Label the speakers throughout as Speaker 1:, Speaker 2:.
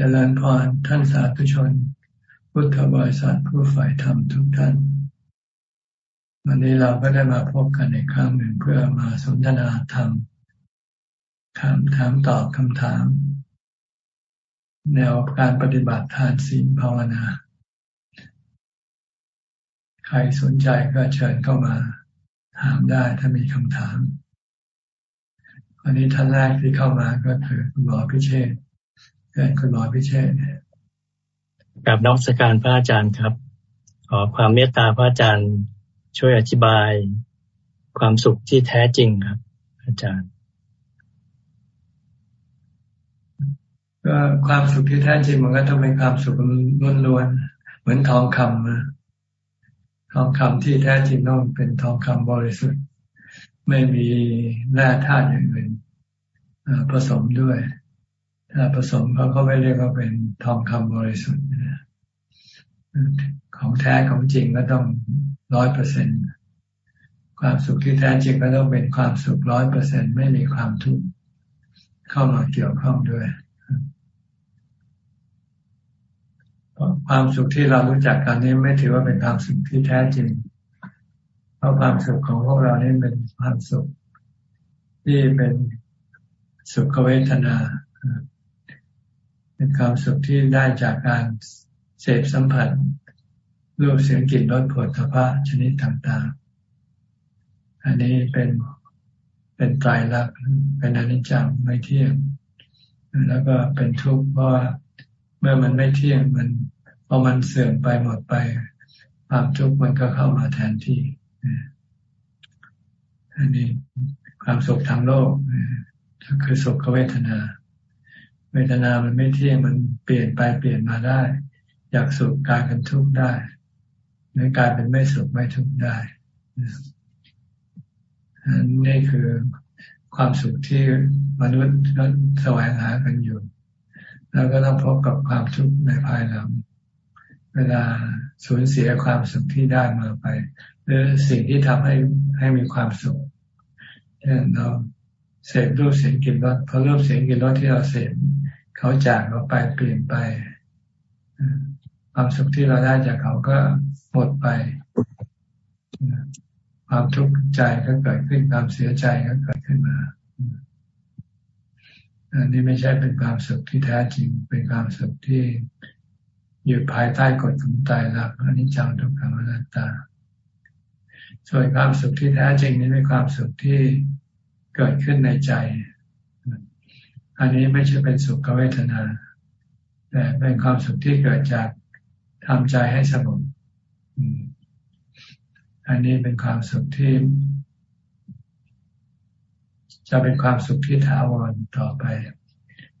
Speaker 1: จริญพรท่านสาธุชน พุทธบริษัทผู้ฝ่ายธรรมทุกท่าน วันนี้เราก็ได้มาพบกันในครั้งหนึ่งเพื่อมาสนทนาธรรมถามถามตอบคำถาม แนวการปฏิบัติทานศีลภาวนา ใครสนใจก็เชิญเข้ามา ถามได้ถ้ามีคำถาม วันนี้ท่านแรกที่เข้ามาก็คือคุณหมอพิเชษ คุณหมอพิเชษ
Speaker 2: กับนักสการพระอาจารย์ครับ ขอความเมตตาพระอาจารย์ช่วยอธิบายความสุขที่แท้จริงครับ อาจารย์
Speaker 1: ก็ความสุขที่แท้จริงมันก็ต้องเป็นความสุขล้วนๆเหมือนทองคำนะทองคำที่แท้จริงต้องเป็นทองคำบริสุทธิ์ ไม่มีแร่ธาตุอย่างอื่นผสมด้วย ถ้าผสมเขาก็ไม่เรียกว่าเป็นทองคำบริสุทธิ์นะของแท้ของจริงก็ต้องร้อยเปอร์เซ็นความสุขที่แท้จริงก็ต้องเป็นความสุขร้อยเปอร์เซ็นไม่มีความทุกข์เข้ามาเกี่ยวข้องด้วยความสุขที่เรารู้จักกันนี้ไม่ถือว่าเป็นความสุขที่แท้จริง เพราะความสุขของพวกเรานี่เป็นความสุขที่เป็นสุขเวทนา เป็นความสุขที่ได้จากการเสพสัมผัสรูปเสียงกลิ่นรสผลทพะชนิดต่างๆ อันนี้เป็นเป็นไตรลักษณ์เป็นอนิจจังไม่เที่ยง แล้วก็เป็นทุกข์เพราะว่าเมื่อมันไม่เที่ยงมันพอมันเสื่อมไปหมดไป ความทุกข์มันก็เข้ามาแทนที่อันนี้ความสุขทางโลกคือสุขเวทนา เวทนามันไม่เที่ยงมันเปลี่ยนไปเปลี่ยนมาได้ อยากสุขกลายเป็นทุกข์ได้หรือกลายเป็นไม่สุขไม่ทุกข์ได้นี่คือความสุขที่มนุษย์แสวงหากันอยู่ แล้วก็ต้องพบกับความทุกข์ในภายหลัง เวลาสูญเสียความสุขที่ได้มาไป หรือสิ่งที่ทำให้ให้มีความสุขเช่นเราเสพรูปเสียงกลิ่นรสพอรูปเสียงกลิ่นรสที่เราเสพ เขาจากเราไปเปลี่ยนไปความสุขที่เราได้จากเขาก็หมดไปความทุกข์ใจก็เกิดขึ้นความเสียใจก็เกิดขึ้นมาอันนี้ไม่ใช่เป็นความสุขที่แท้จริง เป็นความสุขที่อยู่ภายใต้กฎของตายรักอันนี้จังทุกขังอนัตตา ส่วนความสุขที่แท้จริงนี้เป็นความสุขที่เกิดขึ้นในใจ อันนี้ไม่ใช่เป็นสุขเวทนา แต่เป็นความสุขที่เกิดจากทำใจให้สงบอันนี้เป็นความสุขที่ จะเป็นความสุขที่ถาวรต่อไป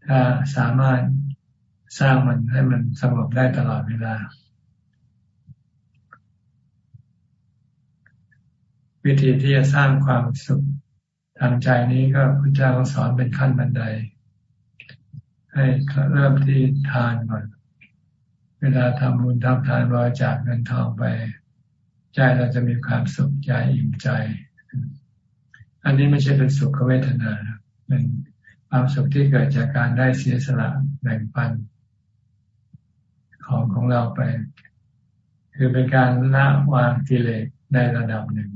Speaker 1: ถ้าสามารถสร้างมันให้มันสงบได้ตลอดเวลา วิธีที่จะสร้างความสุขทางใจนี้ก็พระเจ้าสอนเป็นขั้นบันได ให้เริ่มที่ทานก่อน เวลาทำบุญทำทานบริจาคเงินทองไป ใจเราจะมีความสุขใจอิ่มใจ อันนี้ไม่ใช่เป็นสุขเวทนาเป็นความสุขที่เกิดจากการได้เสียสละแบ่งปัน ของของเราไป คือเป็นการละวางกิเลสในระดับหนึ่ง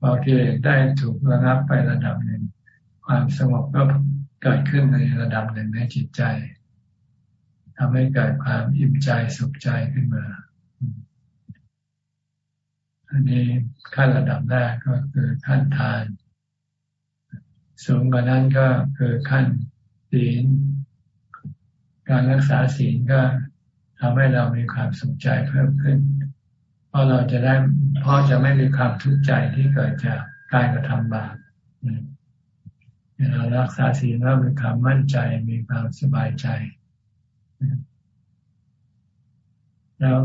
Speaker 1: พอกิเลสได้ถูกระงับไประดับหนึ่งความสงบก็ เกิดขึ้นในระดับหนึ่งในจิตใจทำให้เกิดความอิ่มใจสุขใจขึ้นมา อันนี้ขั้นระดับแรกก็คือขั้นทาน สูงกว่านั้นก็คือขั้นศีล การรักษาศีลก็ทำให้เรามีความสุขใจเพิ่มขึ้น เพราะเราจะได้เพราะจะไม่มีความทุกข์ใจที่เกิดจากการกระทำบาป เรารักษาศีลแล้วมีความมั่นใจมีความสบายใจ แล้ว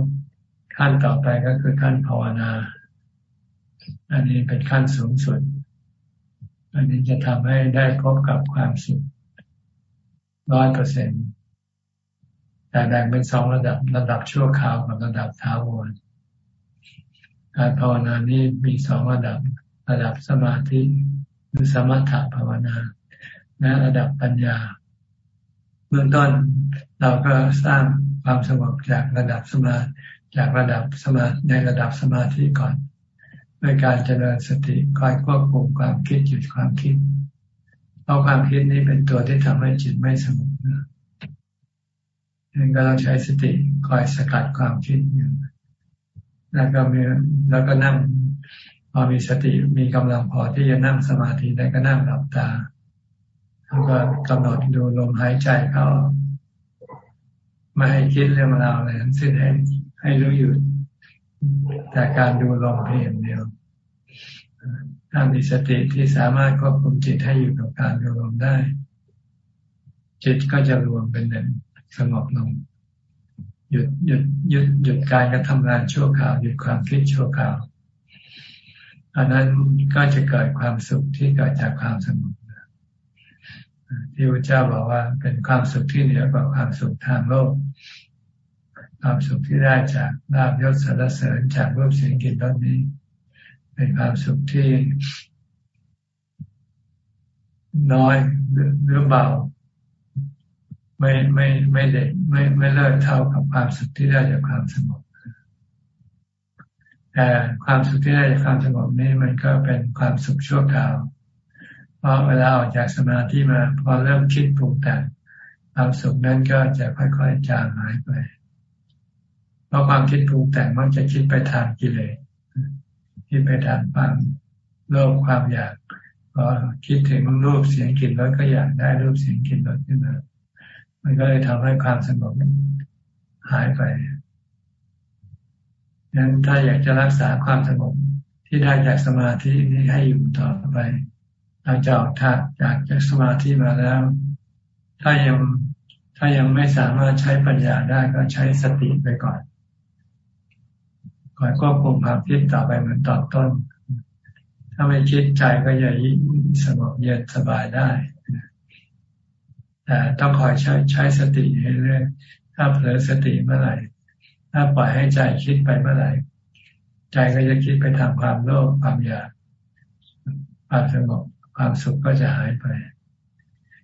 Speaker 1: ขั้นต่อไปก็คือขั้นภาวนา อันนี้เป็นขั้นสูงสุด อันนี้จะทำให้ได้พบกับความสุขร้อยเปอร์เซ็นต์แต่แบ่งเป็นสองระดับระดับชั่วคราวกับระดับท้าวรการภาวนานี้มีสองระดับ ระดับสมาธิ หรือสมถะภาวนาและระดับปัญญา เบื้องต้นเราก็สร้างความสงบจากระดับสมาจากระดับสมาในระดับสมาธิก่อนด้วยการเจริญสติคอยควบคุมความคิดหยุดความคิดเพราะความคิดนี้เป็นตัวที่ทำให้จิตไม่สงบนะยังก็ต้องใช้สติคอยสกัดความคิดอยู่แล้วก็มีแล้วก็นั่ง พอมีสติมีกำลังพอที่จะนั่งสมาธิได้ก็นั่งหลับตาแล้วก็กำหนดดูลมหายใจเข้าไม่ให้คิดเรื่องราวอะไรทั้งสิ้นให้ให้รู้อยู่แต่การดูลมเพียงเดียวถ้ามีสติที่สามารถควบคุมจิตให้อยู่กับการดูลมได้ จิตก็จะรวมเป็นหนึ่งสงบลงหยุดหยุดหยุดหยุดการกระทำงานชั่วคราวหยุดความคิดชั่วคราว อันนั้นก็จะเกิดความสุขที่เกิดจากความสงบที่พระเจ้าบอกว่าเป็นความสุขที่เหนือกว่าความสุขทางโลก ความสุขที่ได้จากลาบยศสรรเสริญจากรูปเสียงกลิ่นรสนี้ เป็นความสุขที่น้อยหรือเบาไม่ไม่ไม่เด็กไม่ไม่เลิกเท่ากับความสุขที่ได้จากความสงบ แต่ความสุขที่ได้จากความสงบนี้มันก็เป็นความสุขชั่วคราว เพราะเวลาออกจากสมาธิมาพอเริ่มคิดปรุงแต่งความสุขนั้นก็จะค่อยๆจางหายไป เพราะความคิดปรุงแต่งมักจะคิดไปทางกิเลสคิดไปทางความโลภความอยากพอคิดถึงรูปเสียงกลิ่นรสก็อยากได้รูปเสียงกลิ่นรสขึ้นมา มันก็เลยทำให้ความสงบหายไป งั้นถ้าอยากจะรักษาความสงบที่ได้จากสมาธินี้ให้อยู่ต่อไปหลังจากถ้าจากจากสมาธิมาแล้ว ถ้ายังถ้ายังไม่สามารถใช้ปัญญาได้ก็ใช้สติไปก่อนก่อนควบคุมความคิดต่อไปเหมือนตอนต้น ถ้าไม่คิดใจก็จะสงบเย็นสบายได้แต่ต้องคอยใช้ใช้สติเรื่อยๆถ้าเผลอสติเมื่อไหร่ ถ้าปล่อยให้ใจคิดไปเมื่อไหร่ใจก็จะคิดไปทางความโลภความอยากความสงบความสุขก็จะหายไป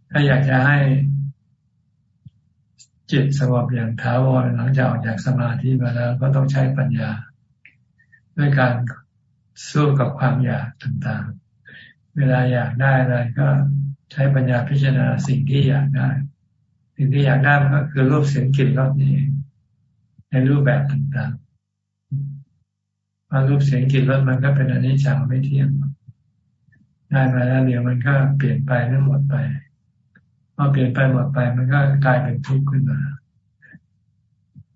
Speaker 1: ถ้าอยากจะให้จิตสงบอย่างถาวรหลังจากออกจากสมาธิมาแล้ว ก็ต้องใช้ปัญญา ด้วยการสู้กับความอยากต่างๆ เวลาอยากได้อะไรก็ใช้ปัญญาพิจารณาสิ่งที่อยากได้ สิ่งที่อยากได้มันก็คือรูปเสียงกลิ่นรสนี้ ในรูปแบบต่างๆว่ารูปเสียงกลิ่นรสมันก็เป็นอนิจจังไม่เที่ยงได้มาแล้วเดี๋ยวมันก็เปลี่ยนไปแล้หมดไปพอเปลี่ยนไปหมดไป มันก็กลายเป็นทุกข์ขึ้นมา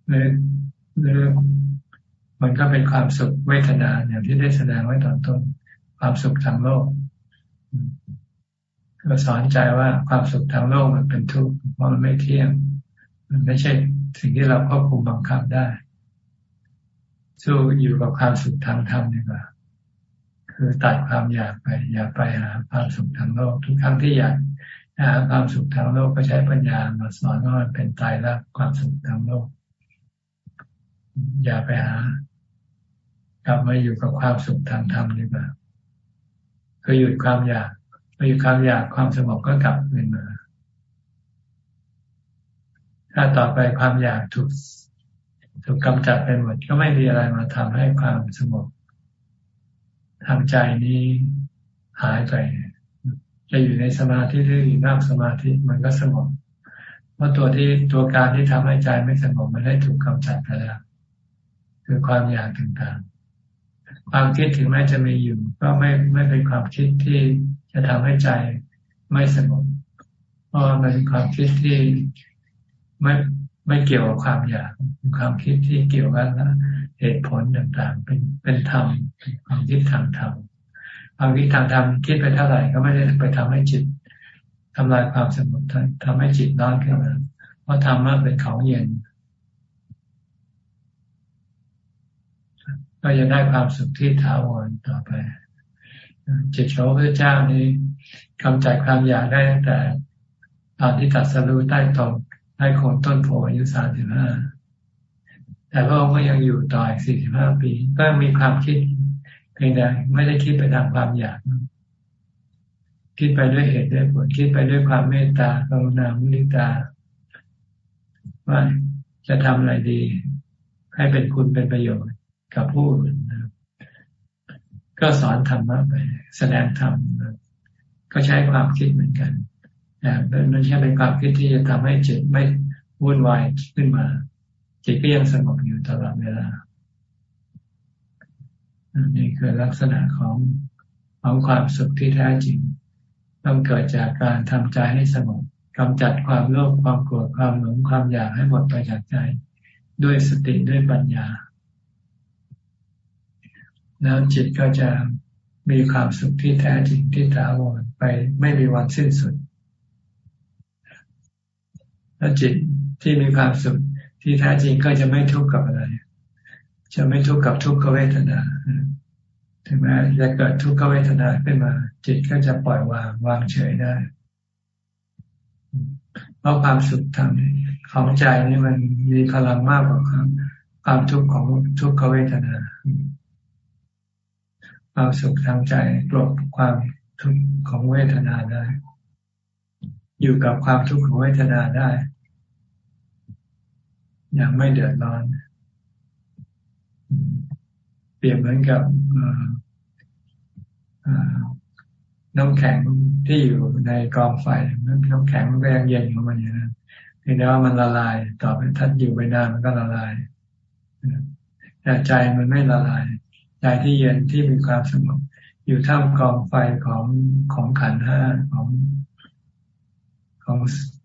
Speaker 1: เลยเลยมันก็เป็นความสุขเวทนาอย่างที่ได้แสดงไว้ตอนต้นความสุขทางโลกก็สอนใจว่าความสุขทางโลกมันเป็นทุกข์เพราะมันไม่เที่ยง มันไม่ใช่สิ่งที่เราควบคุมบังคับได้สู้อยู่กับความสุขทางธรรมดีกว่า คือตัดความอยากไป อย่าไปหาความสุขทางโลก ทุกครั้งที่อยากหาความสุขทางโลกก็ใช้ปัญญามาสอนว่ามันเป็นตายรักความสุขทางโลก อย่าไปหากลับมาอยู่กับความสุขทางธรรมดีกว่าคือหยุดความอยากมีความอยากความสงบก็กลับคืนมา ถ้าต่อไปความอยากถูกถูกกำจัดไปหมดก็ไม่มีอะไรมาทำให้ความสงบทางใจนี้หายไป จะอยู่ในสมาธิหรืออยู่นอกสมาธิมันก็สงบเพราะตัวที่ตัวการที่ทำให้ใจไม่สงบมันได้ถูกกำจัดไปแล้วคือความอยากต่างๆ ความคิดถึงแม้จะมีอยู่ ก็ไม่ไม่เป็นความคิดที่จะทำให้ใจไม่สงบเพราะมันเป็นความคิดที่ ไม่ไม่เกี่ยวกับความอยากเป็นความคิดที่เกี่ยวกับเหตุผลต่างๆ เป็นเป็นธรรมเป็นความคิดทางธรรมความคิดทางธรรมคิดไปเท่าไหร่ก็ไม่ได้ไปทำให้จิตทำลายความสงบทำให้จิตร้อนขึ้นมาเพราะธรรมะเป็นของเย็นก็จะได้ความสุขที่ถาวรต่อไปจิตของพระเจ้านี้กำจัดความอยากได้ตั้งแต่ตอนที่ตัดสรู้ใต้ตน ใต้โคนต้นโพอายุสามสิบห้าแต่พระองค์ก็ยังอยู่ต่ออีกสี่สิบห้าปี ก็มีความคิดเพียงแต่ไม่ได้คิดไปตามความอยาก คิดไปด้วยเหตุด้วยผลคิดไปด้วยความเมตตากรุณามุนิตา ว่าจะทำอะไรดี ให้เป็นคุณเป็นประโยชน์กับผู้อื่นก็สอนธรรมะไป แสดงธรรมก็ใช้ความคิดเหมือนกัน แต่ไม่ใช่เป็นความคิดที่จะทำให้จิตไม่วุ่นวายขึ้นมา จิตก็ยังสงบอยู่ตลอดเวลานี่คือลักษณะของของความสุขที่แท้จริง ต้องเกิดจากการทำใจให้สงบกำจัดความโลภความโกรธความหลงความอยากให้หมดไปจากใจ ด้วยสติด้วยปัญญา แล้วจิตก็จะมีความสุขที่แท้จริงที่ถาวรไปไม่มีวันสิ้นสุด และจิตที่มีความสุขที่แท้จริงก็จะไม่ทุกข์กับอะไร จะไม่ทุกข์กับทุกขเวทนา ถึงแม้จะเกิดทุกขเวทนาขึ้นมา จิตก็จะปล่อยวางวางเฉยได้ เพราะความสุขทางของใจนี่มันมีพลังมากกว่าความความทุกข์ของทุกขเวทนาความสุขทางใจปลดความทุกข์ของเวทนาได้ อยู่กับความทุกข์ของเวทนาได้ อย่างไม่เดือดร้อน เปรียบเหมือนกับน้ำแข็งที่อยู่ในกองไฟน้ำแข็งมันก็ยังเย็นของมันอยู่นะเพียงแต่ว่ามันละลาย ต่อไปทัดอยู่ไปนานมันก็ละลายแต่ใจมันไม่ละลายใจที่เย็นที่มีความสงบอยู่ท่ามกองไฟของของขันห้าของ ของ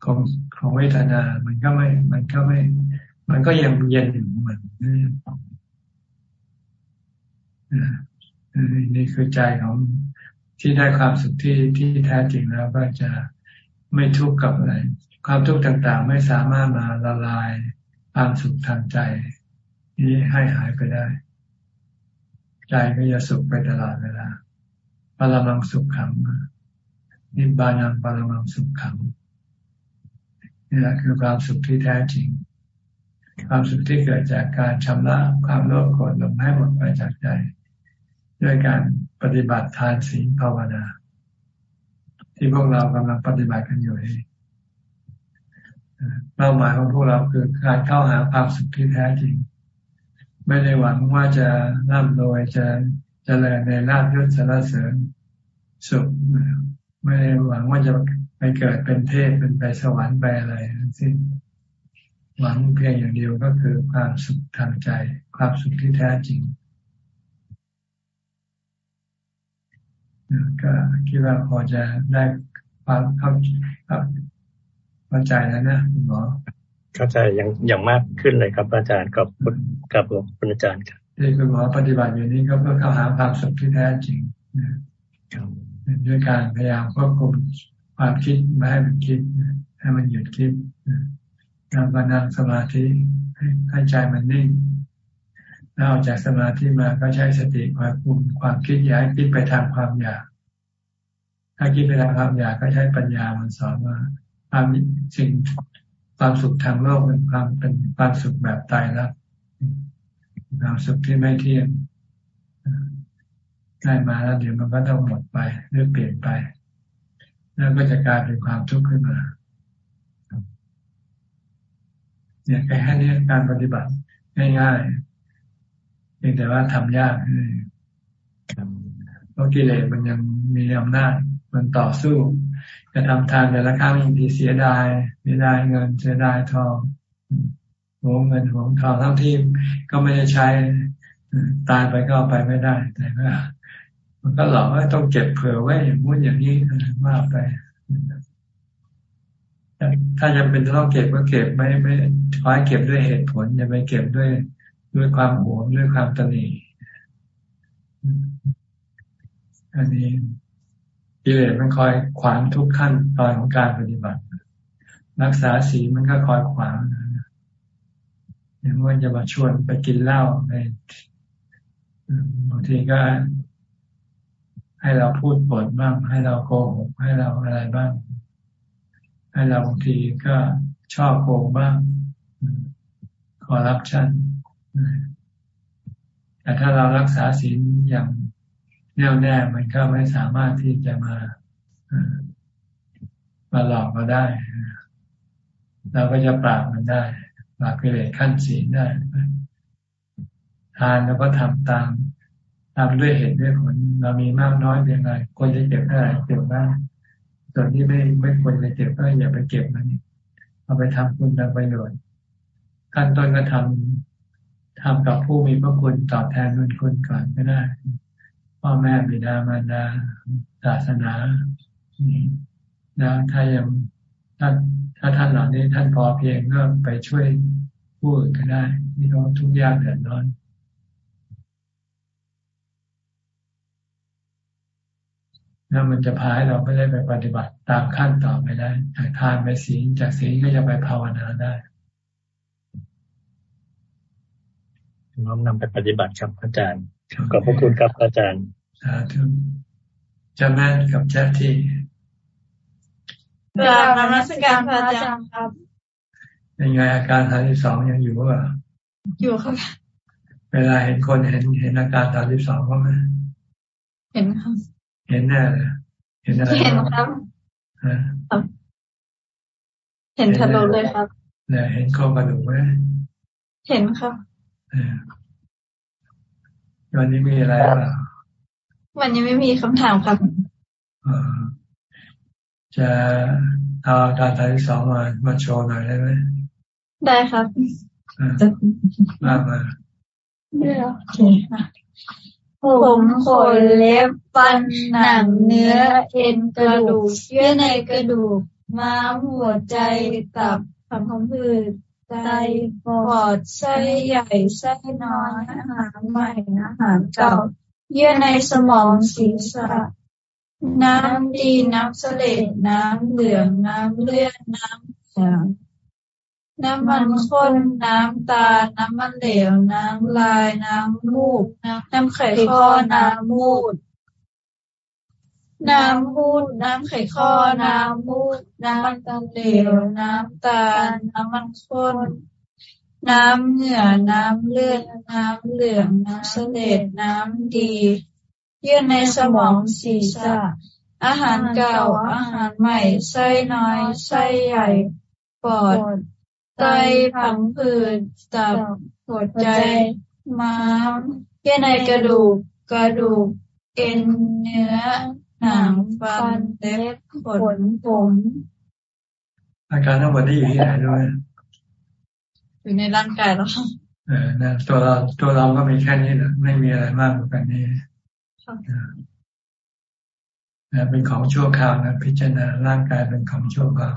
Speaker 1: ของของเวทนา มันก็ไม่ มันก็ไม่ มันก็ยังเย็นอยู่เหมือนนี่คือใจของที่ได้ความสุขที่ที่แท้จริงแล้วก็จะไม่ทุกข์กับอะไร ความทุกข์ต่างๆ ไม่สามารถมาละลายความสุขทางใจ นี้ให้หายไปได้ ใจก็จะสุขไปตลอดเวลาปรมังสุขขังนิบานังปรมังสุขขัง นี่แหละคือความสุขที่แท้จริง ความสุขที่เกิดจากการชำระความโลภโกรธหลงให้หมดไปจากใจ ด้วยการปฏิบัติทานศีลภาวนา ที่พวกเรากำลังปฏิบัติกันอยู่นี่เป้าหมายของพวกเราคือการเข้าหาความสุขที่แท้จริง ไม่ได้หวังว่าจะร่ำรวยจะจะเจริญในลาภยศสารเสริญสุขไม่ได้หวังว่าจะ เกิดเป็นเทพเป็นไปสวรรค์ไปอะไรทั้งสิ้นหวังเพียงอย่างเดียวก็คือความสุขทางใจ ความสุขที่แท้จริงก็คิดว่าพอจะได้ความเข้าเข้าใจแล้วนะคุณหมอ
Speaker 2: เข้าใจอย่างอย่างมากขึ้นเลยครับ อาจารย์กับกับคุณอาจารย์ครับ
Speaker 1: ที่คุณหมอปฏิบัติอยู่นี้ก็เพื่อเข้าหาความสุขที่แท้จริงด้วยการพยายามควบคุม ความคิดไม่ให้มันคิด ให้มันหยุดคิดการบานั่งสมาธิให้ใจมันนิ่งแล้วออกจากสมาธิมาก็ใช้สติคอยคุมความคิดย้ายคิดไปทางความอยาก ถ้าคิดไปทางความอยากก็ใช้ปัญญามันสอนว่าความสิ่งความสุขทางโลกเป็นความเป็นความสุขแบบตายแล้วความสุขที่ไม่เที่ยงได้มาแล้วเดี๋ยวมันก็ต้องหมดไปหรือเปลี่ยนไป แล้วก็จะกลายเป็นความทุกข์ขึ้นมาเนี่ยแค่นี้การปฏิบัติง่ายๆเพียงแต่ว่าทำยากเพราะกิเลสมันยังมีอำนาจมันต่อสู้ จะทำทานแต่ละครั้งบางทีเสียดายเสียดายเงินเสียดายทองหวงเงินหวงทองทั้งที่ก็ไม่ได้ใช้ตายไปก็ไปไม่ได้ แต่ก็ มันก็หลอกว่าต้องเก็บเผื่อไว้อย่างนู้นอย่างนี้มากไปถ้าจำเป็นจะต้องเก็บก็เก็บไม่ไม่ขอให้เก็บด้วยเหตุผลอย่าไปเก็บด้วยด้วยความหวงด้วยความตนีอันนี้กิเลสมันคอยขวางทุกขั้นตอนของการปฏิบัติ รักษาศีลมันก็คอยขวางอย่างว่าจะมาชวนไปกินเหล้าในบางทีก็ ให้เราพูดปดบ้าง ให้เราโกหกให้เราอะไรบ้าง ให้เราบางทีก็ชอบโกงบ้างขอรับชันแต่ถ้าเรารักษาศีลอย่างแน่วแน่มันก็ไม่สามารถที่จะมามาหลอกเราได้เราก็จะปราบมันได้ปราบกิเลสขั้นศีลได้ทานแล้วก็ทำตาม ตามด้วยเหตุด้วยผลเรามีมากน้อยเพียงไรควรจะเก็บเท่าไหร่เก็บบ้างส่วนที่ไม่ไม่ควรจะเก็บก็อย่าไปเก็บมันเอาไปทำคุณทำประโยชน์ขั้นต้นก็ทำทำกับผู้มีพระคุณตอบแทนบุญคุณก่อนก็ได้พ่อแม่บิดามารดาศาสนาแล้วถ้ายังถ้าถ้าท่านเหล่านี้ท่านพอเพียงก็ไปช่วยผู้อื่นก็ได้ที่เขาทุกข์ยากเดือดร้อน แล้วมันจะพาให้เราไม่ได้ไปปฏิบัติตามขั้นต่อไปได้จากทานไปศีลจากศีลก็จะไปภาวนาได้
Speaker 2: น้อมนำไปปฏิบัติครับอาจารย์ขอบพระคุณครับอาจารย์
Speaker 1: สาธุจะแม่กับแจ๊ที่
Speaker 3: กราบนมัสการพระอาจารย์ครับ
Speaker 1: ยังไงอาการทางที่สองยังอยู่ว่า
Speaker 3: อยู่ครับ
Speaker 1: เวลาเห็นคนเห็นเห็นอาการทางที่สองก็ไหม
Speaker 3: เห็นครับ
Speaker 1: เห็นแน่เลยเห็นอะไร
Speaker 3: เห็นครับเห็นทะลุเลยครับ
Speaker 1: เนี่ยเห็นโครงกระดูกไหม
Speaker 3: เห็นครับ
Speaker 1: วันนี้มีอะไรบ้าง
Speaker 3: วันนี้ไม่มีคำถามครับ
Speaker 1: จะเอาการทายที่สองมามาโชว์หน่อยได้ไหม
Speaker 3: ได้ครับ
Speaker 1: มามา
Speaker 3: โอเคค่ะ ผมขนเล็บฟันหนังเนื้อเอ็นกระดูกเยื่อในกระดูกม้ามหัวใจตับผังผืดไตปอดไส้ใหญ่ไส้น้อยอาหารใหม่อาหารเก่า เยื่อในสมองศีรษะน้ำดีน้ำเสลดน้ำเหลืองน้ำเลือดน้ำแข็ง น้ำมันข้น น้ำตาล น้ำมันเหลว น้ำลาย น้ำมูก น้ำไข่ข้อ น้ำมูด น้ำมูด น้ำไข่ข้อ น้ำมูด น้ำมันเหลว น้ำตาล น้ำมันข้น น้ำเหงื่อ น้ำเลือด น้ำเหลือง น้ำเสลดน้ำดี เยื่อในสมองศีรษะ อาหารเก่า อาหารใหม่ ไส้น้อย ไส้ใหญ่ ปอด ไตผังผืดตับหัวใจ ม้ามเยื่อในกระดูก กระดูก เอ็นเนื้อ หนังฟันเล็บขนผม
Speaker 1: อาการทั้งหมดนี้อยู่ที่ไหนด้วย
Speaker 3: อยู่ในร่างกายแล้ว
Speaker 1: เออนะตัวเราตัวเราก็มีแค่นี้แหละไม่มีอะไรมากกว่านี้นะเป็นของชั่วคราวนะพิจารณาร่างกายเป็นของชั่วคราว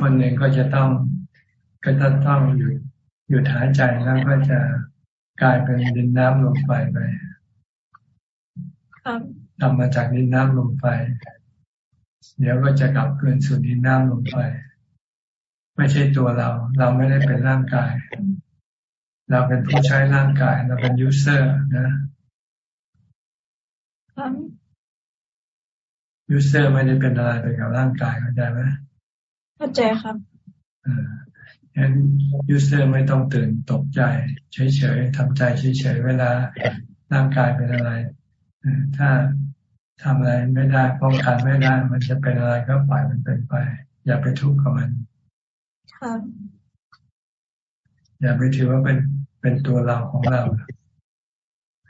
Speaker 1: คนหนึ่งก็จะต้อง ก็จะต้องหยุดหยุดหายใจแล้วก็จะกลายเป็นดินน้ำลมไฟไปทำมาจากดินน้ำลมไฟเดี๋ยวก็จะกลับคืนสู่ดินน้ำลมไฟไม่ใช่ตัวเรา เราไม่ได้เป็นร่างกาย เราเป็นผู้ใช้ร่างกาย เราเป็น user นะ user ไม่ได้เป็นอะไรไปกับร่างกายเข้าใจไหม
Speaker 3: เข้าใจครับ
Speaker 1: ฉะนั้นยูเซอร์ไม่ต้องตื่นตกใจเฉยๆทำใจเฉยๆเวลาร่างกายเป็นอะไร ถ้าทำอะไรไม่ได้ป้องกันไม่ได้ มันจะเป็นอะไรก็ปล่อยมันเป็นไป อย่าไปทุกข์กับมัน
Speaker 3: ครับ
Speaker 1: อย่าไปถือว่าเป็นเป็นตัวเราของเรา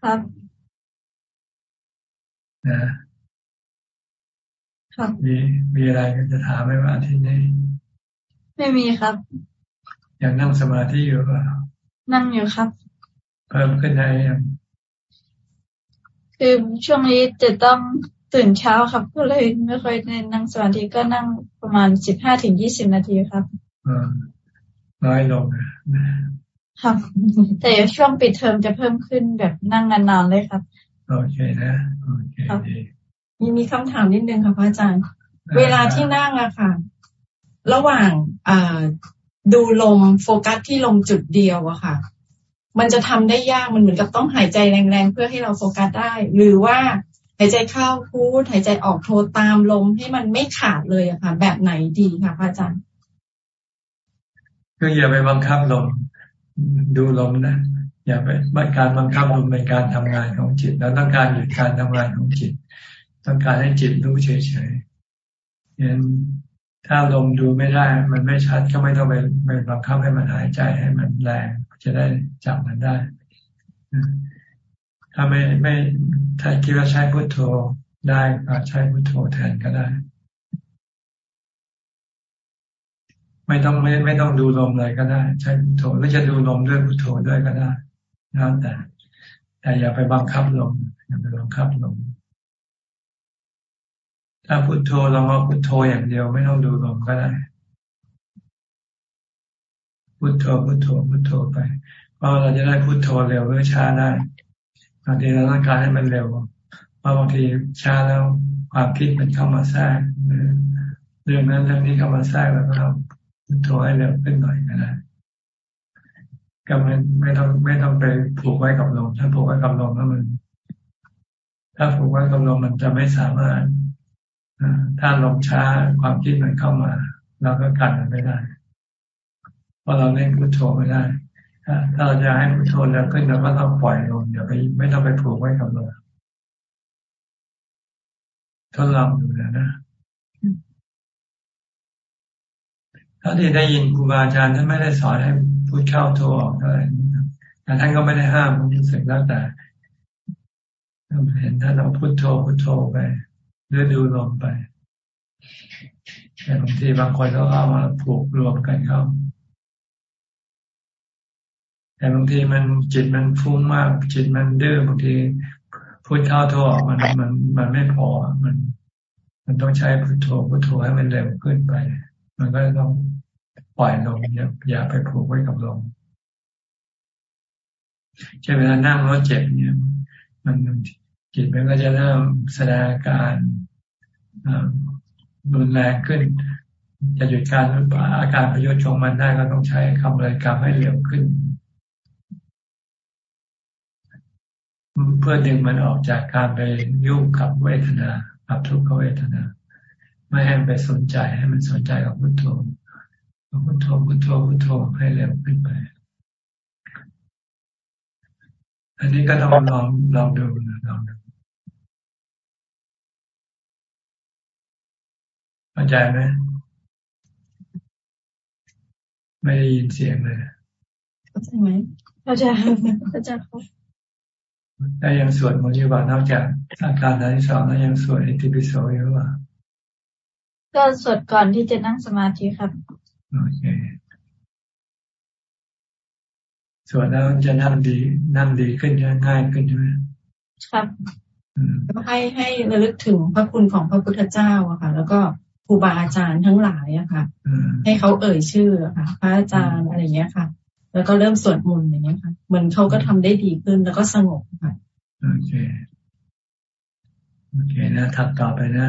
Speaker 3: ครับ
Speaker 1: นะครับมีมีอะไรก็จะถามไหมว่าที่นี้
Speaker 3: ไม่มีครับ
Speaker 1: ยังนั่งสมาธิอยู่ป่ะ
Speaker 3: นั่งอยู่ครับ
Speaker 1: เพิ่มขึ้นได้ยัง
Speaker 3: คือช่วงนี้จะต้องตื่นเช้าครับ ก็เลยไม่ค่อยได้นั่งสมาธิก็นั่งประมาณสิบห้าถึงยี่สิบนาทีครับ
Speaker 1: น้อยลง
Speaker 3: ครับแต่ช่วงปิดเทอมจะเพิ่มขึ้นแบบนั่งนานๆเลยครับ
Speaker 1: โอเคนะโอเค
Speaker 4: มีมีคำถามนิดนึงค่ะพระอาจารย์ เวลาที่นั่งอะค่ะ ระหว่าง ดูลมโฟกัสที่ลมจุดเดียวอะค่ะ มันจะทำได้ยากมันเหมือนกับต้องหายใจแรงๆ เพื่อให้เราโฟกัสได้ หรือว่าหายใจเข้าพูดหายใจออกโทรตามลมให้มันไม่ขาดเลยอะค่ะ แบบไหนดีคะพระอาจารย์
Speaker 1: ก็อย่าไปบังคับลมดูลมนะอย่าไปการบังคับลมเป็นการทำงานของจิตเราต้องการหยุดการทำงานของจิต ต้องการให้จิตรู้เฉยๆยัน ถ้าลมดูไม่ได้ มันไม่ชัดก็ไม่ต้องไปไปบังคับให้มันหายใจให้มันแรงจะได้จับมันได้ ถ้าไม่ไม่ถ้าคิดว่าใช้พุทโธได้ก็ใช้พุทโธแทนก็ได้ ไม่ต้องไม่ไม่ต้องดูลมเลยก็ได้ ใช้พุทโธหรือจะดูลมด้วยพุทโธด้วยก็ได้แล้วแต่แต่อย่าไปบังคับลมอย่าไปบังคับลม ถ้าพุโทโธเรามาพุโทโธอย่างเดียวไม่ต้องดูลมก็ได้ พุโทโธพุโทโธพุโทโธไป เพราะเราจะได้พุโทโธเร็วหรือช้าได้บางทีเราต้องการให้มันเร็วเพราะบางทีช้าแล้วความคิดมันเข้ามาแทรกเรื่องนั้นเรื่องนี้เข้ามาแทรกแล้วก็ทำพุโทโธให้เร็วขึ้นหน่อยก็ได้ก็ไม่ไม่ต้องไม่ต้องไปผูกไว้กับลมถ้าผูกไว้กับลมแล้วมัน ถ้าผูกไว้กับลมมันจะไม่สามารถ ถ้าลมช้าความคิดมันเข้ามาเราก็กันมันไม่ได้เพราะเราเล่นพุทโธไม่ได้ถ้าเราจะให้พุทโธเร็วขึ้นเราก็ต้องปล่อยลมอย่าไปไม่ต้องไปผูกไว้กับลมทดลองดูนะนะถ้าที่ได้ยินครูบาอาจารย์ท่านไม่ได้สอนให้พูดเข้าโทรออกอะไรแต่ท่านก็ไม่ได้ห้ามรู้สึกแล้วแต่เห็นถ้าเราพุโทโธพุโทโธไป หรือดูลมไปแต่บางทีบางคนเขาเอามาผูกรวมกันเข้าแต่บางทีมันจิตมันฟุ้งมาก จิตมันดื้อบางทีพูดเข้าโทรออกมันมันมันไม่พอมัน มันต้องใช้พุทโธพุทโธให้มันเร็วขึ้นไป มันก็ต้องปล่อยลมอย่าอย่าไปผูกไว้กับลมใช่เวลานั่งรถเจ็บเนี่ย มัน จิตมันก็จะเริ่มแสดงอาการรุนแรงขึ้น จะหยุดการอาการประโยชน์ชงมันได้ก็ต้องใช้คำเลยกรรมให้เร็วขึ้น เพื่อดึงมันออกจากการไปยุ่งกับเวทนากับทุกขเวทนา ไม่ให้ไปสนใจให้มันสนใจกับพุทโธพุทโธพุทโธพุทโธให้เร็วขึ้นไป อันนี้ก็ต้องลองลองดูนะลองดู เข้าใจไหมไม่ได้ยินเสียงเลย
Speaker 4: เข้าใจไหมเข้าใจเข้าใจครับ
Speaker 1: แล้วยังสวดมนต์อยู่บ่านอกจากอาการที่สองแล้วยังสวดอิติปิโสอยู่ว่า
Speaker 3: ก็สวดก่อนที่จะนั่งสมาธิครับ
Speaker 1: โอเคสวดแล้วจะนั่งดีนั่งดีขึ้นง่ายขึ้นใช่ไหม
Speaker 4: ครับให้ให้ระลึกถึงพระคุณของพระพุทธเจ้าอะค่ะ แล้วก็ ครูบาอาจารย์ทั้งหลายอะค่ะ ให้เขาเอ่ยชื่ออะค่ะ พระอาจารย์อะไรเงี้ยค่ะ แล้วก็เริ่มสวดมนต์อย่างเงี้ยค่ะ เหมือนเขาก็ทำได้ดีขึ้นแล้วก็สงบค่ะ
Speaker 1: โอเคโอเคนะถัดต่อไปนะ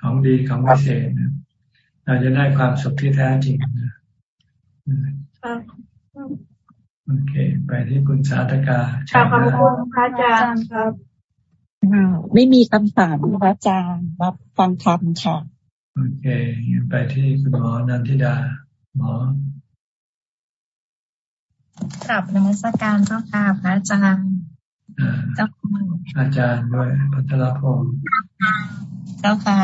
Speaker 1: ของดีของพิเศษนะเราจะได้ความสุขที่แท้จริงนะโอเค ไปที่คุณสาธกา
Speaker 3: ขอบคุณพระอาจารย์ครับ
Speaker 5: ไม่มีคำถามพระอาจารย์รับฟังธรรมค่ะ
Speaker 1: โอเคไปที่คุณหมอนันทิดา หมอ
Speaker 6: กลับนมัสการเจ้าค่ะพระอาจารย์
Speaker 1: เจ้าอาจารย์ด้วยพัทรพงศ์
Speaker 6: เจ้าค่ะ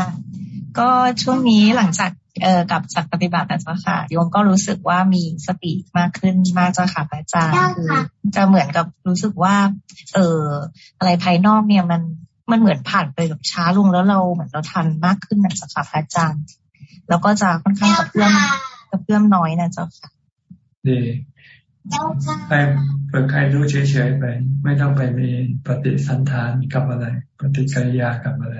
Speaker 6: ก็ช่วงนี้หลังจากเอ่อกับจากปฏิบัตินะเจ้าค่ะโยมก็รู้สึกว่ามีสติมากขึ้นมากเจ้าค่ะพระอาจารย์คือจะเหมือนกับรู้สึกว่า เอออะไรภายนอกเนี่ยมัน มันเหมือนผ่านไปแบบช้าลงแล้วเราเหมือนเราทันมากขึ้นนะเจ้าค่ะพระอาจารย์ แล้วก็จะค่อนข้างกับเพื่อนกับเพื่อนน้อยนะเจ้าค่ะ
Speaker 1: ดีไปเปิดใครรู้เฉยๆไป ไม่ต้องไปมีปฏิสันฐานกับอะไร ปฏิกิริยากับอะไร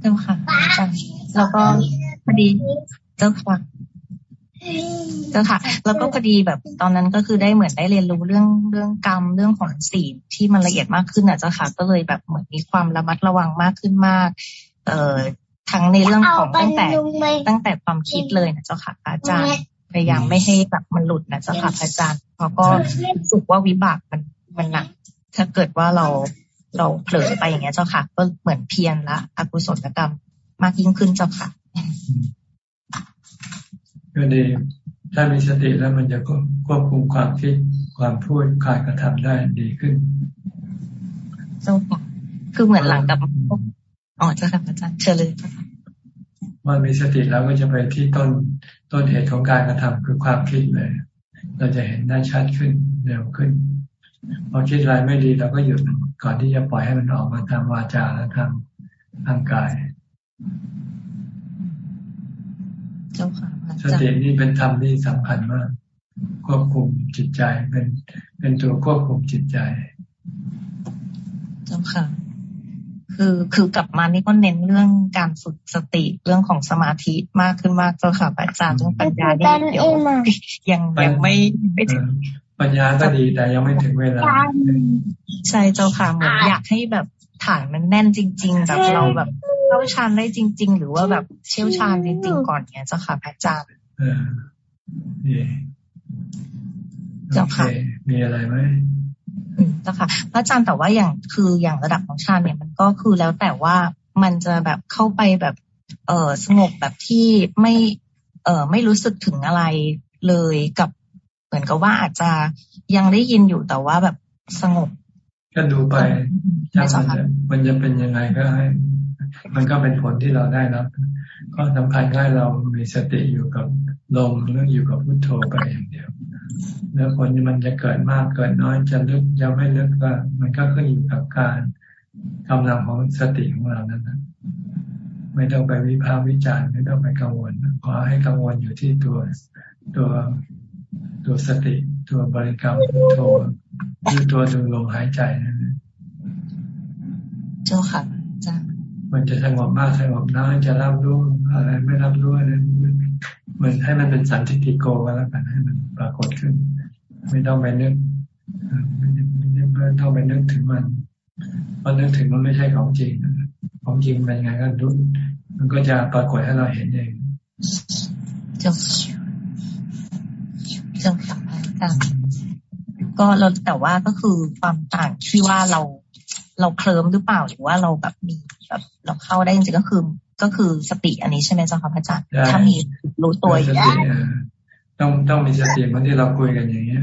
Speaker 6: เจ้าค่ะอาจารย์แล้วก็พอดีเจ้าค่ะ เจ้าค่ะ แล้วก็พอดีแบบตอนนั้นก็คือได้เหมือนได้เรียนรู้เรื่องเรื่องกรรมเรื่องของศีลที่มันละเอียดมากขึ้นอะเจ้าค่ะ ก็เลยแบบเหมือนมีความระมัดระวังมากขึ้นมาก เอ่อทั้งในเรื่องของตั้งแต่ตั้งแต่ความคิดเลยนะเจ้าค่ะอาจารย์พยายามไม่ให้แบบมันหลุดนะเจ้าค่ะอาจารย์เพราะก็รู้สึกว่าวิบากมันมันหนัก ถ้าเกิดว่าเราเราเผลอไปอย่างเงี้ยเจ้าค่ะ ก็เหมือนเพียรละอกุศลกรรมมากยิ่งขึ้นเจ้าค่ะ
Speaker 1: ก็ดี ถ้ามีสติแล้วมันจะควบคุมความคิดความพูดการกระทำได้ดีขึ้น
Speaker 6: เจ้าค่ะคือเหมือนหลังกับอ๋อเจ้าค่ะอาจารย์เชิญเลยค่ะ
Speaker 1: ว่ามีสติแล้วก็จะไปที่ต้นต้นเหตุของการกระทำคือความคิดเลย เราจะเห็นได้ชัดขึ้นเร็วขึ้นพอคิดอะไรไม่ดีเราก็หยุดก่อนที่จะปล่อยให้มันออกมาทางวาจาและทางทางกาย
Speaker 6: เจ้าค่ะ
Speaker 1: สตินี่เป็นธรรมที่สำคัญมาก ควบคุมจิตใจเป็นเป็นตัวควบคุมจิตใจ
Speaker 6: เจ้าค่ะคือคือกลับมานี่ก็เน้นเรื่องการฝึกสติเรื่องของสมาธิมากขึ้นมากเจ้าค่ะอาจารย์เรื่องปัญญานี่เดี๋ยวยังยังไม่ไม่ถึง
Speaker 1: ปัญญาก็ดีแต่ยังไม่ถึงเวลา
Speaker 6: ใช่เจ้าค่ะเหมือนอยากให้แบบ ฐานมันแน่นจริง ๆ แบบเราแบบเข้าชานได้จริง ๆ หรือว่าแบบเชี่ยวชาญจริง ๆ ก่อนเนี้ยเจ้าค่ะพระอาจารย์
Speaker 1: เจ้าค่ะมีอะไรไหม
Speaker 6: เจ้าค่ะพระอาจารย์แต่ว่าอย่างคืออย่างระดับของชาญเนี่ยมันก็คือแล้วแต่ว่ามันจะแบบเข้าไปแบบ เออสงบแบบที่ไม่ เออไม่รู้สึกถึงอะไรเลยกับ เหมือนกับว่าอาจจะยังได้ยินอยู่แต่ว่าแบบสงบ
Speaker 1: ก็ดูไปมันจะมันจะเป็นยังไงก็ให้ มันก็เป็นผลที่เราได้รับก็สำคัญให้เรามีสติอยู่กับลมหรืออยู่กับพุทโธไปอย่างเดียว แล้วผลมันจะเกิดมากเกิดน้อยจะลึกจะไม่ลึกก็มันก็ขึ้นอยู่กับการกำลังของสติของเรานั้นนะไม่ต้องไปวิพากษ์วิจารณ์ไม่ต้องไปกังวลขอให้กังวลอยู่ที่ตัวตัวตัวสติ ตัวบริกรรมพุทโธ หรือตัวดูลมหายใจนั่น
Speaker 6: เจ้าค่ะจ้า
Speaker 1: มันจะสงบมากสงบน้อยจะรับรู้อะไรไม่รับรู้อะไรมันให้มันเป็นสันติโกก็แล้วกันให้มันปรากฏขึ้น ไม่ต้องไปนึกไม่ต้องไปนึกถึงมันเพราะนึกถึงมันไม่ใช่ของจริงของจริงเป็นไงก็ดูมันก็จะปรากฏให้เราเห็นเอง
Speaker 6: เจ้าเจ้าค่ะอา ก็เราแต่ว่าก็คือความต่างที่ว่าเราเราเคลิ้มหรือเปล่าหรือว่าเราแบบมีแบบเราเข้าได้จริงๆก็คือ ก็คือสติอันนี้ใช่ไหมเจ้าค่ะพระอาจารย์ถ้ามีรู้ตัวอยู่
Speaker 1: ต้องต้องมีสติมันที่เราคุยกันอย่างเงี้ย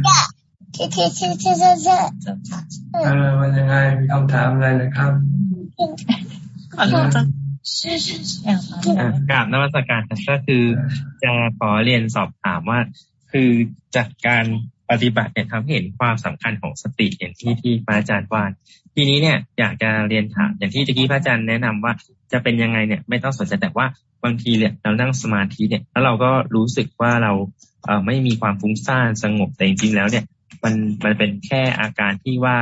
Speaker 1: เออมันยังไงมีคำถามอะไรนะครับ
Speaker 7: กราบนวัตการก็คือจะขอเรียนสอบถามว่า คือจากการ ปฏิบัติเนี่ยทำให้เห็นความสำคัญของสติอย่างที่ที่พระอาจารย์วานทีนี้เนี่ยอยากจะเรียนถามอย่างที่ตะกี้พระอาจารย์แนะนำว่า จะเป็นยังไงเนี่ยไม่ต้องสนใจแต่ว่าบางทีเนี่ยเรานั่งสมาธิเนี่ยแล้วเราก็รู้สึกว่าเราเอ่อไม่มีความฟุ้งซ่านสงบแต่จริงๆแล้วเนี่ย มันมันเป็นแค่อาการที่ว่า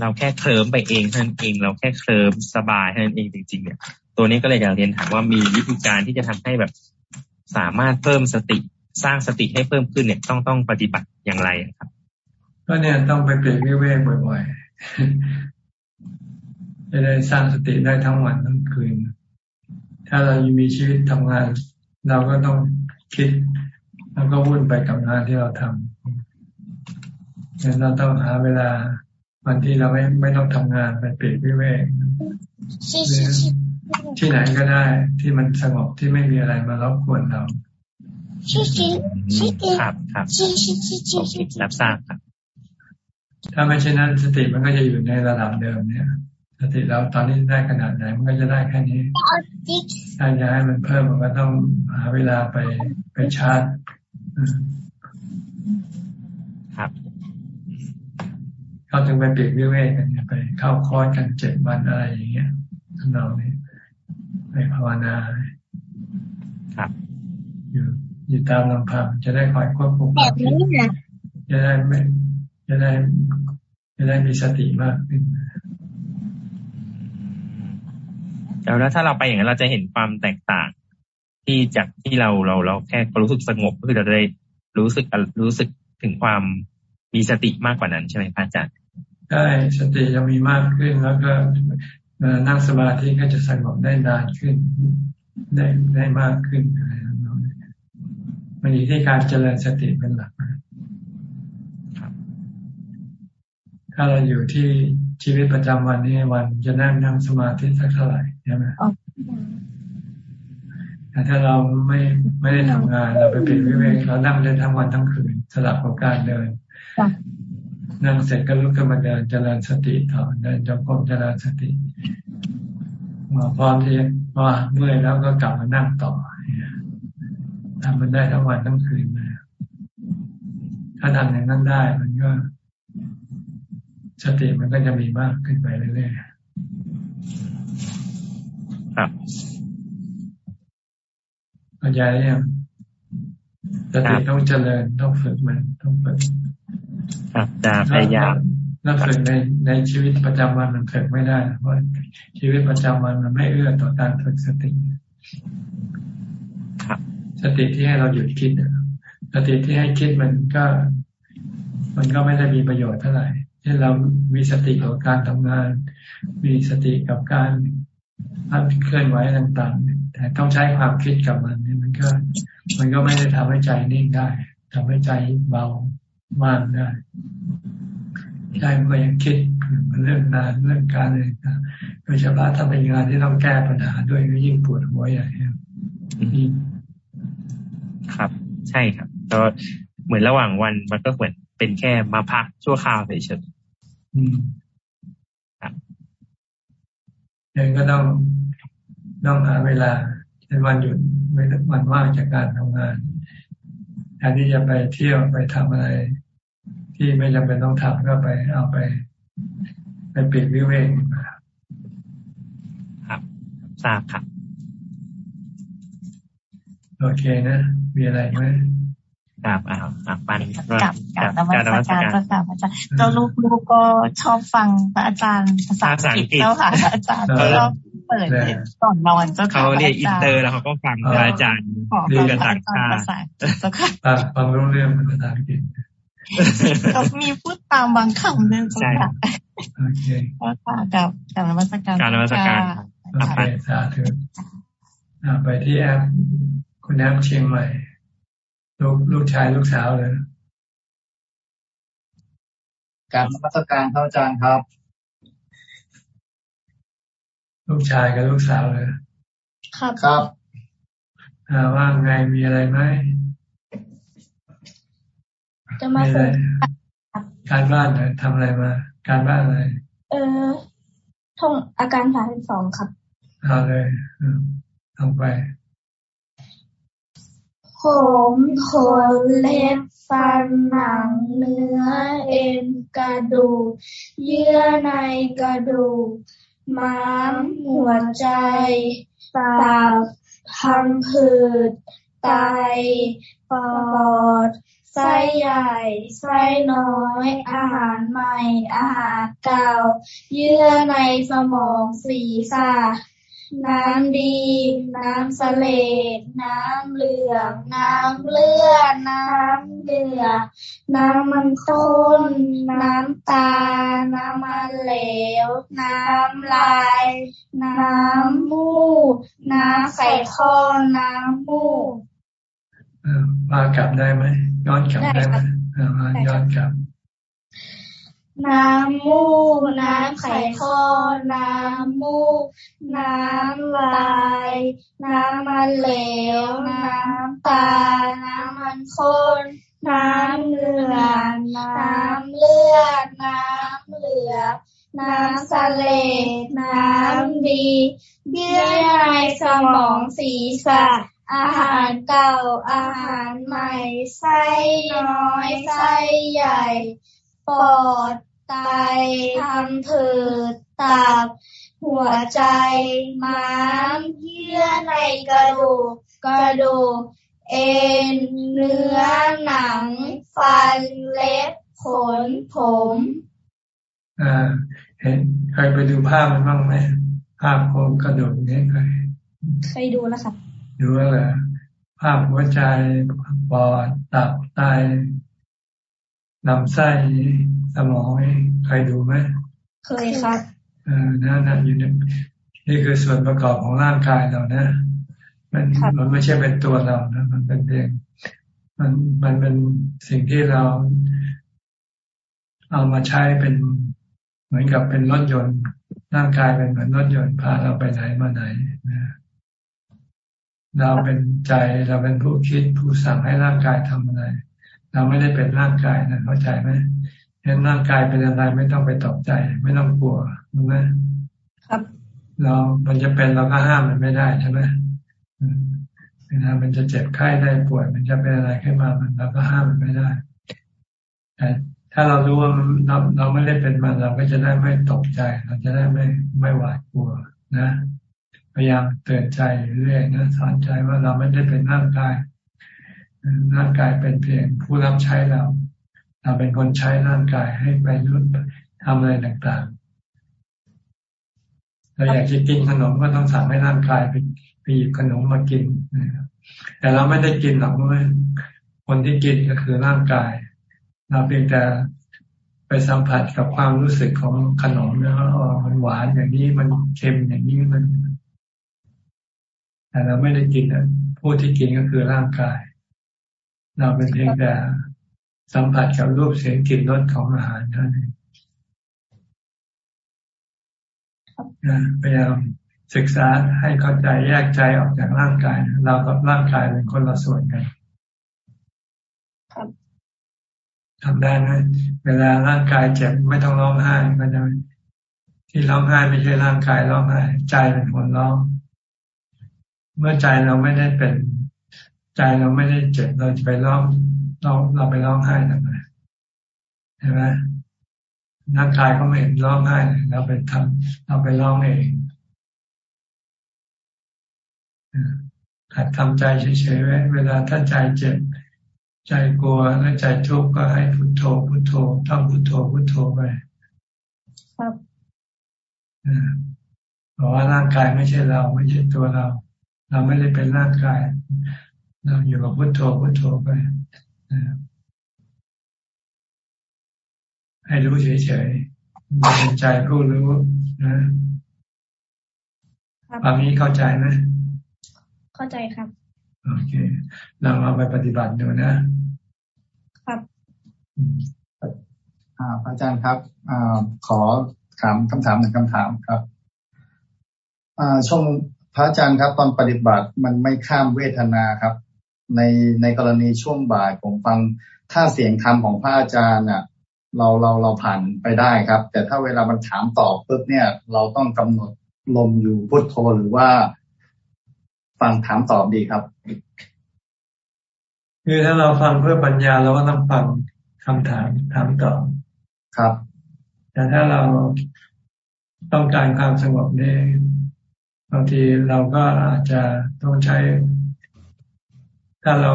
Speaker 7: เราแค่เคลิ้มไปเองเท่านั้นเอง เราแค่เคลิ้มสบายเท่านั้นเองจริง ๆ เนี่ย ตัวนี้ก็เลยอยากเรียนถามว่ามีวิธีการที่จะทำให้แบบ สามารถเพิ่มสติสร้างสติให้เพิ่มขึ้นเนี่ยต้องต้องปฏิบัติ อย่างไรครับ
Speaker 1: ก็เนี่ยต้องไปเปลี่ยนวิเวกบ่อยๆจะได้สร้างสติได้ทั้งวันทั้งคืน ถ้าเรายังมีชีวิตทำงาน เราก็ต้องคิด แล้วก็วุ่นไปกับงานที่เราทำดังนั้นเราต้องหาเวลาวันที่เราไม่ไม่ต้องทำงานไปเปลี่ยนวิเวกที่ไหนก็ได้ที่มันสงบที่ไม่มีอะไรมารบกวนเรา
Speaker 7: ครับครับรับทราบครับ
Speaker 1: ถ้าไม่เช่นนั้นสติมันก็จะอยู่ในระดับเดิมเนี่ยสติเราตอนนี้ได้ขนาดไหนมันก็จะได้แค่นี้ถ้าจะให้มันเพิ่มมันก็ต้องหาเวลาไปไปชาร์จ
Speaker 7: ครับ
Speaker 1: เขาถึงไปเปลี่ยนวิเวกกันไปเข้าคอร์สกันเจ็ดวันอะไรอย่างเงี้ยทำนองนี้ไปภาวนา
Speaker 7: ครับ
Speaker 1: อยู่ อยู่ตามลำพังจะได้คอยควบคุมแบบนี้นะจะได้ไม่จะได้จะได้มีสติมากขึ้น
Speaker 7: แล้วถ้าเราไปอย่างนั้นเราจะเห็นความแตกต่าง ที่จากที่เราเราเราแค่รู้สึกสงบก็คือเราได้รู้สึกรู้สึกถึงความมีสติมากกว่านั้นใช่ไหมพระอาจารย์
Speaker 1: ใช่สติจะมีมากขึ้นแล้วก็นั่งสมาธิก็จะสงบได้นานขึ้นได้ได้มากขึ้น มันอยู่ที่การเจริญสติเป็นหลักถ้าเราอยู่ที่ชีวิตประจำวันนี้วันจะนั่งนั่งสมาธิสักเท่าไหร่ใช่ไหมแต่ถ้าเราไม่ไม่ได้ทำงาน เราไปเป็นวิเวกเรานั่งได้ทั้งวันทั้งคืนสลับกับการเดินนั่งเสร็จก็ลุกขึ้นมาเดินเจริญสติต่อเดินจงกรมเจริญสติมาพร้อมที่ว่าเมื่อยแล้วก็กลับมานั่งต่อ ทำมันได้ทั้งวันทั้งคืนมาถ้าทำอย่างนั้นได้ มันก็สติมันก็จะมีมากขึ้นไปเรื่อย
Speaker 7: ๆครับ
Speaker 1: เข้าใจยังสติต้องเจริญต้องฝึกมันต้องฝึก
Speaker 7: ครับจะพยายาม
Speaker 1: แล้วฝึกในในชีวิตประจำวันมันฝึกไม่ได้เพราะชีวิตประจำวันมันไม่เอื้อต่อการฝึกสติส ติที่ให้เราหยุดคิดสติที่ให้คิดมันก็ มันก็ไม่ได้มีประโยชน์เท่าไหร่เช่นเรามีสติกับการทำงาน มีสติกับการเคลื่อนไหวต่างๆ แต่ต้องใช้ความคิดกับมันนี่มันก็ มันก็ไม่ได้ทำให้ใจนิ่งได้ทำให้ใจเบามากได้ใจมันก็ยังคิดเรื่องงานเรื่องการอะไรต่างโดยเฉพาะถ้าเป็นงานที่ต้องแก้ปัญหาด้วยก็ยิ่งปวดหัวใหญ่
Speaker 7: ครับ ใช่ครับก็เหมือนระหว่างวันมันก็เหมือนเป็นแค่มาพักชั่วคราวเฉย
Speaker 1: ๆครับยังก็ต้องต้องหาเวลาในวันหยุดไม่วันว่างจากการทำงานแทนที่จะไปเที่ยวไปทำอะไร ที่ไม่จำเป็นต้องทำก็ไปเอาไป ไปปิดวิเวก
Speaker 7: ครับทราบครับ
Speaker 1: โอเคนะ มีอะไรไหม
Speaker 7: กราบอ้าวอ่าปัน
Speaker 6: กับกับนมัสการพระอาจารย์เจ้าลูกลูกก็ชอบฟังพระอาจารย์ภาษาอังกฤษเจ้าค่ะอาจารย์ก็เปิดก่อนนอนเจ้า
Speaker 7: ค่ะเขาเรียกอินเตอร์แล้วเขาก็ฟังอาจารย์
Speaker 1: ดู
Speaker 7: กันต่างชาติ
Speaker 1: เจ้าค่ะฟังรู้เรื่องภาษาอังกฤษ
Speaker 6: ก็มีพูดตามบางคำเนี่ยเจ้าค่ะโอเคก็ค่ะกราบกราบนมัสการ
Speaker 7: กราบนมัสการ
Speaker 1: โอเคสาธุไปที่แอป คุณแอปเชียงใหม่ ลูกลูกชายลูกสาวเลย
Speaker 8: การมาตรการเข้าอาจารย์ครับ
Speaker 1: ลูกชายกับลูกสาวเลย
Speaker 8: ครับครับ
Speaker 1: ว่าไงมีอะไรไหม
Speaker 9: จะมา
Speaker 1: ส่งการบ้านเลยทำอะไรมา การบ้านอะไร
Speaker 9: เออท่องอาการสามสองครับ
Speaker 1: เอาเลยทำไป
Speaker 9: ผมขนเล็บฟันหนังเนื้อเอ็นกระดูก เยื่อในกระดูก ม้ามหัวใจตับพังผืด ไต ปอด ไส้ใหญ่ ไส้น้อย อาหารใหม่ อาหารเก่า เยื่อในสมองศีรษะ น้ำดี น้ำสเลดน้ำเหลือง น้ำเลือด น้ำเลือดน้ำมันข้น น้ำตา น้ำมันเหลว น้ำลาย น้ำมูกน้ำไข่ข้อน้ำมูก
Speaker 1: มากลับได้ไหมย้อนกลับได้ไหมย้อนกลับ
Speaker 9: น้ำมูก น้ำไข่ข้อ น้ำมูก น้ำลาย น้ำมันเหลว น้ำตา น้ำมันข้น น้ำเหลือน้ำเลือด น้ำเหลืองน้ำสเลดน้ำดีเยื่อในสมองศีรษะ อาหารเก่า อาหารใหม่ ไส้น้อย ไส้ใหญ่ ปอด ไตทำผืดตับ หัวใจ ม้ามเยื่อในกระดูก กระดูก เอ็น เนื้อ หนัง ฟัน เล็บ ขน ผม
Speaker 1: อ่า เห็นเคยไปดูภาพมันบ้างไหม ภาพโครงกระดูกนี้เคย
Speaker 9: เคยดูแล้วครับ
Speaker 1: ดูแล้วเหรอภาพหัวใจ ปอด ตับ ไต ลำไส้สมองเคยดูไหม
Speaker 9: เคยครับ
Speaker 1: เออนั่นนะอยู่นี่นี่คือส่วนประกอบของร่างกายเรานะ มันมันไม่ใช่เป็นตัวเรานะ มันเป็นเพียงมันมันเป็นสิ่งที่เรา เอามาใช้เป็นเหมือนกับเป็นรถยนต์ร่างกายเป็นเหมือนรถยนต์พาเราไปไหนมาไหนนะเราเป็นใจเราเป็นผู้คิดผู้สั่งให้ร่างกายทำอะไร เราไม่ได้เป็นร่างกายนะเข้าใจไหมเห็นร่างกายเป็นอะไรไม่ต้องไปตกใจ ไม่ต้องกลัวรู้ไหม
Speaker 9: ครับ
Speaker 1: เรา มันจะเป็นเราก็ห้ามมันไม่ได้ใช่ไหมเวลามันจะเจ็บไข้ได้ป่วย มันจะเป็นอะไรขึ้นมามันเราก็ห้ามมันไม่ได้แต่ถ้าเรารู้ว่าเราเราไม่ได้เป็นมันเราก็จะได้ไม่ตกใจ เราจะได้ไม่ไม่หวาดกลัวนะพยายามเตือนใจเรื่อยนะสอนใจว่าเราไม่ได้เป็นร่างกาย ร่างกายเป็นเพียงผู้รับใช้เรา เราเป็นคนใช้ร่างกายให้ไปรุ่นทำอะไรต่างๆเราอยากจะกินขนมก็ต้องสั่งให้ร่างกายไปไปหยิบขนมมากินแต่เราไม่ได้กินหรอกเมื่อคนที่กินก็คือร่างกาย เราเพียงแต่ไปสัมผัสกับความรู้สึกของขนมนะว่ามันหวานอย่างนี้มันเค็มอย่างนี้มัน แต่เราไม่ได้กินผู้ที่กินก็คือร่างกาย เราเป็นเพียงแต่สัมผัสกับรูปเสียงกลิ่นรสของอาหารเท่านั้นพยายามศึกษาให้เข้าใจแยกใจออกจากร่างกาย เรากับร่างกายเป็นคนละส่วนกันทำได้ไหมเวลาร่างกายเจ็บไม่ต้องร้องไห้มันจะที่ร้องไห้ไม่ใช่ร่างกายร้องไห้ใจเป็นคนร้อง เมื่อใจเราไม่ได้เป็น ใจเราไม่ได้เจ็บเราจะไปร้องเราเราไปร้องไห้ทำไมเห็นไหมร่างกายเขาไม่เห็นร้องไห้เราไปทำเราไปร้องเองหัดทำใจเฉยๆไว้เวลาถ้าใจเจ็บ ใจกลัวและใจทุกข์ก็ให้พุโทโธพุโทโธท่องพุโทโธพุโทโธไปครับเพราะว่าร่างกายไม่ใช่เรา ไม่ใช่ตัวเรา เราไม่ได้เป็นร่างกาย เราอยู่กับพุโทโธพุโทโธไปให้รู้เฉยๆเป็นใจผู้รู้นะความนี้เข้าใจไหม
Speaker 3: เข้าใจครับ
Speaker 1: โอเคเราเอาไปปฏิบัติดูนะ
Speaker 3: ครับ
Speaker 8: อ่าอาจารย์ครับอ่าขอถามคำถามหนึ่งคำถามครับอ่าช่วงพระอาจารย์ครับ ตอนปฏิบัติมันไม่ข้ามเวทนาครับ ในในกรณีช่วงบ่ายผมฟังถ้าเสียงธรรมของพระอาจารย์อะเราเราเราผ่านไปได้ครับ แต่ถ้าเวลามันถามตอบปุ๊บเนี่ย เราต้องกำหนดลมอยู่พุทโธหรือว่า ฟังถามตอบดีครับ
Speaker 1: คือถ้าเราฟังเพื่อปัญญาเราก็ต้องฟังคำถามถามตอบ
Speaker 8: ครับ
Speaker 1: แต่ถ้าเราต้องการความสงบนี่บางทีเราก็อาจจะต้องใช้ ถ้าเรา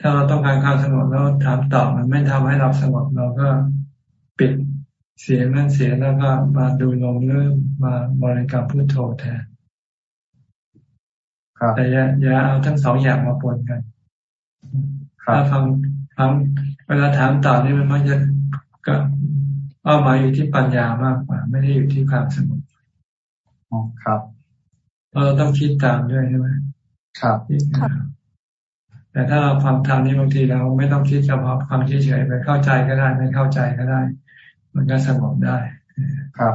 Speaker 1: ถ้าเราต้องการความสงบแล้วถามตอบมันไม่ทำให้เราสงบเราก็ปิดเสียงนั่นเสียแล้วก็มาดูลมเริ่มมาบริกรรมพุทโธแทนแต่อย่าอย่าเอาทั้งสองอย่างมาปนกันถ้าฟังฟังเวลาถามตอบนี่มันมักจะก็เป้าหมายอยู่ที่ปัญญามากกว่า ไม่ได้อยู่ที่ความสงบ
Speaker 8: อ๋อครับ
Speaker 1: เราต้องคิดตามด้วยใช่ไหม
Speaker 8: ครับ
Speaker 1: แต่ถ้าเราฟังทางนี้บางทีเราไม่ต้องคิดเฉพาะฟังเฉยๆไปเข้าใจก็ได้ไม่เข้าใจก็ได้ มันก็สงบได้
Speaker 8: ครับ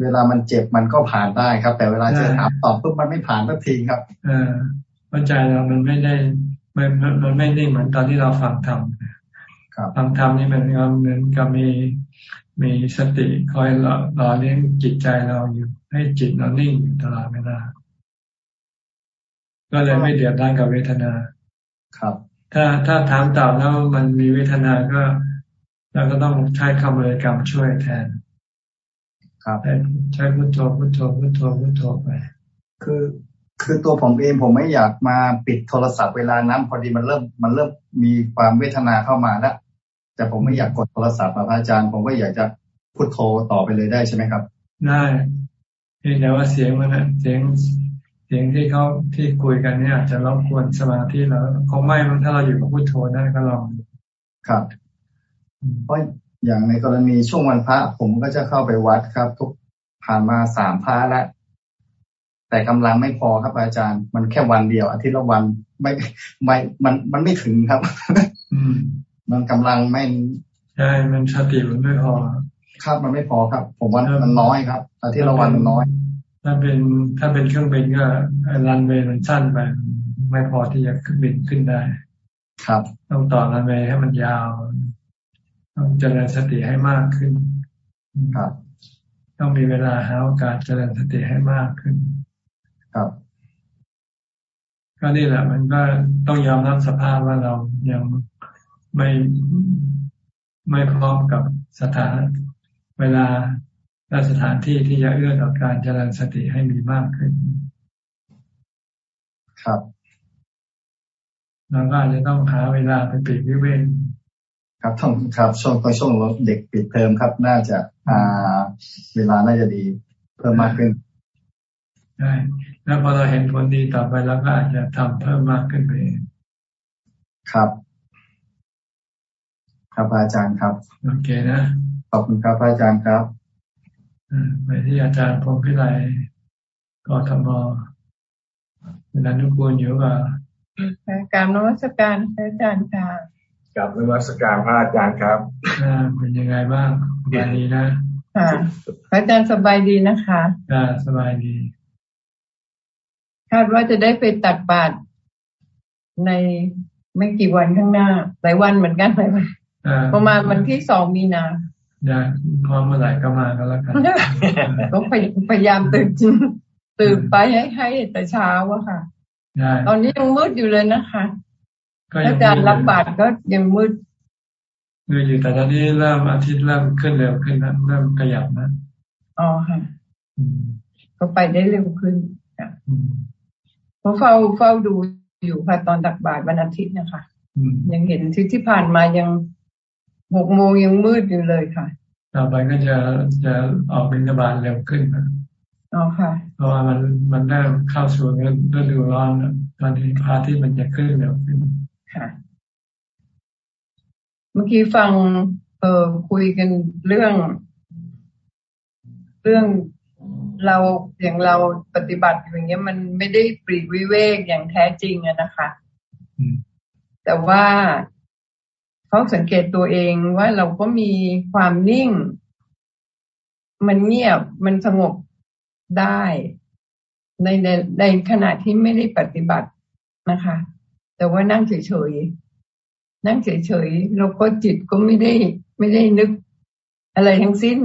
Speaker 8: เวลามันเจ็บมันก็ผ่านได้ครับ แต่เวลาจะถามตอบปุ๊บมันไม่ผ่านสักทีครับ
Speaker 1: เออเข้าใจเรามันไม่ได้มันมันไม่ได้เหมือนตอนที่เราฟังธรรมฟังธรรมนี่มันเหมือนกับมีมีสติคอยหล่อเลี้ยงจิตใจเราอยู่ ให้จิตเรานิ่งอยู่ตลอดเวลา ก็เลยไม่เดือดร้อนกับเวทนา
Speaker 8: ครับ
Speaker 1: ถ้าถ้าถามตอบแล้วมันมีเวทนาก็เราก็ต้องใช้คำบริกรรมช่วยแทน
Speaker 8: ครับ
Speaker 1: ใช้พุทโธพุทโธพุทโธพุทโธไป
Speaker 8: คือคือตัวผมเองผมไม่อยากมาปิดโทรศัพท์เวลานั้นพอดีมันเริ่มมันเริ่มมีความเวทนาเข้ามาแล้วแต่ผมไม่อยากกดโทรศัพท์พระอาจารย์ ผมก็อยากจะพุทโธต่อไปเลยได้ใช่ไหมครับ
Speaker 1: ได้เพียงแต่ว่าเสียงมันเสียงเสียงที่เขาที่คุยกันเนี่ยอาจจะรบกวนสมาธิแล้วคงไม่ถ้าเราอยู่กับพุทโธได้ก็ลอง
Speaker 8: ครับเพราะอย่างในกรณีช่วงวันพระ ผมก็จะเข้าไปวัดครับ ทุกผ่านมาสามพระแล้วแต่กำลังไม่พอครับอาจารย์ มันแค่วันเดียวอาทิตย์ละวันไม่ไม่มันมันไม่ถึงครับ
Speaker 1: อืม
Speaker 8: มันกำลังไม่
Speaker 1: ใช่มันสติมันไม่พอ
Speaker 8: ครับมันไม่พอครับ ผมว่ามันน้อยครับอาทิตย์ละวันมันน้อย
Speaker 1: ถ้าเป็นถ้าเป็นเครื่องบินก็รันเวย์มันสั้นไป ไม่พอที่จะขึ้นบินขึ้นได้
Speaker 8: ครับ
Speaker 1: ต้องต่อรันเวย์ให้มันยาว ต้องเจริญสติให้มากขึ้น
Speaker 8: ครับ
Speaker 1: ต้องมีเวลาหาโอกาสเจริญสติให้มากขึ้น
Speaker 8: ครับ
Speaker 1: ก็นี่แหละ มันก็ต้องยอมรับสภาพว่าเรายังไม่ไม่พร้อมกับสถานเวลา และสถานที่ที่จะเอื้อต่อการเจริญสติให้มีมากขึ้น
Speaker 8: ครับ
Speaker 1: เราก็อาจจะต้องหาเวลาไปปีกวิเวก
Speaker 8: ครับต้องครับช่วงตอนช่วงเด็กปิดเทอมครับ น่าจะอ่าเวลาน่าจะดีเพิ่มมากขึ้น
Speaker 1: ใช่แล้วพอเราเห็นผลดีต่อไปเราก็อาจจะทำเพิ่มมากขึ้นไป
Speaker 8: ครับ ครับอาจารย์ครับ
Speaker 1: โอเคนะ
Speaker 8: ขอบคุณครับอาจารย์ครับ
Speaker 1: ไปที่อาจารย์พงพิไลกทมเวลานุกูลอยู่ว่า
Speaker 10: การนวัตการพระอาจารย์ค่ะ
Speaker 11: กับนวัตการพระอาจารย์ครับ
Speaker 1: เป็นยังไงบ้างสบายดีนะ
Speaker 10: ค่ะพระอาจารย์สบายดีนะคะ
Speaker 1: ค่ะสบายดี
Speaker 10: คาดว่าจะได้ไปตักบาตรในไม่กี่วันข้างหน้า หลายวันเหมือนกันเลยประมาณวันที่สองมีนา
Speaker 1: ได้พร้อมเมื่อไหร่ก็มาก็แล้วกัน
Speaker 10: ก็พยายามตื่นตื่นไปให้ให้แต่เช้าอะค่ะตอนนี้ยังมืดอยู่เลยนะคะอาจารย์รับบาตรก็ยังมืด
Speaker 1: มืดอยู่แต่ตอนนี้เริ่มอาทิตย์เริ่มขึ้นเร็วขึ้นนะเริ่มขยับนะ
Speaker 10: อ๋อค่ะก็ไปได้เร็วขึ้นค่ะเพราะเฝ้าเฝ้าดูอยู่ค่ะตอนตักบาตรวันอาทิตย์นะคะยังเห็นที่ที่ผ่านมายัง หกโมงยังมืดอยู่เลยค่ะ
Speaker 1: ต่อไปก็จะจะออกบินบาตเร็วขึ้นนะ
Speaker 10: อ๋อค่ะ
Speaker 1: เพราะว่ามันมันได้เข้าสู่ฤดูร้อนตอนนี้พาที่มันจะขึ้นเร็วขึ้น
Speaker 10: ค่ะ เมื่อกี้ฟัง เออคุยกันเรื่อง เรื่องเราอย่างเราปฏิบัติอย่างเงี้ย มันไม่ได้ปรีวิเวกอย่างแท้จริงอะนะคะแต่ว่า เขาสังเกตตัวเองว่าเราก็มีความนิ่ง มันเงียบมันสงบได้ในในในขณะที่ไม่ได้ปฏิบัตินะคะ แต่ว่านั่งเฉยๆนั่งเฉยๆเราก็จิตก็ไม่ได้ไม่ได้นึกอะไรทั้งสิ้น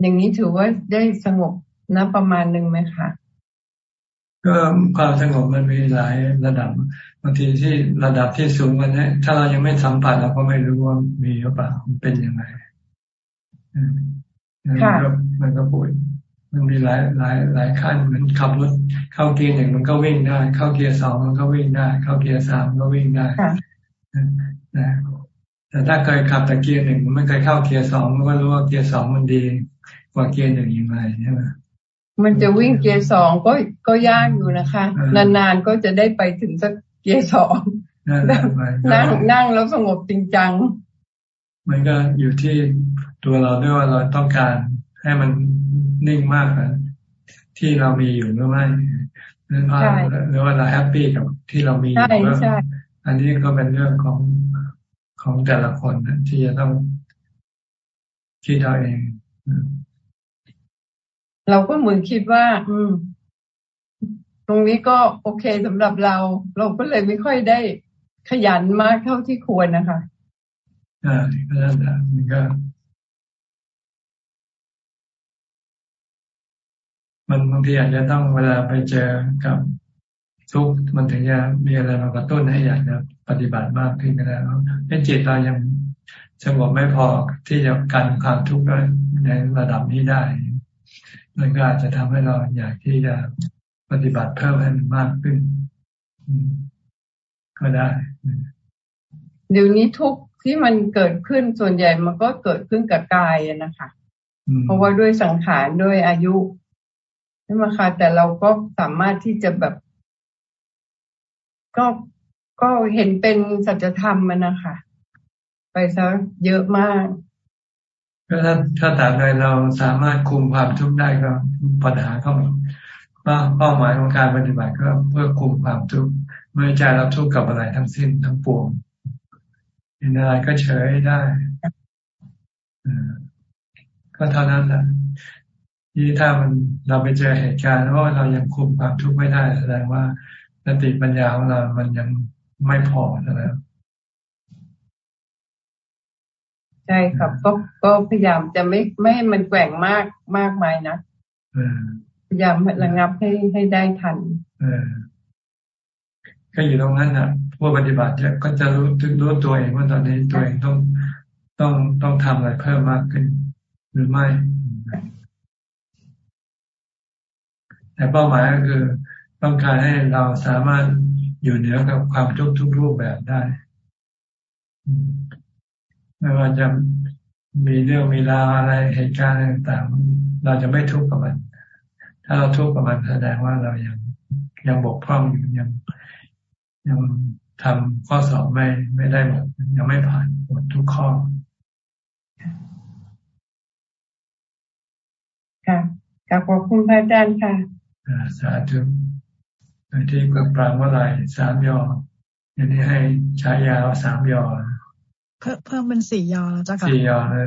Speaker 10: อย่างนี้ถือว่าได้สงบนะประมาณหนึ่งไหมคะ
Speaker 1: ก็ความสงบมันมีหลายระดับบางทีที่ระดับที่สูงกันนี้ถ้าเรายังไม่สัมผัสเราก็ไม่รู้ว่ามีหรือเปล่าเป็นยังไงมันก็ป่วยมันมีหลายหลายหลายขั้นเหมือนขับรถเข้าเกียร์หนึ่งมันก็วิ่งได้ เข้าเกียร์สองมันก็วิ่งได้ เข้าเกียร์สามก็วิ่งได้นะแต่ถ้าเคยขับแต่เกียร์หนึ่งมันไม่เคยเข้าเกียร์สองมันก็รู้ว่าเกียร์สองมันดีกว่าเกียร์หนึ่งยังไงใช่ไหม
Speaker 10: มันจะวิ่งเกียร์สองก็ก็ยากอยู่นะคะ นานๆก็จะได้ไปถึงสัก เกียร์สองนั่งนั่งแล้วสงบจริงจัง
Speaker 1: มันก็อยู่ที่ตัวเราด้วยว่าเราต้องการให้มันนิ่งมากนะที่เรามีอยู่หรือไม่หรือว่าหรือว่าเรา happy กับที่เรามีอยู่อันนี้ก็เป็นเรื่องของของแต่ละคนนะที่จะต้องคิดเอาเอง
Speaker 10: เราก็เหมือนคิดว่า อืม ตรงนี้ก็โอเคสำหรับเรา เราก็เลยไม่ค่อยได้ขยันมากเท่าที่ควรนะคะ
Speaker 1: อ่าก็นั่นแหละมันก็มันบางทีอาจจะต้องเวลาไปเจอกับทุกมันถึงจะมีอะไรมากระตุ้นให้อยากจะปฏิบัติมากขึ้นก็ได้เพราะจิตเรายังสงบไม่พอที่จะกันความทุกข์ในระดับนี้ได้มันก็อาจจะทำให้เราอยากที่จะ ปฏิบัติเพิ่มให้มันมากขึ้น ก็ได้
Speaker 10: เดี๋ยวนี้ทุกที่มันเกิดขึ้นส่วนใหญ่มันก็เกิดขึ้นกับกายนะคะ เพราะว่าด้วยสังขารด้วยอายุใช่ไหมคะแต่เราก็สามารถที่จะแบบ ก็ก็เห็นเป็นสัจธรรมมันนะคะไปซะเยอะมาก
Speaker 1: ก็ถ้าถ้าแต่ใดเราสามารถคุมความทุกข์ได้ก็ปัญหาก็มี เป้าหมายของการปฏิบัติก็เพื่อคุมความทุกข์ไม่ใจเราทุกข์กับอะไรทั้งสิ้นทั้งปวงเห็นอะไรก็เฉยได้ก็เท่านั้นแหละที่ถ้ามันเราไปเจอเหตุการณ์ว่าเรายังคุมความทุกข์ไม่ได้แสดงว่าสติปัญญาของเรามันยังไม่พอแล้ว
Speaker 10: ใช่ครับก็ก็พยายามจะไม่ไม่ให้มันแกว่งมากมากมายนะ พยายามระงับให้ให้ได้ทัน
Speaker 1: ก็อยู่ตรงนั้นนะผู้ปฏิบัติก็จะรู้ถึงรู้ตัวเองว่าตอนนี้ตัวเองต้องต้องต้องทำอะไรเพิ่มมากขึ้น หรือไม่ แต่เป้าหมายก็คือต้องการให้เราสามารถอยู่เหนือกับความทุกข์ทุกรูปแบบได้ไม่ว่าจะมีเรื่องมีราวอะไรเหตุการณ์ต่างๆ เราจะไม่ทุกข์กับมัน ถ้าเราทุกข์กับมันแสดงว่าเรายังยังบกพร่องอยู่ยังยังทำข้อสอบไม่ไม่ได้หมดยังไม่ผ่านหมดทุกข้อ
Speaker 10: ค่ะขอบคุณพระอาจารย์ค่ะ
Speaker 1: สาธุที่กุปรางว่าไรสามยออันนี้ให้ใช้ยาสามยอ
Speaker 12: เพิ่มเพิ่มเป็นสี่ยอแล้วจ้ะค่ะ
Speaker 1: สี่ยอเลย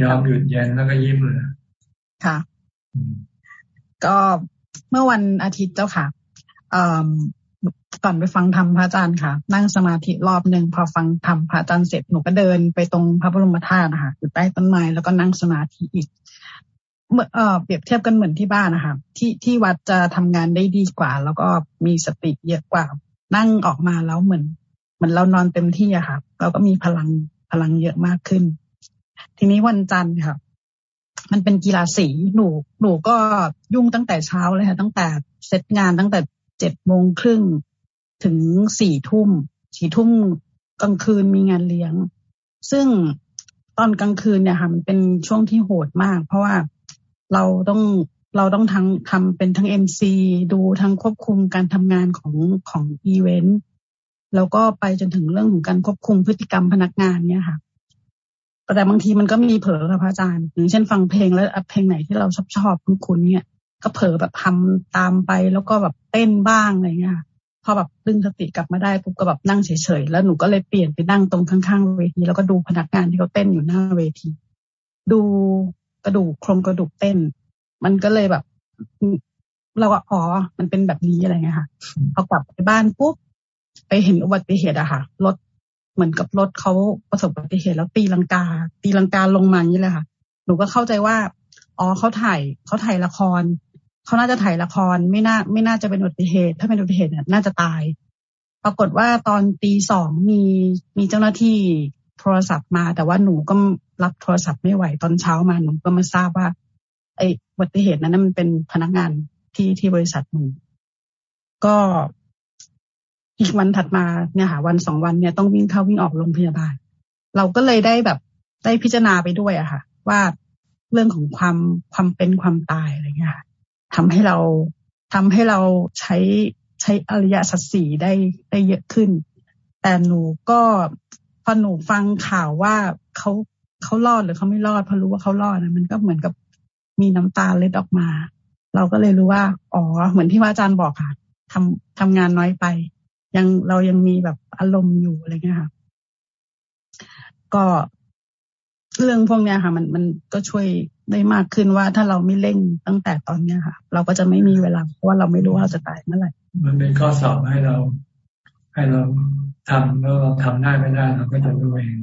Speaker 1: ยอมหยุดเย็นแล้วก็ยิ้มเลย
Speaker 12: ค่ะ ก็เมื่อวันอาทิตย์เจ้าค่ะก่อนไปฟังธรรมพระอาจารย์ค่ะ นั่งสมาธิรอบหนึ่งพอฟังธรรมพระอาจารย์เสร็จหนูก็เดินไปตรงพระบรมธาตุนะคะอยู่ใต้ต้นไม้แล้วก็นั่งสมาธิอีกเมื่อเปรียบเทียบกันเหมือนที่บ้านนะคะที่ที่วัดจะทำงานได้ดีกว่า แล้วก็มีสติเยอะกว่า นั่งออกมาแล้วเหมือนเหมือนเรานอนเต็มที่อะค่ะ เราก็มีพลังพลังเยอะมากขึ้น ทีนี้วันจันทร์ค่ะ มันเป็นกีฬาสีหนูหนูก็ยุ่งตั้งแต่เช้าเลยค่ะตั้งแต่เสร็จงานตั้งแต่เจ็ดโมงครึ่งถึงสี่ทุ่มสี่ทุ่มกลางคืนมีงานเลี้ยง ซึ่งตอนกลางคืนเนี่ยค่ะมันเป็นช่วงที่โหดมาก เพราะว่าเราต้องเราต้องทั้งทำเป็นทั้งเอ็มซีดูทั้งควบคุมการทำงานของของอีเวนต์แล้วก็ไปจนถึงเรื่องของการควบคุมพฤติกรรมพนักงานเนี่ยค่ะ แต่บางทีมันก็มีเผลอค่ะพระอาจารย์อย่างเช่นฟังเพลงแล้วเพลงไหนที่เราชอบชอบคุ้นๆเนี่ยก็เผลอแบบทำตามไปแล้วก็แบบเต้นบ้างอะไรเงี้ยพอแบบดึงสติกลับมาได้ปุ๊บก็แบบนั่งเฉยๆแล้วหนูก็เลยเปลี่ยนไปนั่งตรงข้างๆเวทีแล้วก็ดูพนักงานที่เขาเต้นอยู่หน้าเวที ดูกระดูกโครงกระดูกเต้น มันก็เลยแบบ เราก็อ๋อมันเป็นแบบนี้อะไรเงี้ยค่ะพอกลับไปบ้านปุ๊บไปเห็นอุบัติเหตุอะค่ะรถ เหมือนกับรถเขาประสบอุบัติเหตุแล้วตีลังกา ตีลังกาลงมาอย่างนี้เลยค่ะ หนูก็เข้าใจว่าอ๋อเขาถ่ายเขาถ่ายละครเขาน่าจะถ่ายละครไม่น่าไม่น่าจะเป็นอุบัติเหตุ ถ้าเป็นอุบัติเหตุเนี่ยน่าจะตาย ปรากฏว่าตอนตีสองมีมีเจ้าหน้าที่โทรศัพท์มา แต่ว่าหนูก็รับโทรศัพท์ไม่ไหวตอนเช้ามาหนูก็มาทราบว่า ไอ้อุบัติเหตุนั้นมันเป็นพนักงานที่ที่บริษัทหนูก็ อีกวันถัดมาเนี่ยค่ะวันสองวันเนี่ยต้องวิ่งเข้าวิ่งออกโรงพยาบาล เราก็เลยได้แบบได้พิจารณาไปด้วยอะค่ะ ว่าเรื่องของความความเป็นความตายอะไรเงี้ยทำให้เราทำให้เราใช้ใช้อริยสัจสี่ได้ได้เยอะขึ้น แต่หนูก็พอหนูฟังข่าวว่าเขาเขารอดหรือเขาไม่รอดพอรู้ว่าเขารอดนะมันก็เหมือนกับมีน้ำตาเล็ดออกมา เราก็เลยรู้ว่า อ๋อ เหมือนที่ว่าอาจารย์บอกค่ะทำทำงานน้อยไป ยังเรายังมีแบบอารมณ์อยู่อะไรเงี้ยค่ะ ก็เรื่องพวกเนี้ยค่ะ มันมันก็ช่วยได้มากขึ้นว่าถ้าเราไม่เร่งตั้งแต่ตอนเนี้ยค่ะ เราก็จะไม่มีเวลาเพราะว่าเราไม่รู้ว่าเราจะตายเมื่อไหร่
Speaker 1: มันเป็นข้อสอบให้เรา ให้เราทำแล้วเราทำได้ไม่ได้เราก็จะรู้เอง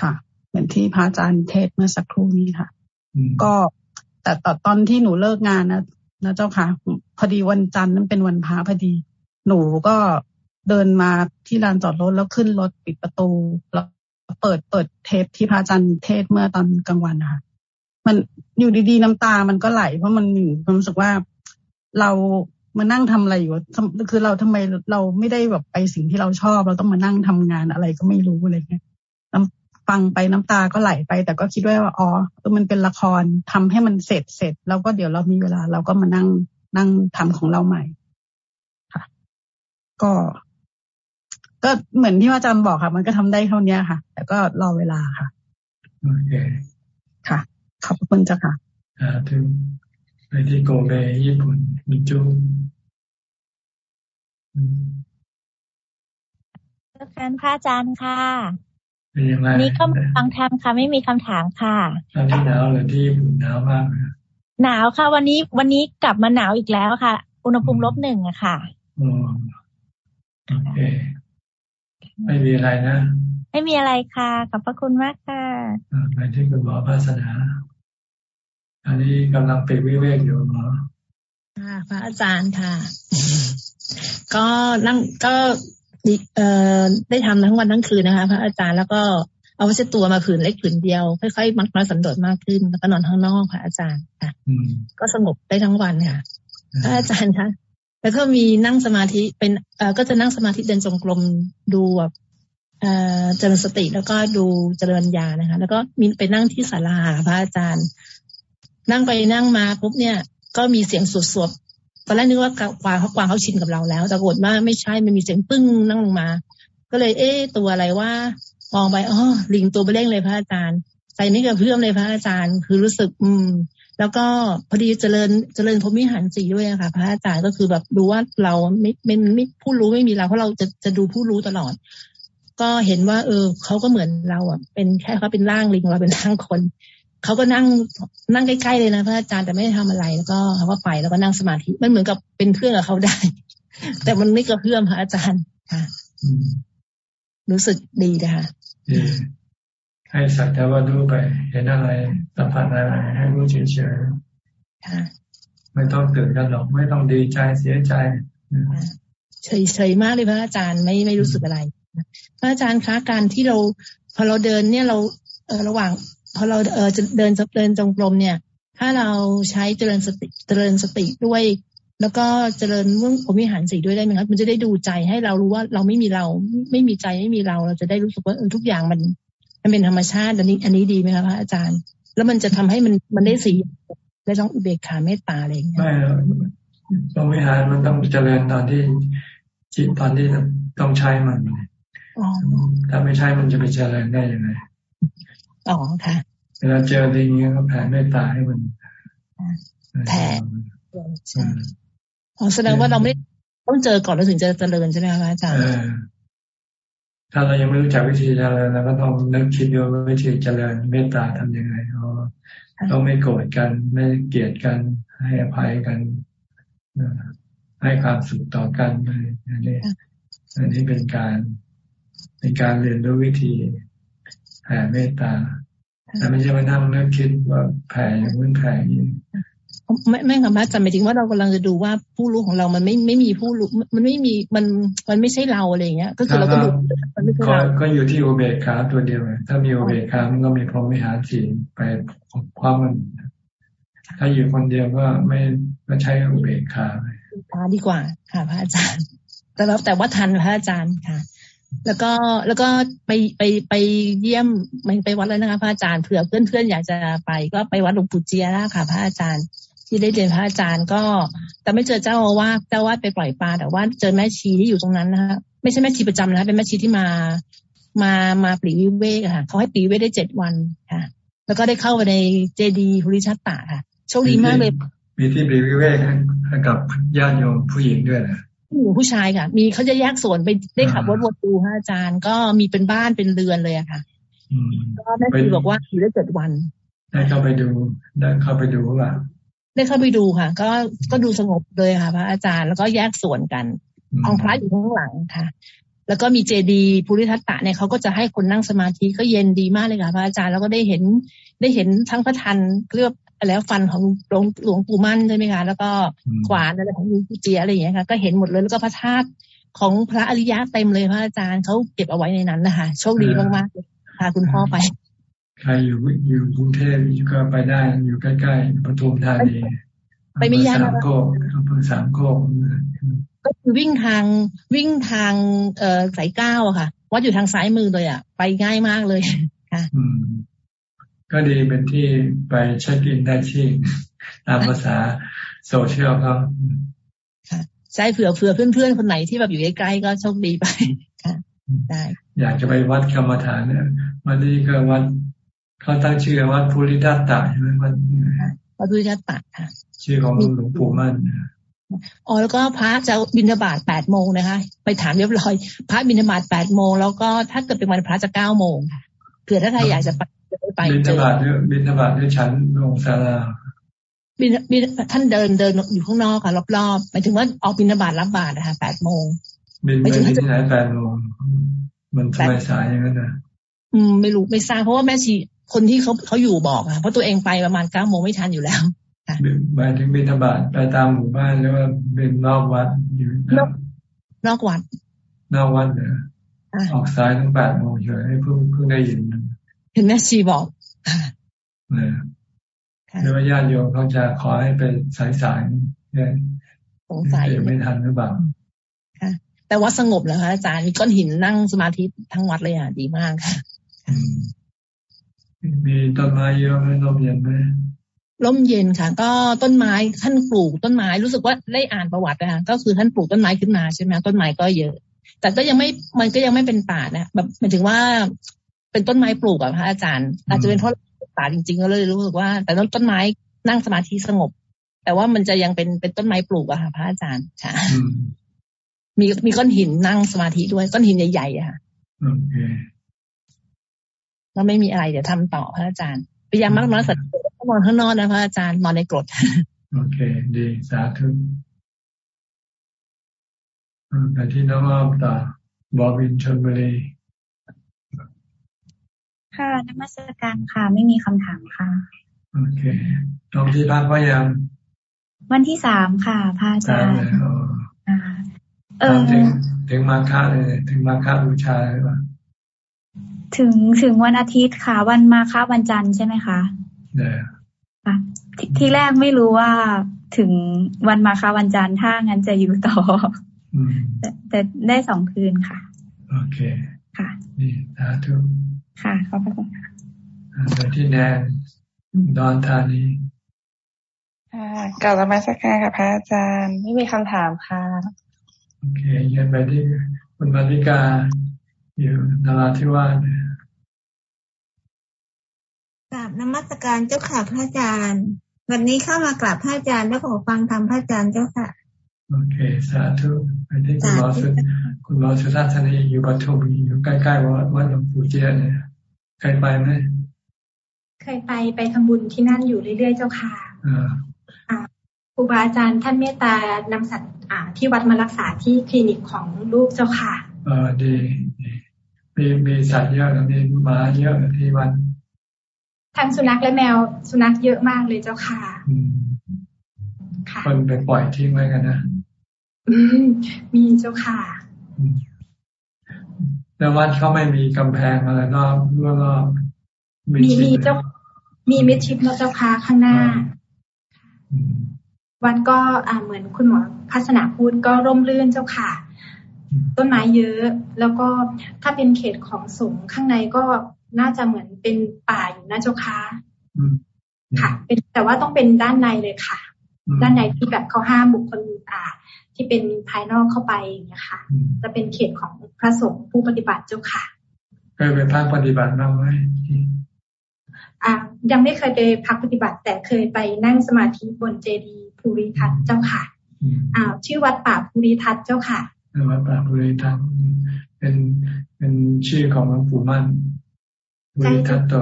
Speaker 12: ค่ะ เหมือนที่พระอาจารย์เทศเมื่อสักครู่นี้ค่ะ ก็แต่ตอนที่หนูเลิกงานนะนะเจ้าค่ะ พอดีวันจันทร์นั้นเป็นวันพระพอดี หนูก็ เดินมาที่ลานจอดรถแล้วขึ้นรถปิดประตูแล้วเปิดเปิดเทปที่พระอาจารย์เทศเมื่อตอนกลางวันค่ะมันอยู่ดีๆน้ำตามันก็ไหล เพราะมันอยู่ความรู้สึกว่าเรามานั่งทำอะไรอยู่คือเราทำไมเราไม่ได้แบบไปสิ่งที่เราชอบ เราต้องมานั่งทำงานอะไรก็ไม่รู้อะไรเงี้ยน้ำฟังไปน้ำตาก็ไหลไป แต่ก็คิดว่าอ๋อมันเป็นละครทำให้มันเสร็จเสร็จ แล้วก็เดี๋ยวเรามีเวลา เราก็มานั่งนั่งทำของเราใหม่ ค่ะ ก็ ก็เหมือนที่อาจารย์บอกค่ะ มันก็ทำได้เท่านี้ค่ะ แต่ก็รอเวลาค่ะ
Speaker 1: โอเค
Speaker 12: ค่ะขอบคุณเจ้าค่ะ
Speaker 1: อ่าถึงไปที่โกเบญี่ปุ่นมิจู
Speaker 13: การพระอาจารย์ค่ะ
Speaker 1: เป็นยังไง
Speaker 13: นี่ก็ฟังธรรมค่ะ ไม่มีคำถามค่ะ
Speaker 1: ตอนนี้หนาวเลยที่ญี่ปุ่นหนาวมาก
Speaker 13: หนาวค่ะ วันนี้วันนี้กลับมาหนาวอีกแล้วค่ะ อุณหภูมิลบหนึ่งอะค่ะ
Speaker 1: โอเค ไม่มีอะไรนะ
Speaker 13: ไม่มีอะไรค่ะ ขอบพระคุณมากค่ะ
Speaker 1: ไปที่คุณหมอภาสนา อันนี้กำลังไปวิเวกอยู่หมอ
Speaker 14: ค่ะพระอาจารย์ค่ะ ก็นั่งก็เอ่อได้ทำทั้งวันทั้งคืนนะคะ พระอาจารย์แล้วก็เอาไว้เช็ดตัวมาผืนเล็กผืนเดียวค่อยๆมักมาสันโดษมากขึ้น แล้วก็นอนข้างนอกพระอาจารย์ค่ะก็สงบได้ทั้งวันค่ะพระอาจารย์คะ แล้วก็มีนั่งสมาธิเป็นเอ่อก็จะนั่งสมาธิเดินจงกรมดูแบบเอ่อเจริญสติแล้วก็ดูเจริญญานะคะ แล้วก็มีไปนั่งที่ศาลาพระอาจารย์ นั่งไปนั่งมาปุ๊บเนี่ย ก็มีเสียงสวดสวดตอนแรกนึกว่ากวางเขากวางเขาชินกับเราแล้วแต่ปรากฏว่าไม่ใช่มันมีเสียงปึ้งนั่งลงมา ก็เลย เอ๊ะตัวอะไรว่ามองไปอ๋อลิงตัวเบล่งเลยพระอาจารย์ใจไม่กระเพื่อมเลยพระอาจารย์ คือรู้สึก อืม แล้วก็พอดีเจริญเจริญพรหมิหารสีด้วยค่ะ พระอาจารย์ก็คือแบบดูว่าเราไม่ไม่ไม่ผู้รู้ไม่มีเราเพราะเราจะจะดูผู้รู้ตลอด ก็เห็นว่า เออเขาก็เหมือนเราอะ เป็นแค่เขาเป็นร่างลิงเราเป็นร่างคนเขาก็นั่งนั่งใกล้ๆเลยนะพระอาจารย์แต่ไม่ได้ทำอะไร แล้วก็เขาก็ไปแล้วก็นั่งสมาธิมันเหมือนกับเป็นเพื่อนกับเขาได้ แต่มันไม่กระเพื่อมพระอาจารย์ค่ะ รู้สึกดีนะคะ
Speaker 1: ให้สักแต่ว่ารู้ไป เห็นอะไรสัมผัสอะไรให้รู้เฉยๆไม่ต้องตื่นกันหรอกไม่ต้องดีใจเสียใจ
Speaker 14: เฉยๆมากเลยพระอาจารย์ไม่ไม่รู้สึกอะไรพระอาจารย์คะการที่เราพอเราเดินเนี่ยเราเออระหว่าง พอเราเออจะเดินเดินจงกรมเนี่ย ถ้าเราใช้เจริญสติเจริญสติด้วย แล้วก็เจริญเรื่องผมวิหารสีด้วยได้ไหมครับมันจะได้ดูใจให้เรารู้ว่าเราไม่มีเรา ไม่มีใจไม่มีเรา เราจะได้รู้สึกว่าเออทุกอย่างมัน มันเป็นธรรมชาติอันนี้ อันนี้ดีไหมครับพระอาจารย์ แล้วมันจะทำให้มันมันได้สีได้ต้องอุเบกขาเมตตาอะไรอย่างเงี้ย
Speaker 1: ไม่ต้องวิหารมันต้องเจริญตอนที่จิตตอนที่ต้องใช้มันถ้าไม่ใช่มันจะไปเจริญได้ยังไง
Speaker 14: อ๋อค่ะ
Speaker 1: เวลาเจอดีเงี้ยก็แผ่เมตตาให้มัน
Speaker 14: แผ่อ๋อแสดงว่าเราไม่ต้องเจอก่อนแล้วถึงจะเจริญใช่ไหมคะอาจารย์
Speaker 1: ถ้าเรายังไม่รู้จักวิธีเจริญเราก็ต้องนึกคิดดูว่าวิธีเจริญเมตตาทำยังไงต้องไม่โกรธกันไม่เกลียดกันให้อภัยกันให้ความสุขต่อกันอันนี้อันนี้เป็นการเป็นการเรียนรู้วิธีแผ่เมตตาแต่ไม่ใช่มานั่งนึกคิดว่าแผ่อย่างนู้นแผ่อย่างนี้
Speaker 14: ไม่ไม่ค่ะพระอาจารย์หมายถึงว่าเรากำลังจะดูว่าผู้รู้ของเรามันไม่ไม่มีผู้รู้มันไม่มีมันมันไม่ใช่เราอะไรอย่างเงี้ย ก็คือเราก็ดู
Speaker 1: มันไม่ใช่เราก็อยู่ที่อุเบกขาตัวเดียวถ้ามีอุเบกขามันก็มีพรหมิหารสีไปความมัน ถ้าอยู่คนเดียวก็ไม่ก็ใช้อุเบกขา
Speaker 14: ไปดีกว่าค่ะ พระอาจารย์ แต่แล้วแต่ว่าทันพระอาจารย์ค่ะ แล้วก็แล้วก็ไปไปไปเยี่ยมมันไปวัดเลยนะคะพระอาจารย์เผื่อเพื่อนเพื่อนอยากจะไป ก็ไปวัดหลวงปู่เจียนะค่ะ พระอาจารย์ ที่ได้เรียนพระอาจารย์ก็ แต่ไม่เจอเจ้าอาวาสเจ้าอาวาสไปปล่อยปลาแต่ว่าเจอแม่ชีที่อยู่ตรงนั้นนะคะไม่ใช่แม่ชีประจำนะเป็นแม่ชีที่มามามาปรีวิเวกค่ะเขาให้ปรีวิเวกได้เจ็ดวันค่ะ แล้วก็ได้เข้าไปในเจดีภูริชัตตาค่ะโชคดีมากเลย
Speaker 1: มีที่ปรีวิเวกกับญาติโยมผู้หญิงด้วยนะ
Speaker 14: ผู้หญิงผู้ชายค่ะ มีเขาจะแยกส่วนไปได้ขับรถวนดูพระอาจารย์ ก็มีเป็นบ้านเป็นเรือนเลยอะค่ะก็แม่ชีบอกว่าอยู่ได้เจ็ดวัน
Speaker 1: ได้เข้าไปดูได้เข้าไปดูว่า
Speaker 14: ได้เข้าไปดูค่ะ ก็ก็ดูสงบเลยค่ะ พระอาจารย์แล้วก็แยกส่วนกันองพระอยู่ข้างหลังค่ะ แล้วก็มีเจดีภูริทัตตะเนี่ยเขาก็จะให้คนนั่งสมาธิก็เย็นดีมากเลยค่ะ พระอาจารย์แล้วก็ได้เห็นได้เห็นทั้งพระทันเรียกแล้วฟันของหลวงหลวงปู่มั่นใช่ไหมคะแล้วก็ขวานอะไรของหลวงปู่เจียอะไรอย่างเงี้ยค่ะ ก็เห็นหมดเลยแล้วก็พระธาตุของพระอริยะเต็มเลยพระอาจารย์เขาเก็บเอาไว้ในนั้นนะคะโชคดีมากๆเลยพาคุณพ่อไป
Speaker 1: ใครอยู่อยู่กรุงเทพก็ไปได้อยู่ใกล้ๆปทุมธานี
Speaker 14: ไปไม่ยาก
Speaker 1: สามโคกอำเภอสามโคก
Speaker 14: ก็คือวิ่งทางวิ่งทางเอ่อสายเก้าอะค่ะวัดอยู่ทางซ้ายมือเลยอะ ไปง่ายมากเลยค่ะ
Speaker 1: ก็ดีเป็นที่ไปเช็คอินได้ที่ตามภาษาโซเชียลครับ
Speaker 14: ใช่เผื่อเผื่อเพื่อนๆคนไหนที่แบบอยู่ใกล้ๆก็โชคดีไปค่ะได้
Speaker 1: อยากจะไปวัดกรรมฐานเนี่ยวันนี้ก็วัด เขาตั้งชื่อวัดภูริทัตตาใช่ไหมวัด
Speaker 14: วัดภูริทัตตาค่ะ
Speaker 1: ชื่อของหลวงปู่มั่น
Speaker 14: อ๋อแล้วก็พระจะบิณฑบาตแปดโมงนะคะ ไปถามเรียบร้อย พระบิณฑบาตแปดโมงแล้วก็ถ้าเกิดเป็นวันพระจะเก้าโมงค่ะเผื่อถ้าใครอยากจะไปจะไป
Speaker 1: บิณฑบาตเนี่ยบิณฑบาตด้วยชั้นลงศาลา
Speaker 14: บินบินท่านเดินเดินอยู่ข้างนอกค่ะรอบๆหมายถึงว่าออกบิณฑบาตรับบาตนะคะแปดโมง
Speaker 1: บินไปที่ไหนแปดโมงมันสายสายอย่างนั้นนะ
Speaker 14: อืมไม่รู้ไม่ทราบเพราะว่าแม่ชี คนที่เขาเขาอยู่บอกอะเพราะตัวเองไปประมาณเก้าโมงไม่ทันอยู่แล้ว
Speaker 1: หมายถึงบิณฑบาตไปตามหมู่บ้านหรือว่าเป็นนอกวัดอยู่นอก
Speaker 14: นอกวัด
Speaker 1: นอกวัดเหรอออกซ้ายตั้งแปดโมงเฉยให้เพิ่งเพิ่งได้ยิน
Speaker 14: เห็นแม่ชีบอก
Speaker 1: เนี่ยหรือว่าญาติโยมเขาจะขอให้เป็นสายสายเนี่ย
Speaker 14: สงสัย
Speaker 1: ไม่ทันหรือเปล่า
Speaker 14: ค่ะ แต่ว่าสงบแล้วคะอาจารย์มีก้อนหินนั่งสมาธิทั้งวัดเลยอะดีมากค่ะ
Speaker 1: มีต้นไม้เยอะไหมลมเย็นไหม
Speaker 14: ร่มเย็นค่ะ ก็ต้นไม้ท่านปลูกต้นไม้รู้สึกว่าได้อ่านประวัตินะคะก็คือท่านปลูกต้นไม้ขึ้นมาใช่ไหมต้นไม้ก็เยอะ แต่ก็ยังไม่มันก็ยังไม่เป็นป่านะแบบหมายถึงว่าเป็นต้นไม้ปลูกอะพระอาจารย์ อาจจะเป็นเพราะป่าจริง ๆ ก็เลยรู้สึกว่า แต่ต้นไม้นั่งสมาธิสงบ แต่ว่ามันจะยังเป็นเป็นต้นไม้ปลูกอะค่ะ พระอาจารย์ค่ะ มีมีก้อนหินนั่งสมาธิด้วยก้อนหินใหญ่ๆอะค่ะโอเค แล้วไม่มีอะไรเดี๋ยวทำต่อพระอาจารย์พยายามมากน้อยสักนอนข้างนอกนะพระอาจารย์นอนในกรด
Speaker 1: โอเค ดีสาธุไปที่น้องอ้อมต่อบอบินชนบุรี
Speaker 15: ค่ะนมัสการค่ะ ไม่มีคำถามค่ะ
Speaker 1: โอเคตรงที่พักว่ายัง
Speaker 15: วันที่สามค่ะพระอาจารย์
Speaker 1: เออถึงถึงมาค่าเลย ถึงมาค่าบูชาหรือเปล่า
Speaker 15: ถึงถึงวันอาทิตย์ค่ะ วันมาค่าวันจันทร์ใช่ไหมคะ
Speaker 1: เนี่ย
Speaker 15: ทีแรกไม่รู้ว่าถึงวันมาคาวันจันทร์ถ้างั้นจะอยู่ต่อแต่แต่ได้สองคืนค่ะ
Speaker 1: โอเค
Speaker 15: ค่ะ
Speaker 1: นี่สาธุ
Speaker 15: ค่ะขอบคุณค่ะ
Speaker 1: ไปที่แนนดอนธานี
Speaker 16: ค่ะกล่าวมาสักการค่ะพระอาจารย์ ไม่มีคำถามค่ะ
Speaker 1: โอเคยันไปที่คุณมาริกา อยู่นาราธิวาส
Speaker 17: กราบนมัสการเจ้าค่ะพระอาจารย์ วันนี้เข้ามากราบพระอาจารย์แล้วขอฟังธรรมพระอาจารย์เจ้าค่ะ
Speaker 1: โอเค สาธุไปที่คุณหมอสุคุณหมอสุทัศนีอยู่ปทุมอยู่ใกล้ๆวัดวัดหลวงปู่เจียเนี่ยเคยไปไหม
Speaker 15: เคยไปไปทำบุญที่นั่นอยู่เรื่อยๆเจ้าค่ะครูบาอาจารย์ท่านเมตตานำสัตว์ที่วัดมารักษาที่คลินิกของลูกเจ้าค่ะ
Speaker 1: เออดี มีมีสัตว์เยอะมีหมาเยอะที่วัด
Speaker 15: ทั้งสุนัขและแมว สุนัขเยอะมากเลยเจ้าค่ะ
Speaker 1: คนไปปล่อยทิ้งไว้กันนะ
Speaker 15: มีเจ้าค่ะ
Speaker 1: แล้ววัดเขาไม่มีกำแพงอะไรรอบรอบ
Speaker 15: มีมีเจ้า มีมิดชิดเจ้าค่ะข้างหน้า วัดก็อ่าเหมือนคุณหมอพัฒนาพูดก็ร่มรื่นเจ้าค่ะ ต้นไม้เยอะ แล้วก็ถ้าเป็นเขตของสงฆ์ข้างในก็น่าจะเหมือนเป็นป่าอยู่นะเจ้าค่ะค่ะ เป็นแต่ว่าต้องเป็นด้านในเลยค่ะ ด้านในที่แบบเขาห้ามบุคคลอ่า ที่เป็นภายนอกเข้าไปอย่างเงี้ยค่ะ จะเป็นเขตของพระสงฆ์ผู้ปฏิบัติเจ้าค่ะ
Speaker 1: เคยไปพักปฏิบัติบ้างไหม
Speaker 15: อ่ายังไม่เคยไปพักปฏิบัติ แต่เคยไปนั่งสมาธิบนเจดีย์ภูริทัตเจ้าค่ะอ่าชื่อวัดป่าภูริทัตเจ้าค่ะ
Speaker 1: วัดป่าภูริทัตเป็นเป็นชื่อของหลวงปู่มั่นใช่ทัตโต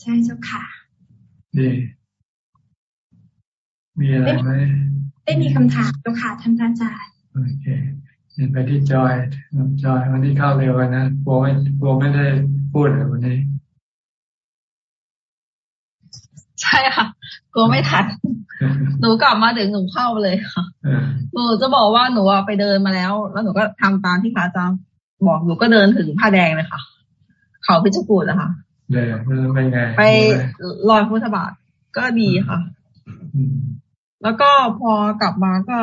Speaker 15: ใช่เจ้าค่ะ
Speaker 1: ดีมีอะไรไหม
Speaker 15: ได้มีคำถามเจ้าค่ะท่านอาจารย์
Speaker 1: โอเคเห็นไปที่จอยจอยวันนี้เข้าเร็วนะกลัวไม่กลัวไม่ได้พูดเลยวันนี้
Speaker 18: ใช่ค่ะ กลัวไม่ทันหนูกลับมาถึงหนูเข้าเลยค่ะหนูจะบอกว่าหนูไปเดินมาแล้ว แล้วหนูก็ทำตามที่พระอาจารย์บอกหนูก็เดินถึงผ้าแดงเลยค่ะ เขาพิจิกูดนะคะ
Speaker 1: เดินไปไง
Speaker 18: ไปลอยพุทธบาทก็ดีค่ะแล้วก็พอกลับมาก็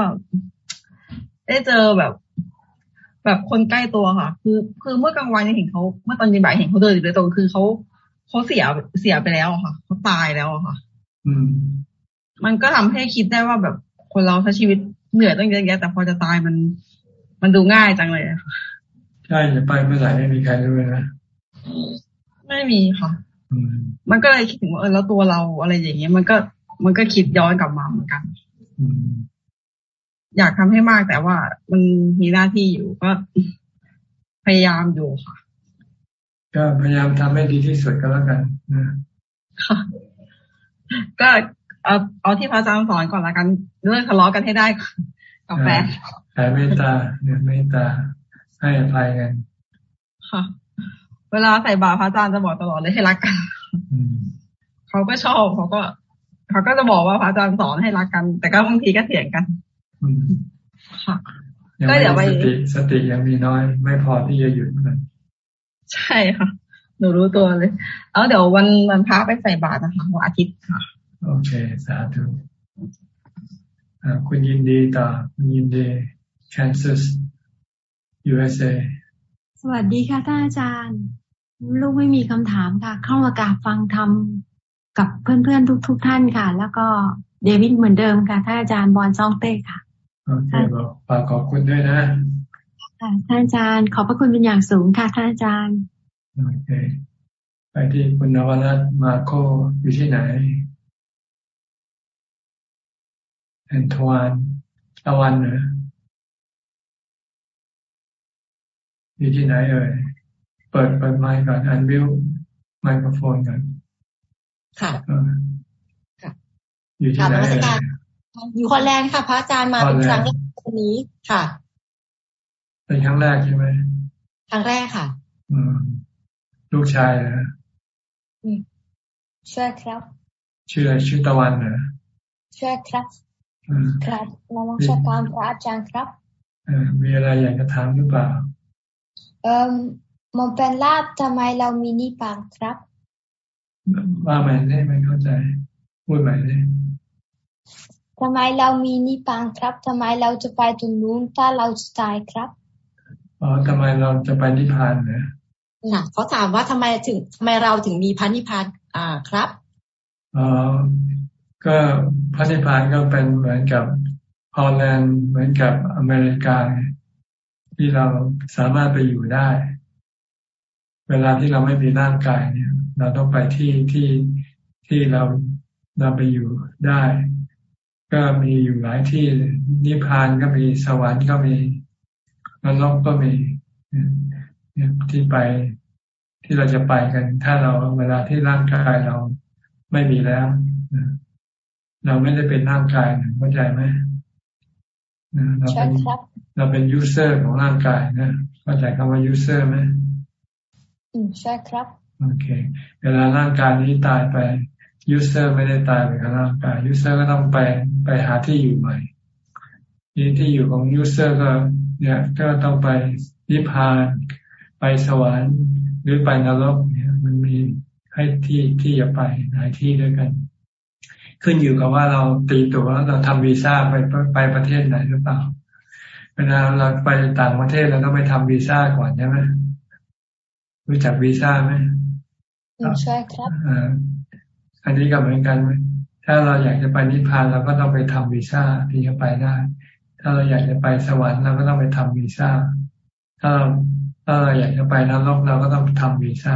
Speaker 18: ได้เจอแบบ แบบคนใกล้ตัวค่ะ คือคือเมื่อกลางวันเห็นเขาเมื่อตอนเย็นบ่ายเห็นเขาเดินอยู่เลยตรงคือเขาเขาเสียเสียไปแล้วค่ะเขาตายแล้วค่ะ
Speaker 1: อื ม
Speaker 18: มันก็ทำให้คิดได้ว่าแบบคนเราใช้ชีวิตเหนื่อยต้องเยอะแยะแต่พอจะตายมัน มันดูง่ายจังเลยค่ะ
Speaker 1: ใช่จะไปเมื่อไหร่ไม่มีใครรู้เลยนะ
Speaker 18: ไม่มีค่ะมันก็เลยคิดถึงว่าเออแล้วตัวเราอะไรอย่างเงี้ย มันก็มันก็คิดย้อนกลับมาเหมือนกันอยากทำให้มากแต่ว่ามันมีหน้าที่อยู่ก็พยายามอยู่ค่ะ
Speaker 1: ก็พยายามทำให้ดีที่สุดก็แล้วกันนะ
Speaker 18: ค่ะ ก็เอาเอาที่พระอาจารย์สอนก่อนละกันเรื่องทะเลาะกันให้ได้กับแฟน
Speaker 1: แผ่เมตตาเนี่ยเมตตาให้อภัยกัน
Speaker 18: ค่ะ เวลาใส่บาตรพระอาจารย์จะบอกตลอดเลยให้รักกันเขาก็ชอบเขาก็เขาก็จะบอกว่าพระอาจารย์สอนให้รักกัน แต่ก็บางทีก็เถียงกันค่ะ
Speaker 1: ก็เดี๋ยวไปสติสติยังมีน้อย ไม่พอที่จะหยุดมัน
Speaker 18: ใช่ค่ะ หนูรู้ตัวเลยเอาเดี๋ยววันวันพระไปใส่บาตรนะคะวันอาทิตย์ค่ะ
Speaker 1: โอเค สาธุคุณยินดีต่อคุณยินดี Kansas USA
Speaker 19: สวัสดีค่ะท่านอาจารย์ ลูกไม่มีคำถามค่ะ เข้ามากราบฟังธรรมกับเพื่อนๆทุกๆทท่านค่ะ แล้วก็เดวิดเหมือนเดิมค่ะท่านอาจารย์บอลซองเต้ค่ะ
Speaker 1: โอเคบอกฝากขอบคุณด้วยนะ
Speaker 19: ค่ะท่านอาจารย์ขอบพระคุณเป็นอย่างสูงค่ะท่านอาจารย์
Speaker 1: โอเค ไปที่คุณนวรัตน์มาโคอยู่ที่ไหน แอนทวานตะวันเหรออยู่ที่ไหนเอ่ย เปิดเปิดไมค์ก่อนอันวิวไมโครโฟนก่อน
Speaker 20: ค่ะ
Speaker 1: อยู่ที่ไหน
Speaker 20: อยู่คอนแลนด์ค่ะ พระอาจารย์มาเป็นครั้งแรกวันนี้ค่ะ
Speaker 1: เป็นครั้งแรกใช่ไหม
Speaker 20: ครั้งแรกค่ะ
Speaker 1: อืม ลูกชายเหรอ
Speaker 20: ใช่ครับ
Speaker 1: ชื่ออะไรชื่อตะวันเหรอ
Speaker 20: ใช่ครับครับนมัสการพระอาจารย์ครับ
Speaker 1: มีอะไรอยากจะถามหรือเปล่า
Speaker 20: เอ่อมันเป็นลาบทำไมเรามีนิพพานครับ
Speaker 1: ว่าใหม่ได้ไหมเข้าใจ พูดใหม่ได้
Speaker 20: ทำไมเรามีนิพพานครับทำไมเราจะไปตรงนู้นถ้าเราจะตายครับ
Speaker 1: อ๋อทำไมเราจะไปนิพพานเนี่ย
Speaker 20: น่ะเขาถามว่าทำไมถึงทำไมเราถึงมีพระนิพพานอ่าครับ
Speaker 1: อ๋อก็พระนิพพานก็เป็นเหมือนกับฮอลแลนด์เหมือนกับอเมริกา ที่เราสามารถไปอยู่ได้ เวลาที่เราไม่มีร่างกายเนี่ย เราต้องไปที่ที่ที่เราเราไปอยู่ได้ ก็มีอยู่หลายที่นิพพานก็มีสวรรค์ก็มีนรกก็มี ที่ไปที่เราจะไปกัน ถ้าเราเวลาที่ร่างกายเราไม่มีแล้วเราไม่ได้เป็นร่างกายเข้าใจไหมเราเป็นเราเป็น user ของร่างกายนะเข้าใจคำว่า user ไหม
Speaker 20: ใช่ครับ
Speaker 1: โอเค เวลาร่างกายนี้ตายไป user ไม่ได้ตายไปกับร่างกาย user ก็ต้องไปไปหาที่อยู่ใหม่ที่ที่อยู่ของ user ก็ เนี่ย ก็ต้องไปนิพพานไป สวรรค์หรือไปนรกเนี่ย มันมีให้ที่ที่จะไปหลายที่ด้วยกัน ขึ้นอยู่กับว่าเราตีตัวเราทำวีซ่าไปไปประเทศไหนหรือเปล่าเวลาเราไปต่างประเทศเราต้องไปทำวีซ่าก่อนใช่ไหมรู้จักวีซ่าไหม
Speaker 20: ใช่ครับ
Speaker 1: อันนี้ก็เหมือนกันถ้าเราอยากจะไปนิพพานเราก็ต้องไปทำวีซ่าที่จะไปได้ ถ้าเราอยากจะไปสวรรค์เราก็ต้องไปทำวีซ่า ถ้าเรา ถ้าเราอยากจะไปนรกเราก็ต้องทำวีซ่า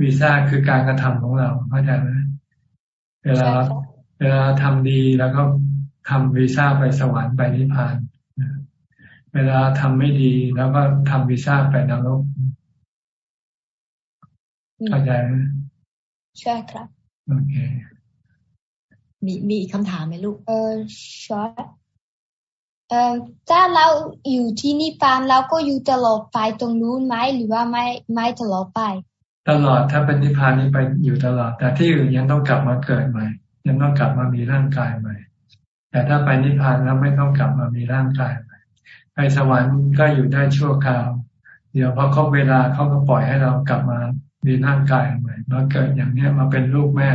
Speaker 1: วีซ่าคือการกระทำของเราเข้าใจไหมเวลาเวลาทำดีแล้วก็ทำวีซ่าไปสวรรค์ไปนิพพานเวลาทำไม่ดีแล้วก็ทำวีซ่าไปนรกเข้าใจไหม
Speaker 20: ใช่ครับ
Speaker 1: โอเค
Speaker 20: มีมีอีกคำถามไหมลูกเออชอตเอ่อ ถ้าเราอยู่ที่นิพพานเราก็อยู่ตลอดไปตรงนู้นไหมหรือว่าไม่ไม่ตลอดไป
Speaker 1: ตลอดถ้าเป็นนิพพานนี้ไปอยู่ตลอด แต่ที่อื่นยังต้องกลับมาเกิดใหม่ ยังต้องกลับมามีร่างกายใหม่ แต่ถ้าไปนิพพานแล้วไม่ต้องกลับมามีร่างกายใหม่ไปสวรรค์ก็อยู่ได้ชั่วคราว เดี๋ยวพอครบเวลาเขาก็ปล่อยให้เรากลับมามีร่างกายใหม่มาเกิดอย่างเนี้ยมาเป็นลูกแม่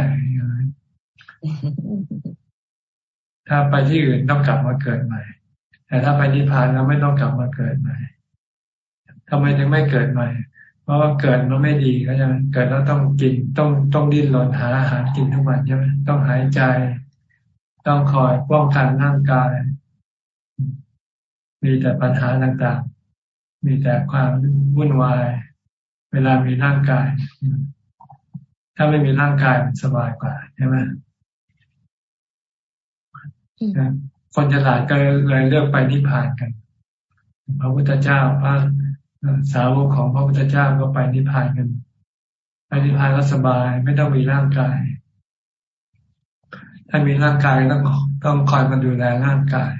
Speaker 1: ถ้าไปที่อื่นต้องกลับมาเกิดใหม่ แต่ถ้าไปนิพพานเราไม่ต้องกลับมาเกิดใหม่ทำไมถึงไม่เกิดใหม่ เพราะว่าเกิดมันไม่ดีก็จะเกิดแล้วต้องกินต้องต้องดิ้นรนหาอาหารกินทุกวันใช่ไหมต้องหายใจ ต้องคอยป้องกันร่างกาย มีแต่ปัญหาต่างๆ มีแต่ความวุ่นวาย เวลามีร่างกาย ถ้าไม่มีร่างกายมันสบายกว่าใช่ไหม คนฉลาดก็เลยเลือกไปนิพพานกัน พระพุทธเจ้าพระสาวกของพระพุทธเจ้าก็ไปนิพพานกันไปนิพพานก็สบายไม่ต้องมีร่างกาย ถ้ามีร่างกายต้องต้องคอยมาดูแลร่างกาย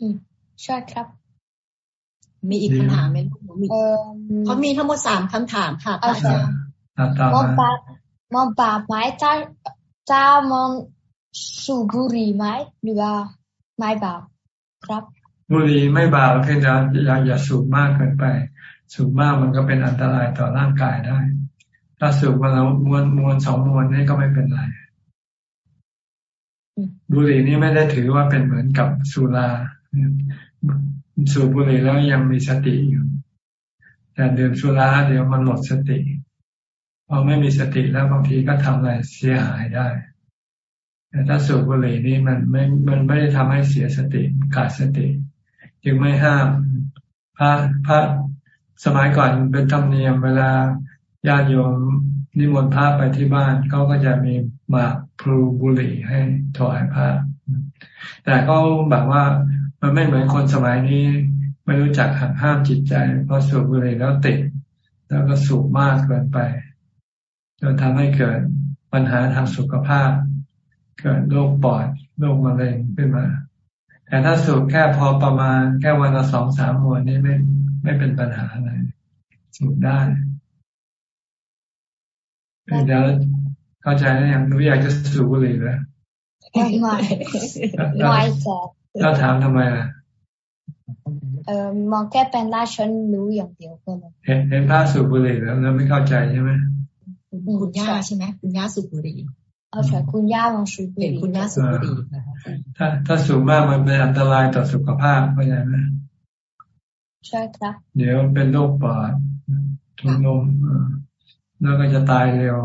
Speaker 20: อืมใช่ครับ มีอีกคำถามไหมลูกมีเขามีทั้งหมดสามคำถามค่ะอาจารย์
Speaker 1: ม
Speaker 20: องบาปมองบาปไหมถ้าถ้ามอง สูบบุหรี่ไหมหรือว่าไม่บาปครับ
Speaker 1: บุหรี่ไม่บาปเพียงแต่อย่าอย่าสูบมากเกินไป สูบมากมันก็เป็นอันตรายต่อร่างกายได้ ถ้าสูบมาแล้วมวนมวนสองมวนนี่ก็ไม่เป็นไรบุหรี่นี่ไม่ได้ถือว่าเป็นเหมือนกับสุราสูบบุหรี่แล้วยังมีสติอยู่ แต่ดื่มสุราเดี๋ยวมันหมดสติพอไม่มีสติแล้วบางทีก็ทำอะไรเสียหายได้ แต่ถ้าสูบบุหรี่นี่มันไม่ มันไม่ได้ทำให้เสียสติขาดสติ จึงไม่ห้ามพระพระสมัยก่อนเป็นธรรมเนียมเวลาญาติโยมนิมนต์พระไปที่บ้านเขาก็จะมีหมากพลูบุหรี่ให้ถวายพระแต่ก็แบบว่ามันไม่เหมือนคนสมัยนี้ ไม่รู้จักหักห้ามจิตใจเพราะสูบบุหรี่แล้วติด แล้วก็สูบมากเกินไปจนทำให้เกิดปัญหาทางสุขภาพ เกิดโรคปอดโรคมะเร็งขึ้นมา แต่ถ้าสูบแค่พอประมาณแค่วันละสองสามมวนนี่ไม่ไม่เป็นปัญหาอะไรสูบได้เดี๋ยวเข้าใจนะอย่างหนูอยากจะสูบบุหรี่แล้ว
Speaker 20: ไม่ไม่ไม่จะ
Speaker 1: เราถามทำไมล่ะ
Speaker 20: เออมองแค่เป็นราชนรู้อย่างเดียวก็เลย
Speaker 1: เห็นเห็นพระสูบบุหรี่แล้วเราไม่เข้าใจใช่ไหม
Speaker 6: คุณย่าใช่ไหมคุณย่าสูบบุหรี่
Speaker 20: เอาใช่คุณย่าลองสูบบุหรี่
Speaker 6: คุณย่าสูบบุหรี่
Speaker 1: ถ้าถ้าสูบมากมันเป็นอันตรายต่อสุขภาพเข้าใจไหม
Speaker 20: ใช่ครับ
Speaker 1: เดี๋ยวเป็นโรคปอดทุนลมแล้วก็จะตายเร็ว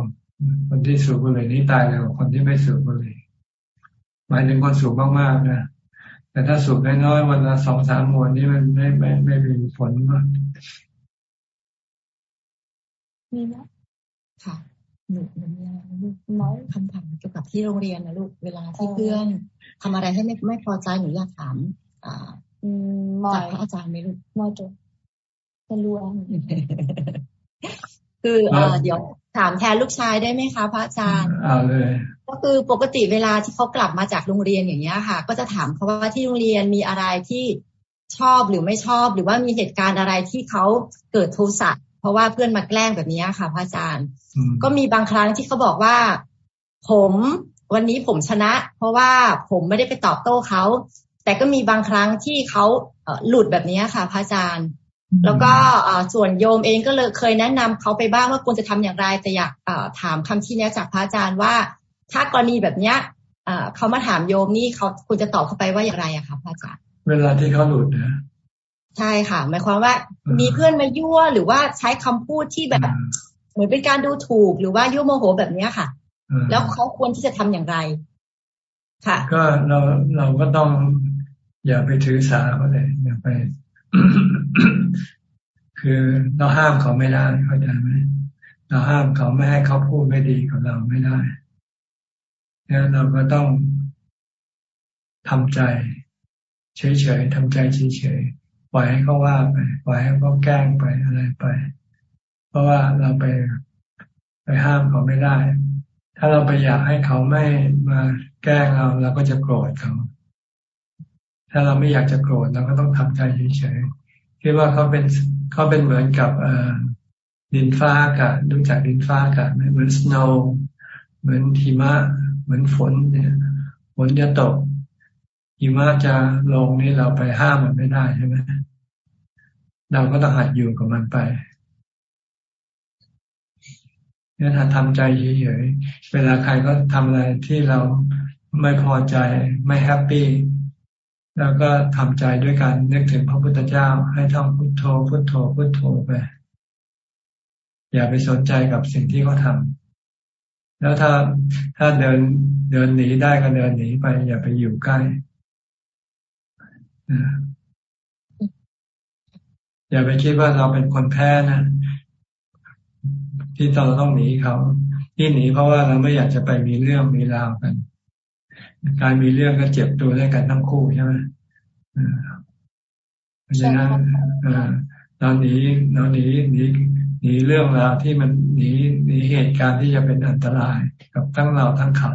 Speaker 1: คนที่สูบบุหรี่นี้ตายเร็วคนที่ไม่สูบบุหรี่หมายถึงคนสูบมากๆนะแต่ถ้าสูบน้อยๆวันละสองสามมวนนี้มันไม่ไม่ไม่มีผลมาก
Speaker 6: มีนะค่ะ หนูหนูมีอะไรลูกน้อยคำถามเกี่ยวกับที่โรงเรียนนะลูกเวลาที่เพื่อนทำอะไรให้ไม่ไม่พอใจหนูอยากถามอ่าจากพระอาจารย์ไหมลูก
Speaker 20: มอจบไม่รู้อะ
Speaker 6: คือเออเดี๋ยวถามแทนลูกชายได้ไหมคะพระอาจารย์
Speaker 1: เอาเลย
Speaker 6: ก็คือปกติเวลาที่เขากลับมาจากโรงเรียนอย่างเงี้ยค่ะ ก็จะถามเขาว่าที่โรงเรียนมีอะไรที่ชอบหรือไม่ชอบ หรือว่ามีเหตุการณ์อะไรที่เขาเกิดโทสะ เพราะว่าเพื่อนมาแกล้งแบบนี้ค่ะพระอาจารย์ ก็มีบางครั้งที่เขาบอกว่า ผมวันนี้ผมชนะ เพราะว่าผมไม่ได้ไปตอบโต้เขาแต่ก็มีบางครั้งที่เขาหลุดแบบนี้ค่ะพระอาจารย์ แล้วก็ส่วนโยมเองก็เลยเคยแนะนำเขาไปบ้างว่าควรจะทำอย่างไรแต่อยากถามคำที่นี้จากพระอาจารย์ว่า ถ้ากรณีแบบเนี้ยเขามาถามโยมนี่เขาควรจะตอบเข้าไปว่าอย่างไรอะคะพระอาจารย์
Speaker 1: เวลาที่เขาหลุดนะ
Speaker 6: ใช่ค่ะ หมายความว่ามีเพื่อนมายั่วหรือว่าใช้คำพูดที่แบบ เหมือนเป็นการดูถูกหรือว่ายั่วโมโหแบบเนี้ยค่ะ แล้วเขาควรที่จะทำอย่างไร ค่ะ
Speaker 1: ก็เราเราก็ต้องอย่าไปถือสาเขาเลยอย่าไป คือเราห้ามเขาไม่ได้เข้าใจไหมเราห้ามเขาไม่ให้เขาพูดไม่ดีกับเราไม่ได้เนี่ยเราก็ต้องทำใจ เฉยๆทำใจเฉยๆ ปล่อยให้เขาว่าไปปล่อยให้เขาแกล้งไปอะไรไป เพราะว่าเราไปไปห้ามเขาไม่ได้ ถ้าเราไปอยากให้เขาไม่มาแกล้งเราเราก็จะโกรธเขา ถ้าเราไม่อยากจะโกรธเราก็ต้องทำใจเฉยๆคิดว่าเขาเป็นเขาเป็นเหมือนกับดินฟ้าอากาศดูจากดินฟ้าอากาศเหมือน snow เหมือนหิมะเหมือนฝนเนี่ยฝนจะตก หิมะจะลงนี่เราไปห้ามมันไม่ได้ใช่ไหมเราก็ต้องหัดอยู่กับมันไปเนี่ยถ้าทำใจเฉยๆเวลาใครก็ทำอะไรที่เราไม่พอใจไม่แฮปปี้แล้วก็ทำใจด้วยการนึกถึงพระพุทธเจ้า ให้ท่องพุทโธพุทโธพุทโธไป อย่าไปสนใจกับสิ่งที่เขาทาแล้วถ้าถ้าเดินเดินหนีได้ก็เดินหนีไป อย่าไปอยู่ใกล้ อย่าไปคิดว่าเราเป็นคนแพ้นะ ที่เราต้องหนีเขา ที่หนีเพราะว่าเราไม่อยากจะไปมีเรื่องมีราวกัน การมีเรื่องก็เจ็บตัวด้วยกันทั้งคู่ใช่ไหมเพราะฉะนั้นเราหนีเราหนีหนีหนีเรื่องราวที่มันหนีหนีเหตุการณ์ที่จะเป็นอันตรายกับทั้งเราทั้งเขา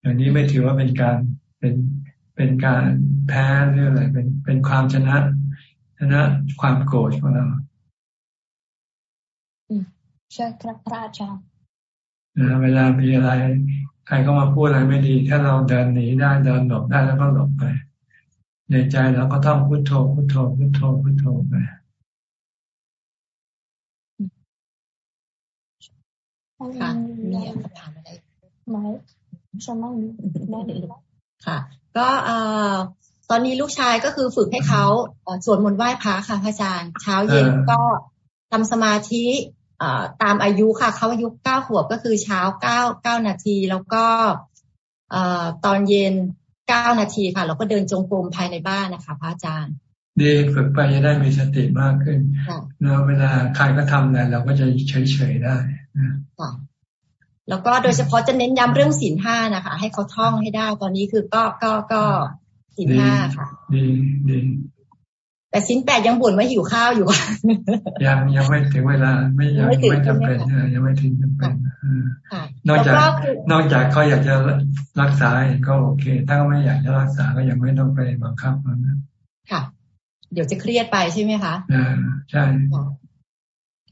Speaker 1: อย่างนี้ไม่ถือว่าเป็นการเป็น เป็นการแพ้หรืออะไรเป็นเป็นความชนะชนะความโกรธของเรา
Speaker 20: ใช่ครับพระอาจารย์
Speaker 1: นะเวลามีอะไรใครก็มาพูดอะไรไม่ดี ถ้าเราเดินหนีได้เดินหลบได้แล้วก็หลบไป ในใจเราก็ต้องพุโทโธพุโทโธพุโทโธพุโทโธไป
Speaker 6: ค่ะมีคำถามอะไรไหมฉันไม่มี ค่ะ ก็เอ่อตอนนี้ลูกชายก็คือฝึกให้เขาสวดมนต์ไหว้พระค่ะพระอาจารย์เช้าเย็นก็ทำสมาธิตามอายุค่ะ เขาอายุเก้าขวบก็คือเช้าเก้าเก้านาที แล้วก็ตอนเย็นเก้านาทีค่ะ เราก็เดินจงกรมภายในบ้านนะคะพระอาจารย์
Speaker 1: ดีฝึกไปจะได้มีสติมากขึ้นแล้วเวลาใครก็ทำอะไรเราก็จะเฉยๆได้
Speaker 6: ค่ะ แล้วก็โดยเฉพาะจะเน้นย้ำเรื่องศีลห้านะคะ ให้เขาท่องให้ได้ ตอนนี้คือก็ก็ก็ศีลห้าค่ะ
Speaker 1: ดีดี
Speaker 6: แต่สินแปดยังบ่นว่าหิวข้าวอยู่
Speaker 1: ยังยังไม่ถึงเวลา ไม่ยังไม่จำเป็นยังไม่ถึงจำเป็นนอกจากนอกจากเขาอยากจะรักษาก็โอเค ถ้าเขาไม่อยากจะรักษาก็ยังไม่ต้องไปบังคับมันนะ
Speaker 6: ค่ะ เดี๋ยวจะเครียดไปใช่ไหมคะ
Speaker 1: อ่าใช่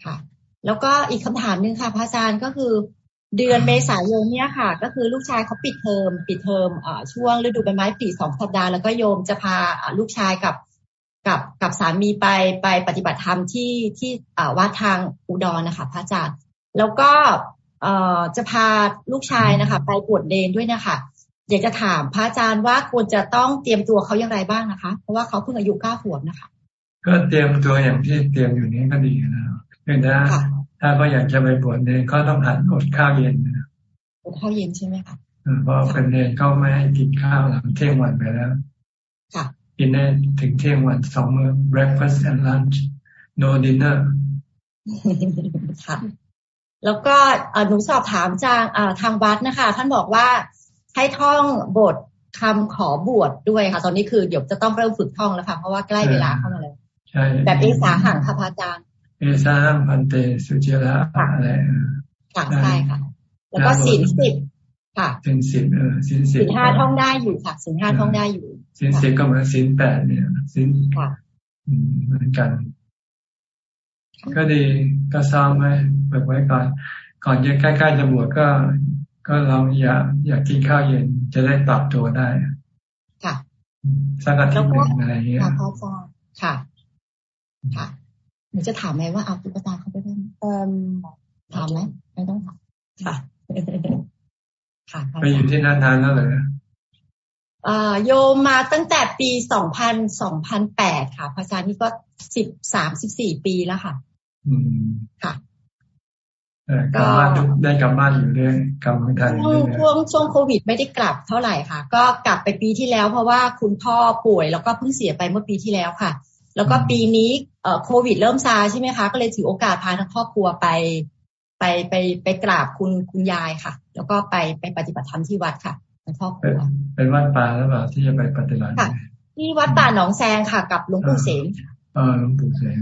Speaker 6: ค่ะ แล้วก็อีกคำถามหนึ่งค่ะพระอาจารย์ก็คือ เดือนเมษายนเนี่ยค่ะ ก็คือลูกชายเขาปิดเทอมปิดเทอมช่วงฤดูใบไม้ผลิสองสัปดาห์แล้วก็โยมจะพาลูกชายกับกับกับสามีไปไปปฏิบัติธรรมที่ที่วัดทางอุดรนะคะพระอาจารย์แล้วก็เอ่อจะพาลูกชายนะคะ ไปปวดเดนด้วยนะคะอยากจะถามพระอาจารย์ว่าควรจะต้องเตรียมตัวเขาอย่างไรบ้างนะคะ เพราะว่าเขาเพิ่งอายุเก้าขวบนะคะ
Speaker 1: ก็เตรียมตัวอย่างที่เตรียมอยู่นี้ก็ดีนะเพียงแต่ ถ้าก็อยากจะไปบวชเนรก็ต้องหันอดข้าวเย็น
Speaker 6: อดข้าวเย็นใช่ไหมคะ
Speaker 1: เพราะเป็นเนรเขาไม่ให้กินข้าวหลังเที่ยงวันไปแล้ว
Speaker 6: ค่ะ
Speaker 1: กินได้ถึงเที่ยงวันสองมื้อ breakfast and lunch no dinner
Speaker 6: ค่ะแล้วก็หนูสอบถามจากทางวัดนะคะ ท่านบอกว่าให้ท่องบทคำขอบวชดด้วยค่ะ ตอนนี้คือเดี๋ยวจะต้องเริ่มฝึกท่องแล้วค่ะ เพราะว่าใกล้เวลาเข้ามาแล้ว
Speaker 1: ใช่
Speaker 6: แบบเอสาหังค่ะพระอาจารย์
Speaker 1: เอสาหังพันเตสุเจระอะไร
Speaker 6: ค่ะใช่ค่ะ แล้วก็ศีลสิบค่ะ
Speaker 1: ศีลสิบเออศีลสิบ
Speaker 6: ศีลห้าท่องได้อยู่ค่ะศีลห้าท่องได้อยู่
Speaker 1: ศีลสิบก็เหมือนศีลแปดเนี่ยศีลเหมือนกัน ก็ดีก็ซ้อมไว้เบิกไว้ก่อน ก่อนจะใกล้ๆจะบวชก็ ก็เราอยากอยากกินข้าวเย็นจะได้ปรับตัวได้
Speaker 6: ค่ะ
Speaker 1: สักอาทิตย์หนึ่งอะไรเงี้ย
Speaker 6: ค่ะพ่อจค่ะค่ะ หนูจะถามไหมว่าเอาตุ๊กตาเขาไปเล่นเอ่อถามไหมไม่ต้องถามค่ะ
Speaker 1: ไปอยู่ที่นั่นนานแล้วเลย
Speaker 6: โยมมาตั้งแต่ปีสองพันสองพันแปดค่ะพระอาจารย์นี่ก็สิบสามสิบสี่ปีแล้วค่ะ
Speaker 1: อืม
Speaker 6: ค่ะ
Speaker 1: กลับบ้านได้กลับบ้านอยู่ด้วยกลับเมืองไทย
Speaker 6: ช่วงช่วงโควิดไม่ได้กลับเท่าไหร่ค่ะ ก็กลับไปปีที่แล้วเพราะว่าคุณพ่อป่วยแล้วก็เพิ่งเสียไปเมื่อปีที่แล้วค่ะ แล้วก็ปีนี้โควิดเริ่มซาใช่ไหมคะ ก็เลยถือโอกาสพาทั้งครอบครัวไป ไปไปไปกราบคุณคุณยายค่ะ แล้วก็ไปไปปฏิบัติธรรมที่วัดค่ะในครอบครัว
Speaker 1: เป็นวัดป่าหรือเปล่าที่จะไปปฏิบัติ
Speaker 6: ค่ะที่วัดป่าหนองแซงค่ะ กับหลวงปู่เสน
Speaker 1: อ่าหลวงปู่เสน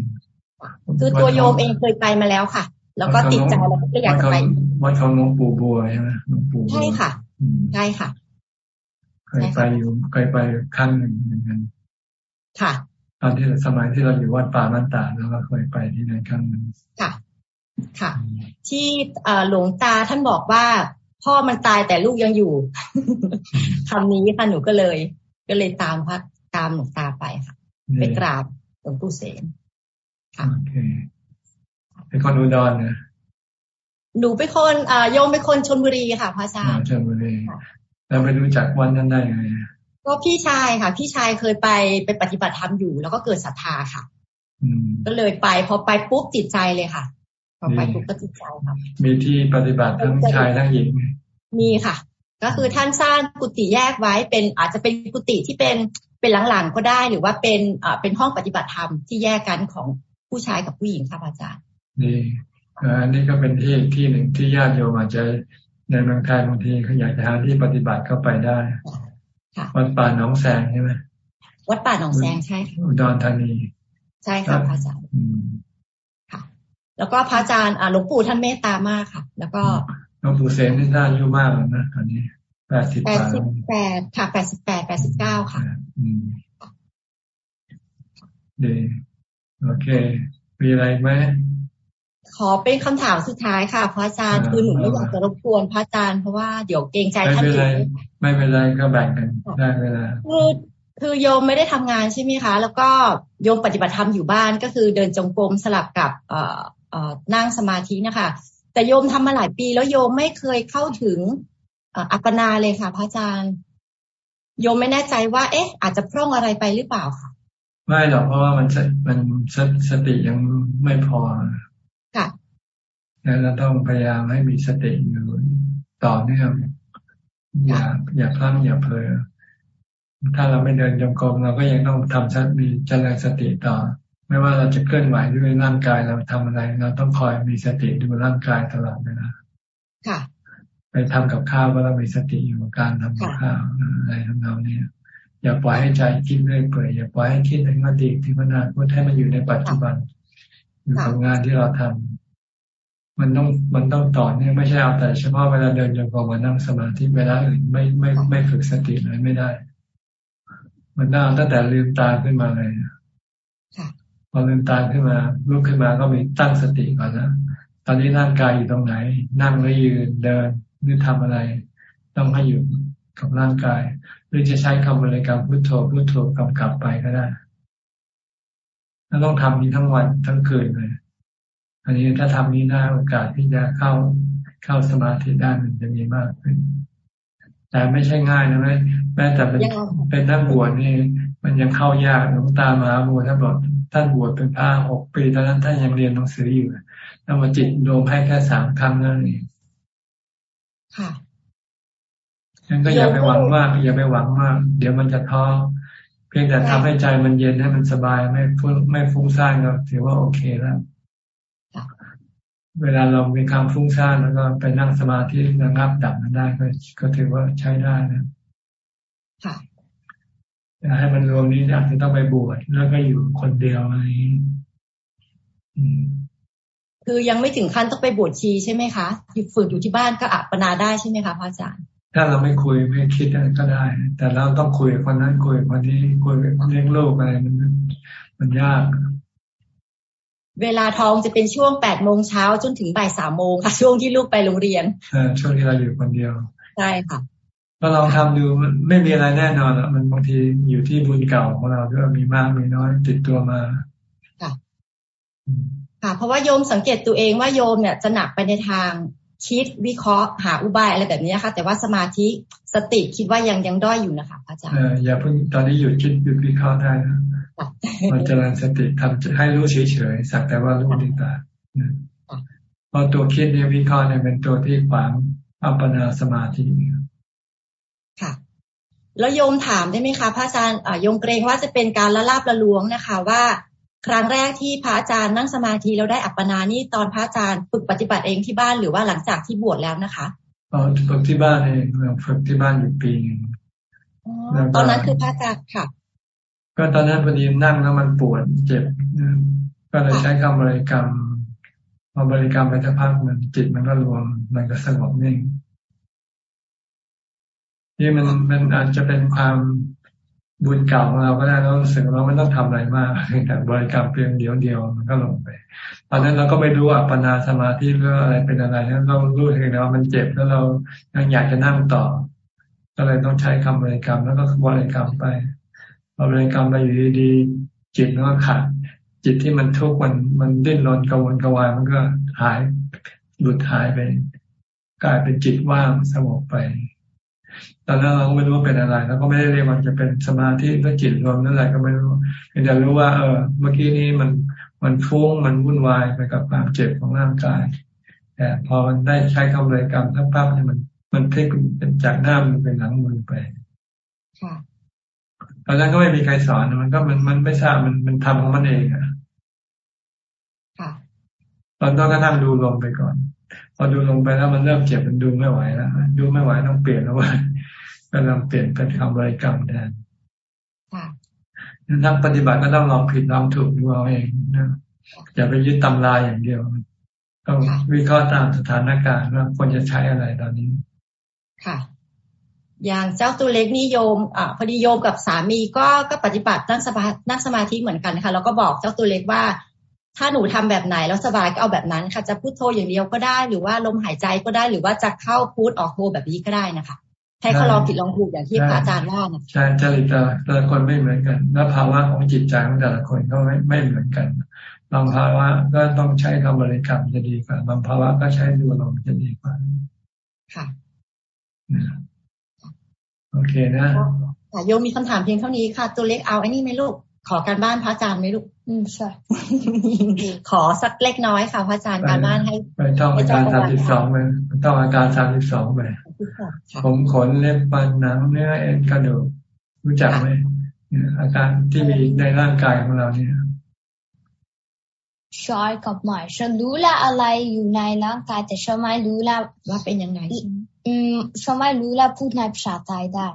Speaker 6: คือตัวโยมเองเคยไปมาแล้วค่ะ แล้วก็ติดใจแล้วก็อยากจะไป
Speaker 1: วัดของหลวงปู่บัวใช่ไหมหลวงปู่
Speaker 6: ใช่ค่ะใช่ค่ะ
Speaker 1: เคยไปอยู่เคยไปครั้งหนึ่งเหมือนกัน
Speaker 6: ค่ะ
Speaker 1: ต อนที่สมัยที่เราอยู่วัดป่ามันตาแล้วก็เคยไปที่นั่นครั้งหนึ่ง
Speaker 6: ค่ะ ค่ะ ที่หลวงตาท่านบอกว่า พ่อมันตายแต่ลูกยังอยู่คำนี้ค่ะหนูก็เลย ก็เลยตามพักตามหลวงตาไปค่ะไปกราบหลวงปู่เสน
Speaker 1: ค่ะโอเคเป็นคนอุดรนะ
Speaker 6: หนูเป็นคนอ่าโยมเป็นคนชนบุรีค่ะพระอาจารย์
Speaker 1: ชนบุรีแล้วไปรู้จักวันนั้นได้ไง
Speaker 6: ก็พี่ชายค่ะ พี่ชายเคยไปไปปฏิบัติธรรมอยู่ แล้วก็เกิดศรัทธาค่ะก็เลยไปพอไปปุ๊บติดใจเลยค่ะต่อไปทุกก็จิตใจครับ
Speaker 1: มีที่ปฏิบัติทั้งชายทั้งหญิง
Speaker 6: มีค่ะ ก็คือท่านสร้างกุฏิแยกไว้เป็นอาจจะเป็นกุฏิที่เป็นเป็นหลังๆก็ได้หรือว่าเป็นอ่าเป็นห้องปฏิบัติธรรมที่แยกกันของผู้ชายกับผู้หญิงค่ะอาจารย์
Speaker 1: นี่อันนี้ก็เป็นที่ที่หนึ่งที่ญาติโยมอาจจะในเมืองไทยบางทีเขาอยากจะหาที่ปฏิบัติเข้าไปได้ วัดป่าหนองแสงใช่ไหม
Speaker 6: วัดป่าหนองแสงใช่ค่ะ
Speaker 1: อุดรธานี
Speaker 6: ใช่ค่ะอาจารย์แล้วก็พระอาจารย์หลวงปู่ท่านเมตตามากค่ะ แล้วก็
Speaker 1: หลวงปู่เซนนี่ท่านอายุมากแล้วนะตอนนี้แปดสิบแปดสิบ
Speaker 6: แปดค่ะแปดสิบแปดแปดสิบเก้าค่ะ
Speaker 1: ดีโอเค มีอะไรไหม
Speaker 6: ขอเป็นคำถามสุดท้ายค่ะพระอาจารย์คือหนูไม่อยากจะรบกวนพระอาจารย์เพราะว่าเดี๋ยวเกรงใจท่านอื่น
Speaker 1: ไม่เป็นไรก็แบ่งกันได้เวลา
Speaker 6: คือคือโยมไม่ได้ทำงานใช่ไหมคะ แล้วก็โยมปฏิบัติธรรมอยู่บ้านก็คือเดินจงกรมสลับกับเอ่อเอ่อนั่งสมาธินะคะ แต่โยมทำมาหลายปีแล้วโยมไม่เคยเข้าถึงอัปปนาเลยค่ะ พระอาจารย์ โยมไม่แน่ใจว่า เอ๊ะ อาจจะพร่องอะไรไปหรือเปล่าค่ะ
Speaker 1: ไม่หรอกเพราะว่ามันมันสติยังไม่พอ
Speaker 6: ค่ะ
Speaker 1: แล้วเราต้องพยายามให้มีสติอยู่ต่อเนื่องอย่าอย่าพลั้งอย่าเพลอถ้าเราไม่เดินจงกรมเราก็ยังต้องทำชัดมีเจริญสติต่อ ไม่ว่าเราจะเคลื่อนไหวด้วยร่างกายเราทำอะไร เราต้องคอยมีสติดูร่างกายตลอดเวลา
Speaker 6: ค่ะ
Speaker 1: ไปทำกับข้าวก็ต้องมีสติอยู่กับการทำกับข้าวอะไรทำนองนี้อย่าปล่อยให้ใจคิดเรื่อยเปื่อยอย่าปล่อยให้คิดถึงอดีตถึงอนาคตให้มันอยู่ในปัจจุบัน อยู่กับงานที่เราทำ มันต้องมันต้องต่อเนื่องไม่ใช่เอาแต่เฉพาะเวลาเดินโยกมานั่งสมาธิเวลาอื่นไม่ไม่ไม่ฝึกสติเลยไม่ได้ มันต้องตั้งแต่ลืมตาขึ้นมาเลยพอลืมตาขึ้นมาลุกขึ้นมาก็มีตั้งสติก่อนนะตอนนี้ร่างกายอยู่ตรงไหน นั่งหรือยืนเดินหรือทำอะไร ต้องให้อยู่กับร่างกาย หรือจะใช้คำบริกรรมพุทโธพุทโธกำกับไปก็ได้ถ้าต้องทำนี้ทั้งวันทั้งคืนเลย อันนี้ถ้าทำนี้ได้โอกาสที่จะเข้าเข้าสมาธิได้มันจะมีมากขึ้น แต่ไม่ใช่ง่ายนะแม่แม้แต่เป็นเป็นนักบวชนี่ มันยังเข้ายากหลวงตามาบวชท่านบอกท่านบวชเป็นพระหกปีตอนนั้นท่านยังเรียนหนังสืออยู่แล้วมาจิตโดมให้แค่สามครั้งนั่นเอง
Speaker 6: ค่ะ
Speaker 1: งั้นก็อย่าไปหวังมากอย่าไปหวังมาก เดี๋ยวมันจะท้อเพียงแต่ทำให้ใจมันเย็นให้มันสบายไม่ฟุ้งไม่ฟุ้งซ่านก็ถือว่าโอเคแล้ว เวลาเรามีความฟุ้งซ่านแล้วก็ไปนั่งสมาธิระงับดับมันได้ก็ก็ถือว่าใช้ได้นะ
Speaker 6: ค่ะ
Speaker 1: แต่ให้มันรวมนี้อาจจะต้องไปบวชแล้วก็อยู่คนเดียวอะไร
Speaker 6: คือยังไม่ถึงขั้นต้องไปบวชชีใช่ไหมคะอยู่ฝึกอยู่ที่บ้านก็อัปปนาได้ใช่ไหมคะพระอาจารย์
Speaker 1: ถ้าเราไม่คุยไม่คิดก็ได้ แต่เราต้องคุยกับคนนั้นคุยกับคนนี้คุยกับเลี้ยงลูกอะไรมันมันยาก
Speaker 6: เวลาท้องจะเป็นช่วงแปดโมงเช้าจนถึงบ่ายสามโมงค่ะ ช่วงที่ลูกไปโรงเรียน
Speaker 1: ช่วงที่เราอยู่คนเดียว
Speaker 6: ใช่ค่ะ
Speaker 1: ก็ลองทำดูมันไม่มีอะไรแน่นอนอะมันบางทีอยู่ที่บุญเก่าของเราด้วยมีมากมีน้อยติดตัวมา
Speaker 6: ค่ะค่ะ เพราะว่าโยมสังเกตตัวเองว่าโยมเนี่ยจะหนักไปในทางคิดวิเคราะห์หาอุบายอะไรแบบนี้ค่ะแต่ว่าสมาธิสติคิดว่ายังยังด้อยอยู่นะคะอาจารย์
Speaker 1: อย่าเพิ่งตอนนี้หยุดคิดหยุดวิเคราะห์ได้นะ มันจะรันสติทำให้รู้เฉยๆสักแต่ว่ารู้ดีตาเพราะตัวคิดเนี่ยวิเคราะห์เนี่ยเป็นตัวที่ขวางอัปปนาสมาธิ
Speaker 6: ค่ะ แล้วโยมถามได้ไหมคะพระอาจารย์โยมเกรงว่าจะเป็นการละลาบละลวงนะคะ ว่าครั้งแรกที่พระอาจารย์นั่งสมาธิแล้วได้อัปปนานี่ตอนพระอาจารย์ฝึกปฏิบัติเองที่บ้านหรือว่าหลังจากที่บวชแล้วนะคะ
Speaker 1: อ๋อฝึกที่บ้านเองเราฝึกที่บ้านอยู่ปีนึง
Speaker 6: ตอนนั้นคือพระอาจารย์ค่ะ
Speaker 1: ก็ตอนนั้นพอดีนั่งแล้วมันปวดเจ็บก็เลยใช้คำบริกรรมพอบริกรรมไปสักพักมันจิตมันก็รวมมันก็สงบนิ่งนี่มันมันอาจจะเป็นความบุญเก่าของเราก็ได้เรารู้สึกเราไม่ต้องทำอะไรมากแต่บริกรรมเพียงเดียวเดียวมันก็ลงไป ตอนนั้นเราก็ไม่รู้อัปปนาสมาธิเรื่ออะไรเป็นอะไรนั้นเรารู้เพียงแต่ว่ามันเจ็บแล้วเรายังอยากจะนั่งต่อ ก็เลยต้องใช้คำบริกรรมแล้วก็บริกรรมไป พอบริกรรมไปอยู่ดีๆจิตมันก็ขาดจิตที่มันทุกข์มันมันดิ้นรนกระวนกระวายมันก็หายหลุดหายไป กลายเป็นจิตว่างสงบไป ตอนนั้นเราก็ไม่รู้ว่าเป็นอะไรแล้วก็ไม่ได้เรียกมันจะเป็นสมาธิหรือจิตรวมนั่นแหละก็ไม่รู้เพียงแต่รู้ว่า เออ เมื่อกี้นี้มันมันฟุ้งมันวุ่นวายไปกับความเจ็บของร่างกาย แต่พอมันได้ใช้คำเลยกรรมทั้งปั๊บเนี่ยมันมันพลิกเป็นจากหน้ามือเป็นหลังมือไป ตอนนั้นก็ไม่มีใครสอนมันก็มันมันไม่ทราบมันมันทำของมันเองอะตอนนั้นก็นั่งดูลมไปก่อน พอดูลงไปแล้วมันเริ่มเจ็บมันดูไม่ไหวแล้วดูไม่ไหวต้องเปลี่ยนแล้วว่าก็ลองเปลี่ยนเป็นคำบริกรรมแทนนักปฏิบัติก็ต้องลองผิดลองถูกดูเอาเองนะอย่าไปยึดตำราอย่างเดียวต้องวิเคราะห์ตามสถานการณ์ว่าควรจะใช้อะไรตอนนี้
Speaker 6: ค่ะ อย่างเจ้าตัวเล็กนิยมอ่าพอดีโยมกับสามีก็ก็ปฏิบัตินั่งสมานั่งสมาธิเหมือนกันค่ะ แล้วก็บอกเจ้าตัวเล็กว่า ถ้าหนูทำแบบไหนแล้วสบายก็เอาแบบนั้นค่ะ จะพูดโทอย่างเดียวก็ได้ หรือว่าลมหายใจก็ได้ หรือว่าจะเข้าพูดออกโทแบบนี้ก็ได้นะคะให้เขาลองผิดลองถูกอย่างที่พระอาจารย์ว่านะ
Speaker 1: ใช่จริตแต่ละคนไม่เหมือนกัน แล้วภาวะของจิตใจของแต่ละคนก็ไม่ไม่เหมือนกันบางภาวะก็ต้องใช้คำบริกรรมจะดีกว่าบางภาวะก็ใช้ดูลมจะดีกว่า
Speaker 6: ค่ะ
Speaker 1: โอเคนะ
Speaker 6: โยมมีคำถามเพียงเท่านี้ค่ะ ตัวเล็กเอาไอ้นี่ไหมลูก ขอการบ้านพระอาจารย์ไหมลูก
Speaker 20: อืมใช่
Speaker 6: ขอสักเล็กน้อยค่ะพระอาจารย์การบ้านให้
Speaker 1: ไปต้องอาการสามสิบสองไปต้องอาการสามสิบสองไปผมขนเล็บปันหนังเนื้อเอ็นกระดูกรู้จักไหมอาการที่มีในร่างกายของเราเนี่ย
Speaker 20: ชอยกับหมายฉันรู้ละอะไรอยู่ในร่างกายแต่ฉันไม่รู้ละ
Speaker 6: ว่าเป็นยังไง
Speaker 20: อืม ฉันไม่รู้ละพูดในภาษาไทยได้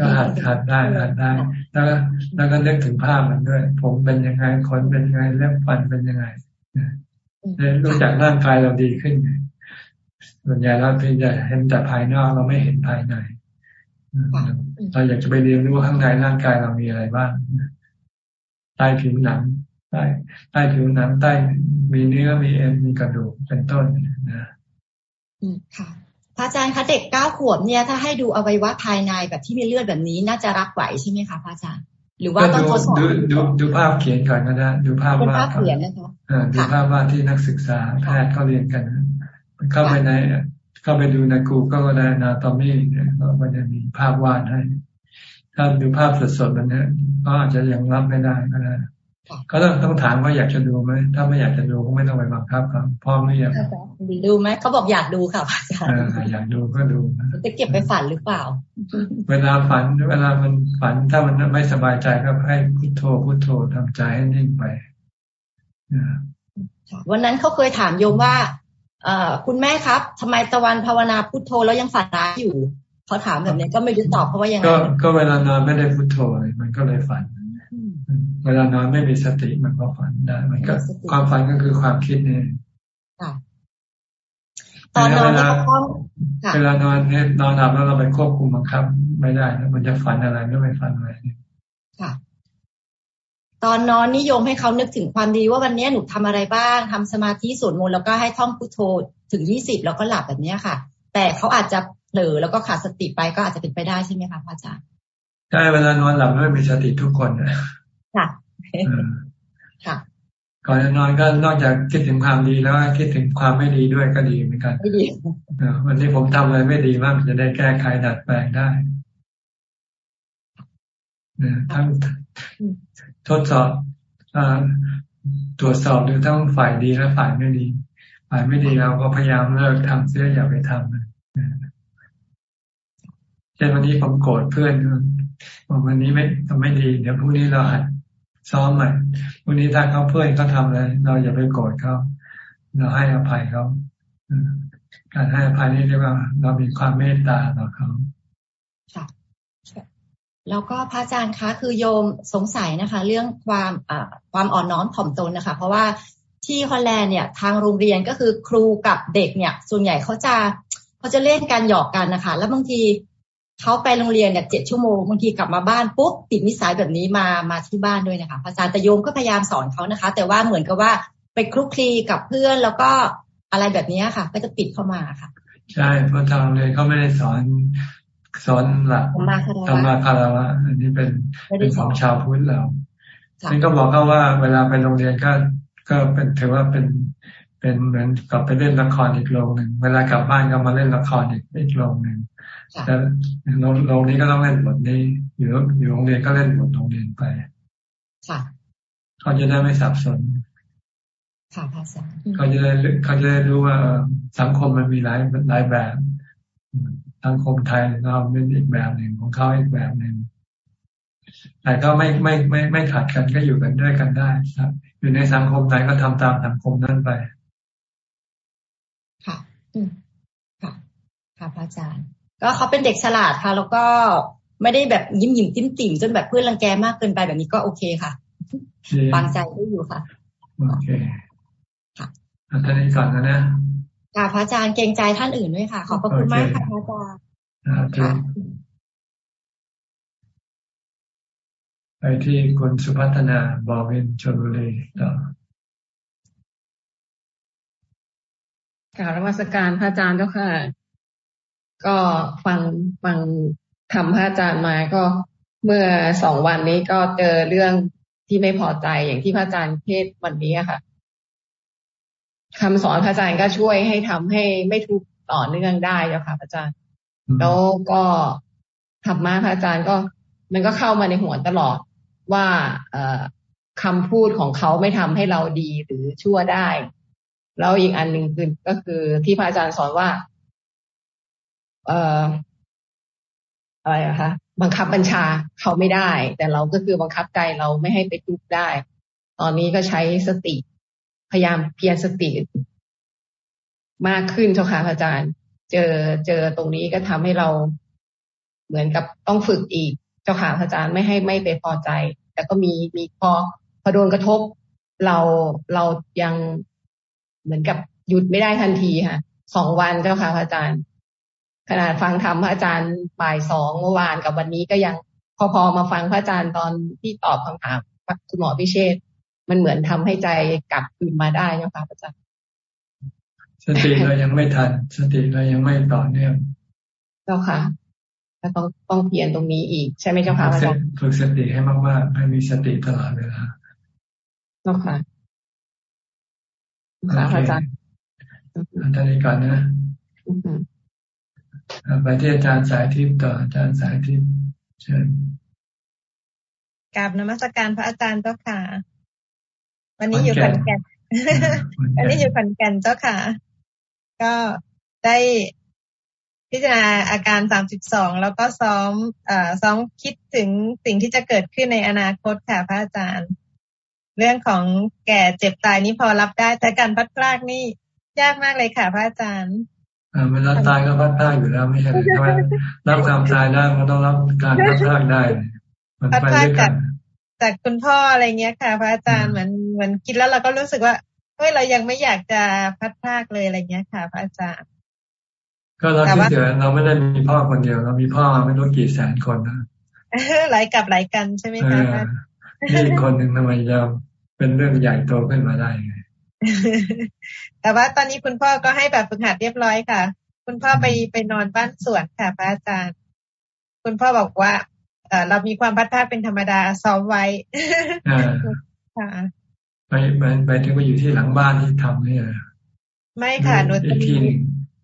Speaker 1: ก็หัดหัดได้หัดได้ แล้วแล้วก็นึกถึงภาพมันด้วย ผมเป็นยังไงขนเป็นยังไงเล็บฟันเป็นยังไงรู้จักร่างกายเราดีขึ้นส่วนใหญ่เราเพียงแต่เห็นแต่ภายนอกเราไม่เห็นภายในเราอยากจะไปเรียนรู้ข้างในร่างกายเรามีอะไรบ้างใต้ผิวหนังใต้ใต้ผิวหนังใต้มีเนื้อมีเอ็นมีกระดูกเป็นต้นนะ
Speaker 6: ค่ะ พระอาจารย์คะเด็กเก้าขวบเนี่ยถ้าให้ดูอวัยวะภายในแบบที่มีเลือดแบบนี้น่าจะรับไหวใช่ไหมคะพระอาจารย์ หรือว่าต้องทดสอบ
Speaker 1: ดูดูดูภาพเขียนก่อนก็ได้ดูภาพ
Speaker 6: ว่าภาพเขียนนะคะ
Speaker 1: ดูภาพว่าที่นักศึกษาแพทย์เขาเรียนกัน เข้าไปในเข้าไปดูในกูก็ได้นาตอมี่เนี่ยก็จะมีภาพวาดให้ ถ้าดูภาพสดๆแบบนี้ก็อาจจะยังรับไม่ได้ก็ได้ ก็ต้องต้องถามว่าอยากจะดูไหมถ้าไม่อยากจะดูก็ไม่ต้องไปบังคับครับพ่อไม่อยาก
Speaker 6: ดูไหมเขาบอกอยากดูค่ะอาจาร
Speaker 1: ย์อยากดูก็ดู
Speaker 6: จะเก็บไปฝันหรือเปล่า
Speaker 1: เวลาฝันเวลามันฝันถ้ามันไม่สบายใจก็ให้พุโทโธพุโทโธทำใจให้นิ่งไป
Speaker 6: วันนั้นเขาเคยถามโยมว่า เอคุณแม่ครับทำไมตะวันภาวนาพุโทโธแล้วยังฝันร้ายอยู่เขาถามแบบนี้ก็ไม่รู้ตอบเพราะว่ายังไง
Speaker 1: ก็ก็เวลานอนไม่ได้พุโทโธเลยมันก็เลยฝัน เวลานอนไม่มีสติมันก็ฝันได้มันก็ความฝันก็คือความคิดนี่ตอนนอนเวลานอนเนี่ยนอนหลับแล้วเราไปควบคุมบังคับ ไม่ได้นะมันจะฝันอะไรไม่ไปฝันอะไร
Speaker 6: ค่ะ ตอนนอนนิยมให้เขานึกถึงความดีว่าวันนี้หนูทำอะไรบ้างทำสมาธิสวดมนต์แล้วก็ให้ท่องพุทโธถึงยี่สิบแล้วก็หลับแบบนี้ค่ะ แต่เขาอาจจะเผลอแล้วก็ขาดสติไปก็อาจจะเป็นไปได้ใช่ไหมคะพระอาจารย์
Speaker 1: ใช่เวลานอนหลับไม่มีสติทุกคนนะ
Speaker 6: ค่ะค่ะ
Speaker 1: ก่อนจะนอนก็นอกจากคิดถึงความดีแล้วคิดถึงความไม่ดีด้วยก็ดีเหมือนกัน
Speaker 6: ไม่ดี
Speaker 1: วันนี้ผมทำอะไรไม่ดีบ้างจะได้แก้ไขดัดแปลงได้ทั้งทดสอบตรวจสอบดูทั้งฝ่ายดีและฝ่ายไม่ดี ฝ่ายไม่ดีเราก็พยายามเลิกทำเสียอย่าไปทำเช่นวันนี้ผมโกรธเพื่อนบอกวันนี้ไม่ทำไม่ดี เดี๋ยวพรุ่งนี้เราหัด ซ้อมใหม่วันนี้ถ้าเขาเพื่อนเขาทำอะไรเราอย่าไปโกรธเขาเราให้อภัยเขาการให้อภัยนี่เรียกว่า เรามีความเมตตาต่อเขา
Speaker 6: ค่ะแล้วก็พระอาจารย์คะคือโยมสงสัยนะคะ เรื่องความความอ่อนน้อมถ่อมตนนะคะ เพราะว่าที่ฮอลแลนด์เนี่ยทางโรงเรียนก็คือครูกับเด็กเนี่ย ส่วนใหญ่เขาจะเขาจะเล่นการหยอกกันนะคะ แล้วบางที เขาไปโรงเรียนเนี่ยเจ็ดชั่วโมงบางทีกลับมาบ้านปุ๊บติดนิสัยแบบนี้มามาที่บ้านด้วยนะคะอาจารย์แต่โยมก็พยายามสอนเขานะคะ แต่ว่าเหมือนกับว่าไปคลุกคลีกับเพื่อนแล้วก็อะไรแบบนี้ค่ะ ก็จะติดเข้ามาค่ะ
Speaker 1: ใช่เพราะทางโรงเรียนเขาไม่ได้สอนสอนหลักธรรมะคารวะอันนี้เป็นเป็นของชาวพุทธเรานี่ก็บอกเขาว่าเวลาไปโรงเรียนก็ก็เป็นถือว่าเป็นเป็นเหมือนกับไปเล่นละครอีกโรงหนึ่งเวลากลับบ้านก็มาเล่นละครอีกอีกโรงหนึ่งแต่ โรงนี้ก็ต้องเล่นบทนี้ อยู่อยู่โรงเรียนก็เล่นบทโรงเรียนไป
Speaker 6: ค่ะ
Speaker 1: เขาจะได้ไม่สับสน
Speaker 6: ค่ะภาษา
Speaker 1: เขาจะได้เขาจะได้รู้ว่าสังคมมันมีหลายหลายแบบสังคมไทยเราเป็นอีกแบบหนึ่งของเขาอีกแบบหนึ่งแต่ก็ไม่ไม่ไม่ไม่ขัดกันก็อยู่กันด้วยกันได้ครับ อยู่ในสังคมไหนก็ทำตามสังคมนั้นไป
Speaker 6: ค่ะ อืมค่ะ ค่ะพระอาจารย์ ก็เขาเป็นเด็กฉลาดค่ะ แล้วก็ไม่ได้แบบยิ้มยิ้มติ้มติ่มจนแบบเพื่อนรังแกมากเกินไปแบบนี้ก็โอเคค่ะวางใจได้อยู่ค่ะ
Speaker 1: โอเคค่ะอาจารย์ก่อนนะนะ
Speaker 6: ค่ะพระอาจารย์เกรงใจท่านอื่นด้วยค่ะ ขอบพระคุณมากค่ะพระอาจารย์ค่ะ
Speaker 1: ไปที่คุณสุพัฒนาบอวินชลุรีต่อ
Speaker 18: กล่าวนวัตการพระอาจารย์เจ้าค่ะ ก็ฟังฟังทำพระอาจารย์มาก็เมื่อสองวันนี้ก็เจอเรื่องที่ไม่พอใจอย่างที่พระอาจารย์เทศวันนี้ค่ะคำสอนพระอาจารย์ก็ช่วยให้ทำให้ไม่ทุกข์ต่อเนื่องได้เจ้าค่ะพระอาจารย์ แล้วก็ธรรมะพระอาจารย์ก็ มันก็เข้ามาในหัวตลอดว่าเอ่อคำพูดของเขาไม่ทำให้เราดีหรือชั่วได้ แล้วอีกอันหนึ่งคือก็คือที่พระอาจารย์สอนว่า เอ่ออะไรอะคะบังคับบัญชาเขาไม่ได้ แต่เราก็คือบังคับใจเราไม่ให้ไปทุกข์ได้ ตอนนี้ก็ใช้สติ พยายามเพียรสติ มากขึ้นเจ้าค่ะอาจารย์ เจอเจอตรงนี้ก็ทำให้เราเหมือนกับต้องฝึกอีก เจ้าค่ะอาจารย์ไม่ให้ไม่ไปพอใจ แต่ก็มีมีพอพอโดนกระทบ เราเรายังเหมือนกับหยุดไม่ได้ทันทีค่ะสองวันเจ้าค่ะอาจารย์ ขนาดฟังธรรมพระอาจารย์บ่ายสองเมื่อวานกับวันนี้ก็ยังพอพอมาฟังพระอาจารย์ตอนที่ตอบคำถามคุณหมอพิเชษมันเหมือนทำให้ใจกลับคืนมาได้นะคะพระอาจารย์
Speaker 1: สติเรายังไม่ทัน สติเรายังไม่ต่อเนื่อง
Speaker 18: เจ้าค่ะก็ต้องต้องเพียรตรงนี้อีกใช่ไหมเจ้าค่ะอาจารย์
Speaker 1: ฝึกสติให้มากๆให้มีสติตลอดเวลา
Speaker 18: เจ้าค่ะค่ะอาจารย์
Speaker 1: อันนี้ก่อนนะ ไปที่อาจารย์สายทิพย์ต่ออาจารย์สายทิพย์เชิญ
Speaker 13: กราบนมัสการพระอาจารย์เจ้าค่ะ วันนี้อยู่ขอนแก่นวันนี้อยู่ขอนแก่นเจ้าค่ะ ก็ได้พิจารณาอาการสามสิบสองแล้วก็ซ้อมเอ่อซ้อมคิดถึงสิ่งที่จะเกิดขึ้นในอนาคตค่ะพระอาจารย์ เรื่องของแก่เจ็บตายนี่พอรับได้แต่การพัดพลากนี่ยากมากเลยค่ะพระอาจารย์
Speaker 1: เวลาตายก็พัดพลากอยู่แล้วไม่ใช่หรือทำไมรับความตายได้มันต้องรับการพัดพลากได้
Speaker 13: มันไปด้วยกันจากคุณพ่ออะไรเงี้ยค่ะ พระอาจารย์เหมือนเหมือนคิดแล้วเราก็รู้สึกว่าเฮ้ยเรายังไม่อยากจะพัดพลากเลยอะไรเงี้ยค่ะ พระอาจารย์
Speaker 1: ก็เราคิดเดี๋ยวเราไม่ได้มีพ่อคนเดียวเรามีพ่อไม่รู้กี่แสนคนนะ
Speaker 13: หลายกับหลายกันใช่ไหมคะ
Speaker 1: นี่คนหนึ่งทำไมจะเป็นเรื่องใหญ่โตขึ้นมาได้ไง
Speaker 13: แต่ว่าตอนนี้คุณพ่อก็ให้แบบฝึกหัดเรียบร้อยค่ะ คุณพ่อไปไปนอนบ้านสวนค่ะพระอาจารย์ คุณพ่อบอกว่าเออเรามีความพัฒนาเป็นธรรมดาซ้อมไว้
Speaker 1: ค่ะไปไปไปถึงไปอยู่ที่หลังบ้านที่ทำเนี่ย
Speaker 13: ไม่ค่ะหนูจะมี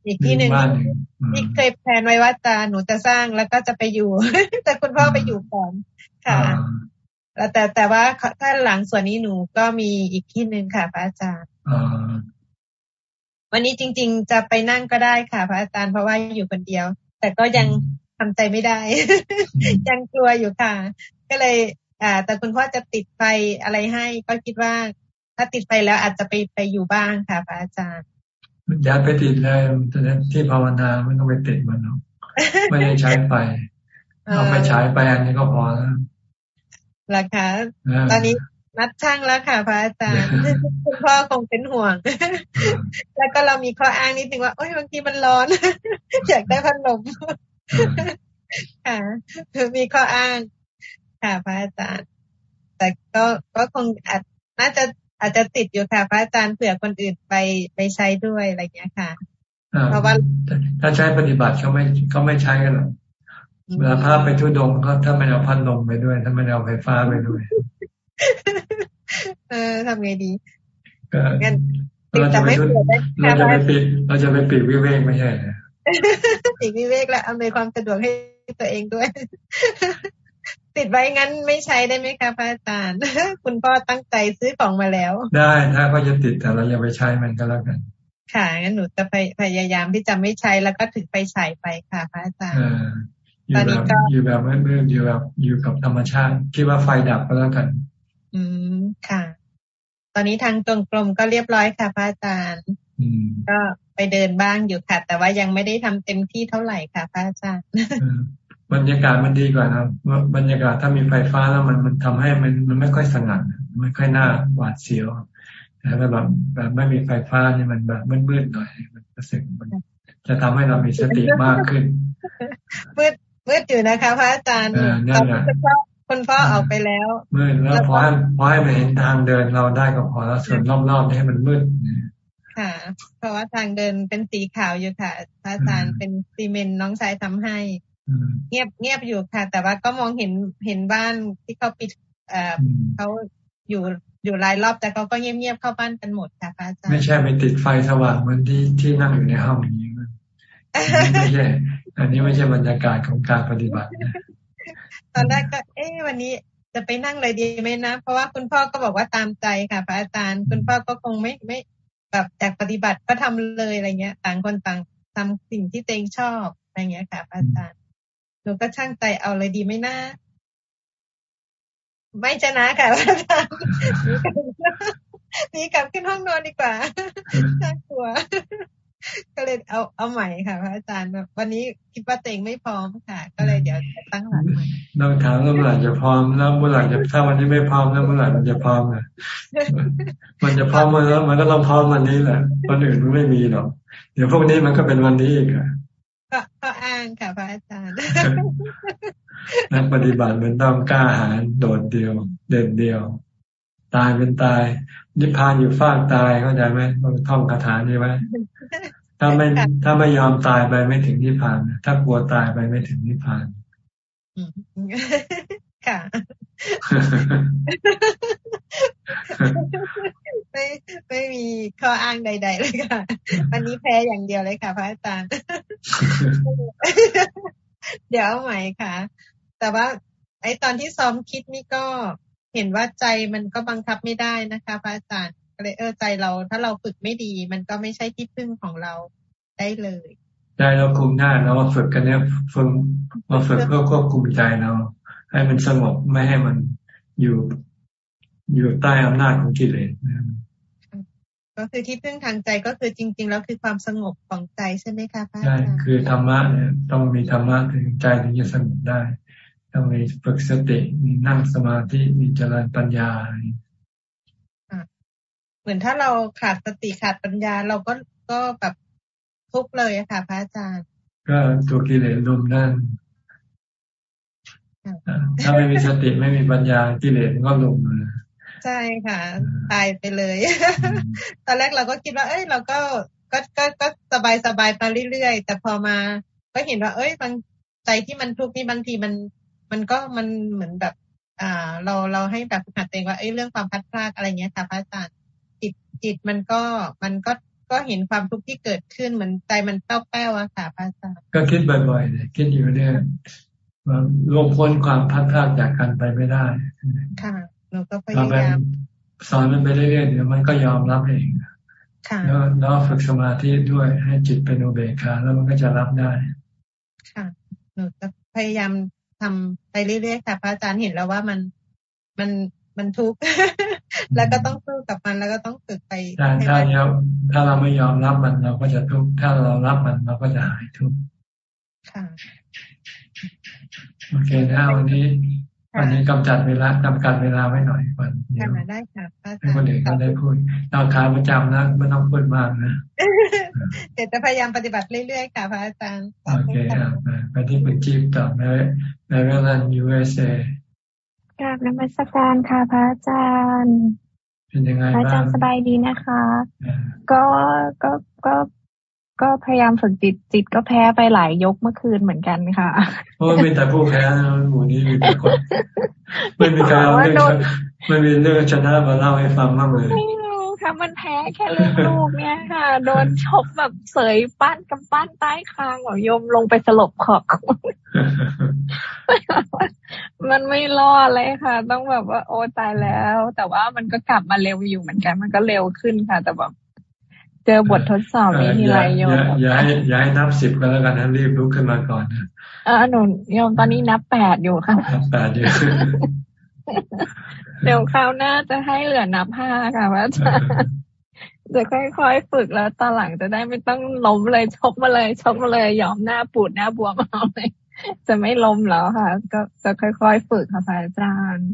Speaker 13: อีกที่หนึ่งที่เคยแพลนไว้ว่าจะหนูจะสร้างแล้วก็จะไปอยู่ แต่คุณพ่อไปอยู่ก่อนค่ะแต่แต่ว่าถ้าหลังส่วนนี้หนูก็มีอีกที่หนึ่งค่ะพระอาจารย์ วันนี้จริง ๆ จะไปนั่งก็ได้ค่ะ พระอาจารย์เพราะว่าอยู่คนเดียว แต่ก็ยังทำใจไม่ได้ ยังกลัวอยู่ค่ะ ก็เลย อ่า แต่คุณพ่อจะติดไฟอะไรให้ ก็คิดว่า ถ้าติดไฟแล้วอาจจะไปไปอยู่บ้างค่ะพระอาจารย์
Speaker 1: อย่าไปติดเลยที่ภาวนาไม่ต้องไปติดมันหรอกไม่ได้ใช้ไฟเอาไปใช้ไปอันนี้ก็พอแล้ว
Speaker 13: ราคาตอนนี้ นัดช่างแล้วค่ะพระอาจารย์คุณพ่อคงเป็นห่วง แล้วก็เรามีข้ออ้างนิดนึงว่าโอ้ยบางทีมันร้อน อยากได้พัดลมค่ะมีข้ออ้างค่ะพระอาจารย์ แต่ก็ก็คงอาจน่าจะอาจจะติดอยู่ค่ะพระอาจารย์เผื่อคนอื่นไปไปใช้ด้วยอะไรอย่างเงี้ยค่ะ
Speaker 1: เพราะว่าถ้าใช้ปฏิบัติเขาไม่เขาไม่ใช้กันหรอกเวลาพาไปทุดงก็ถ้าไม่เอาพัดลมไปด้วย ถ้าไม่เอาไฟฟ้าไปด้วย
Speaker 13: เออทำไงดี
Speaker 1: งั้นเราจะไปเราจะไปปิดเราจะไปปิดวิเวกไม่ใช่
Speaker 13: ปิดวิเวกและอำนวยความสะดวกให้ตัวเองด้วย ติดไว้งั้นไม่ใช้ได้ไหมคะพระอาจารย์ คุณพ่อตั้งใจซื้อของมาแล้ว
Speaker 1: ได้ถ้าก็จะติดแต่เราอย่าไปใช้มันก็แล้วกัน
Speaker 13: ค่ะงั้นหนูจะพยายามที่จะไม่ใช้แล้วก็ถึงไปใช้ไปค่ะพระอาจารย์
Speaker 1: อยู่แบบอยู่แบบไม่ไม่อยู่แบบอยู่กับธรรมชาติคิดว่าไฟดับก็แล้วกัน
Speaker 13: อืมค่ะ ตอนนี้ทางตรงกลมก็เรียบร้อยค่ะพระอาจารย์ก็ไปเดินบ้างอยู่ค่ะ แต่ว่ายังไม่ได้ทำเต็มที่เท่าไหร่ค่ะพระอาจารย์
Speaker 1: บรรยากาศมันดีกว่านะบรรยากาศถ้ามีไฟฟ้าแล้วมันมันทำให้มันมันไม่ค่อยสงัดไม่ค่อยน่าหวาดเสียวแต่แบบแบบไม่มีไฟฟ้านี่มันแบบมืดๆหน่อยมันรู้สึกมันจะทำให้เรามีสติมากขึ้น
Speaker 13: มืดมืดอยู่นะคะพระอาจารย์ตอนคุณพ่อ คุณพ่อออกไปแล้ว
Speaker 1: มืดแล้วพอให้พอให้มันเห็นทางเดินเราได้ก็พอแล้วส่วนรอบๆนี่ให้มันมืด
Speaker 13: ค่ะ เพราะว่าทางเดินเป็นสีขาวอยู่ค่ะพระอาจารย์เป็นซีเมนน้องชายทำให้ เงียบเงียบอยู่ค่ะ แต่ว่าก็มองเห็นเห็นบ้านที่เขาปิดเอ่อเขาอยู่อยู่รายรอบแต่เขาก็เงียบเงียบเข้าบ้านกันหมดค่ะพระอาจารย์
Speaker 1: ไม่ใช่ไปติดไฟสว่างเหมือนที่ที่นั่งอยู่ในห้องอย่างนี้มันไม่ใช่อันนี้ไม่ใช่บรรยากาศของการปฏิบัติ
Speaker 13: ตอนแรกก็ เอ๊วันนี้จะไปนั่งเลยดีไหมนะ เพราะว่าคุณพ่อก็บอกว่าตามใจค่ะ พระอาจารย์ คุณพ่อก็คงไม่ไม่แบบจากปฏิบัติก็ทำเลยอะไรเงี้ย ต่างคนต่างทำสิ่งที่ตัวเองชอบอะไรเงี้ยค่ะพระอาจารย์หนูก็ช่างใจเอาเลยดีไหมนะไม่ชนะค่ะพระอาจารย์นี่กลับขึ้นห้องนอนดีกว่าน่ากลัว ก็เลยเอาเอาใหม่ค่ะพระอาจารย์แบบวันนี้คิดว่าตัวเองไม่พร้อมค่ะ ก็เลยเดี๋ยวตั้งหลักใหม่
Speaker 1: เราถามแล้วเมื่อไหร่จะพร้อมแล้วเมื่อไหร่จะถ้าวันนี้ไม่พร้อมแล้วเมื่อไหร่มันจะพร้อมอะมันจะพร้อมมาแล้ว มันก็ต้องพร้อมวันนี้แหละวันอื่นมันไม่มีหรอกเดี๋ยวพวกนี้มันก็เป็นวันนี้อีกอะ
Speaker 13: ก็อ้างค่ะพระอาจารย์
Speaker 1: นักปฏิบัติมันต้องกล้าหาญโดดเดียว เด่นเดียว ตายเป็นตายนิพพานอยู่ฟากตายเข้าใจไหมต้องท่องคาถานี้ไว้ถ้าไม่ถ้าไม่ยอมตายไปไม่ถึงนิพพาน ถ้ากลัวตายไปไม่ถึงนิพพาน
Speaker 13: ค่ะไม่ไม่มีข้ออ้างใด ๆ เลยค่ะ วันนี้แพ้อย่างเดียวเลยค่ะ พระอาจารย์ เดี๋ยวใหม่ค่ะ แต่ว่า ไอ้ตอนที่ซ้อมคิดนี่ก็ เห็นว่าใจมันก็บังคับไม่ได้นะคะพระอาจารย์ก็เลยเออใจเรา ถ้าเราฝึกไม่ดี มันก็ไม่ใช่ที่พึ่งของเราได้เลย
Speaker 1: ใจเราคุมได้เรามาฝึกกันเนี่ยฝึกมาฝึกเพื่อควบคุมใจเรา ให้มันสงบไม่ให้มันอยู่อยู่ใต้อำนาจของกิเลส
Speaker 13: ก็คือที่พึ่งทางใจก็คือจริง ๆ แล้วคือความสงบของใจใช่ไหมคะพระ
Speaker 1: อาจารย์ใช่คือธรรมะเนี่ยต้องมีธรรมะถึงใจถึงจะสงบได้ ต้องมีฝึกสติมีนั่งสมาธิมีเจริญปัญญา
Speaker 13: เหมือนถ้าเราขาดสติขาดปัญญา เราก็ก็แบบทุกเลยอะค่ะ พระอาจารย์
Speaker 1: ก็ตัวกิเลสลุมนั่นถ้าไม่มีสติไม่มีปัญญากิเลสก็ลุมเลย
Speaker 13: ใช่ค่ะ ตายไปเลย ตอนแรกเราก็คิดว่า เอ้ย เราก็ก็ก็ก็สบายสบายไปเรื่อยๆ แต่พอมา ก็เห็นว่า เอ้ยบางใจที่มันทุกข์นี่บางทีมัน มันก็มันเหมือนแบบ อ่า เราเราให้แบบหัดเองว่าเอ้ยเรื่องความพัดพลาดอะไรเงี้ยค่ะพระอาจารย์จิตจิตมันก็มันก็ก็เห็นความทุกข์ที่เกิดขึ้นเหมือนใจมันเป้าแป้วอะค่ะพระอาจารย์
Speaker 1: ก็คิดบ่อยๆเลยคิดอยู่เนี่ยลงพ้นความพัดพลาดจากกันไปไม่ได้
Speaker 13: ค่ะเราก็พยายาม
Speaker 1: สอนมันไปเรื่อยๆเดี๋ยวมันก็ยอมรับเองแล้วแล้วฝึกสมาธิด้วยให้จิตเป็นอุเบกขาแล้วมันก็จะรับได้
Speaker 13: ค่ะ หนูจะพยายาม ทำไปเรื่อยๆค่ะพระอาจารย์เห็นแล้วว่ามันมันมันทุกข์แล้วก็ต้องสู้กับมันแล้วก็ต้องฝึกไป
Speaker 1: ถ้าถ้าเราถ้าเราไม่ยอมรับมันเราก็จะทุกข์ถ้าเรารับมันเราก็จะหายทุกข์ค่ะโอเคนะวันนี้ วันนี้กำจัดเวลากำกัดเวลาไว้หน่อยก่อน
Speaker 13: เดี๋ยวได้ค่ะ
Speaker 1: ให้คนอื่นเขาได้พูดเราขาประจำนะไม่ต้องพูดมากนะ
Speaker 13: เดี๋ยวจะพยายามปฏิบัติเรื่อยๆค่ะพระอาจารย์
Speaker 1: โอเคไปที่คุณจีบต่อในในเวลายูเอสเอก
Speaker 21: ราบนมัสการค่ะพระอาจารย์
Speaker 1: เป็นยังไง
Speaker 21: บ้างอาจารย์สบายดีนะคะ ก็ก็ก็ ก็พยายามฝึกจิตจิตก็แพ้ไปหลายยกเมื่อคืนเหมือนกันค่ะ
Speaker 1: โอ้ไม่แต่ผู้แพ้หมู่นี้มีแต่คนไม่มีการเอาเรื่องไม่มีเรื่องชนะมาเล่าให้ฟังบ้างเลย
Speaker 21: ค่ะมันแพ้แค่เรื่องลูกเนี่ยค่ะ โดนชกแบบเสยปั้นกำปั้นใต้คางหัวยมลงไปสลบขอบมันไม่รอดเลยค่ะ ต้องแบบว่าโอ้ตายแล้ว แต่ว่ามันก็กลับมาเร็วอยู่เหมือนกัน มันก็เร็วขึ้นค่ะ แต่แบบ เจอบททดสอบนี้ทีไรโยม
Speaker 1: อย่าให้อย่าให้นับสิบก็แล้วกันนะรีบลุกขึ้นมาก่อนนะ
Speaker 21: เออหนูโยมตอนนี้นับแปดอยู่ค่ะ
Speaker 1: นับแปดอยู่
Speaker 21: เดี๋ยวคราวหน้าจะให้เหลือนับห้าค่ะว่าจะจะค่อยๆฝึกแล้วตอนหลังจะได้ไม่ต้องล้มเลยชกมาเลยชกมาเลยยอมหน้าปูดหน้าบวมเอาเลยจะไม่ล้มแล้วค่ะ ก็จะค่อยๆฝึกค่ะอาจารย์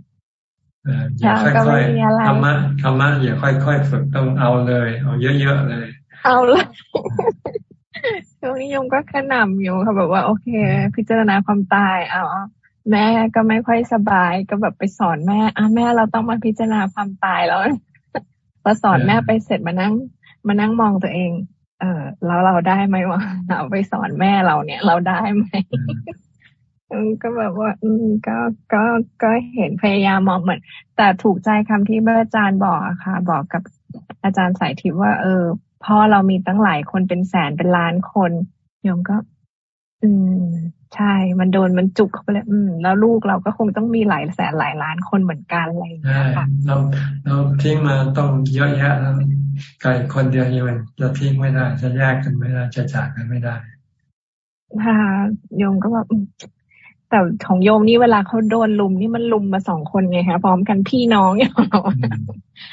Speaker 1: อย่าค่อยๆธรรมะธรรมะอย่าค่อยๆฝึกต้องเอาเลย เอาเยอะๆเลย
Speaker 21: เอาเลยช่วงนี้ยมก็ขนำอยู่ค่ะแบบว่าโอเค พิจารณาความตายเอาแม่ก็ไม่ค่อยสบายก็แบบไปสอนแม่อะแม่เราต้องมาพิจารณาความตายแล้วพอสอนแม่ไปเสร็จมานั่ง มานั่งมองตัวเอง เออแล้วเราได้ไหมวะเราไปสอนแม่เราเนี่ย เราได้ไหม ก็แบบว่า อืมก็ก็ก็เห็นพยายามมองเหมือน แต่ถูกใจคำที่อาจารย์บอกอะค่ะ บอกกับอาจารย์สายทิพย์ว่า เออพ่อเรามีตั้งหลายคนเป็นแสนเป็นล้านคนโยมก็ อืม ใช่ มันโดนมันจุกเข้าไปเลยอืม แล้วลูกเราก็คงต้องมีหลายแสนหลายล้านคนเหมือนกันอะไรอย่างเงี้ยค่ะ
Speaker 1: เราเราทิ้งมาต้องเยอะแยะแล้วไก่คนเดียวยังจะทิ้งไม่ได้ จะแยกกันไม่ได้จะจากกันไม่ได้
Speaker 21: ค่ะโยมก็แบบ แต่ของโยมนี่เวลาเขาโดนลุมนี่มันลุมมาสองคนไงคะพร้อมกันพี่น้องอย่าง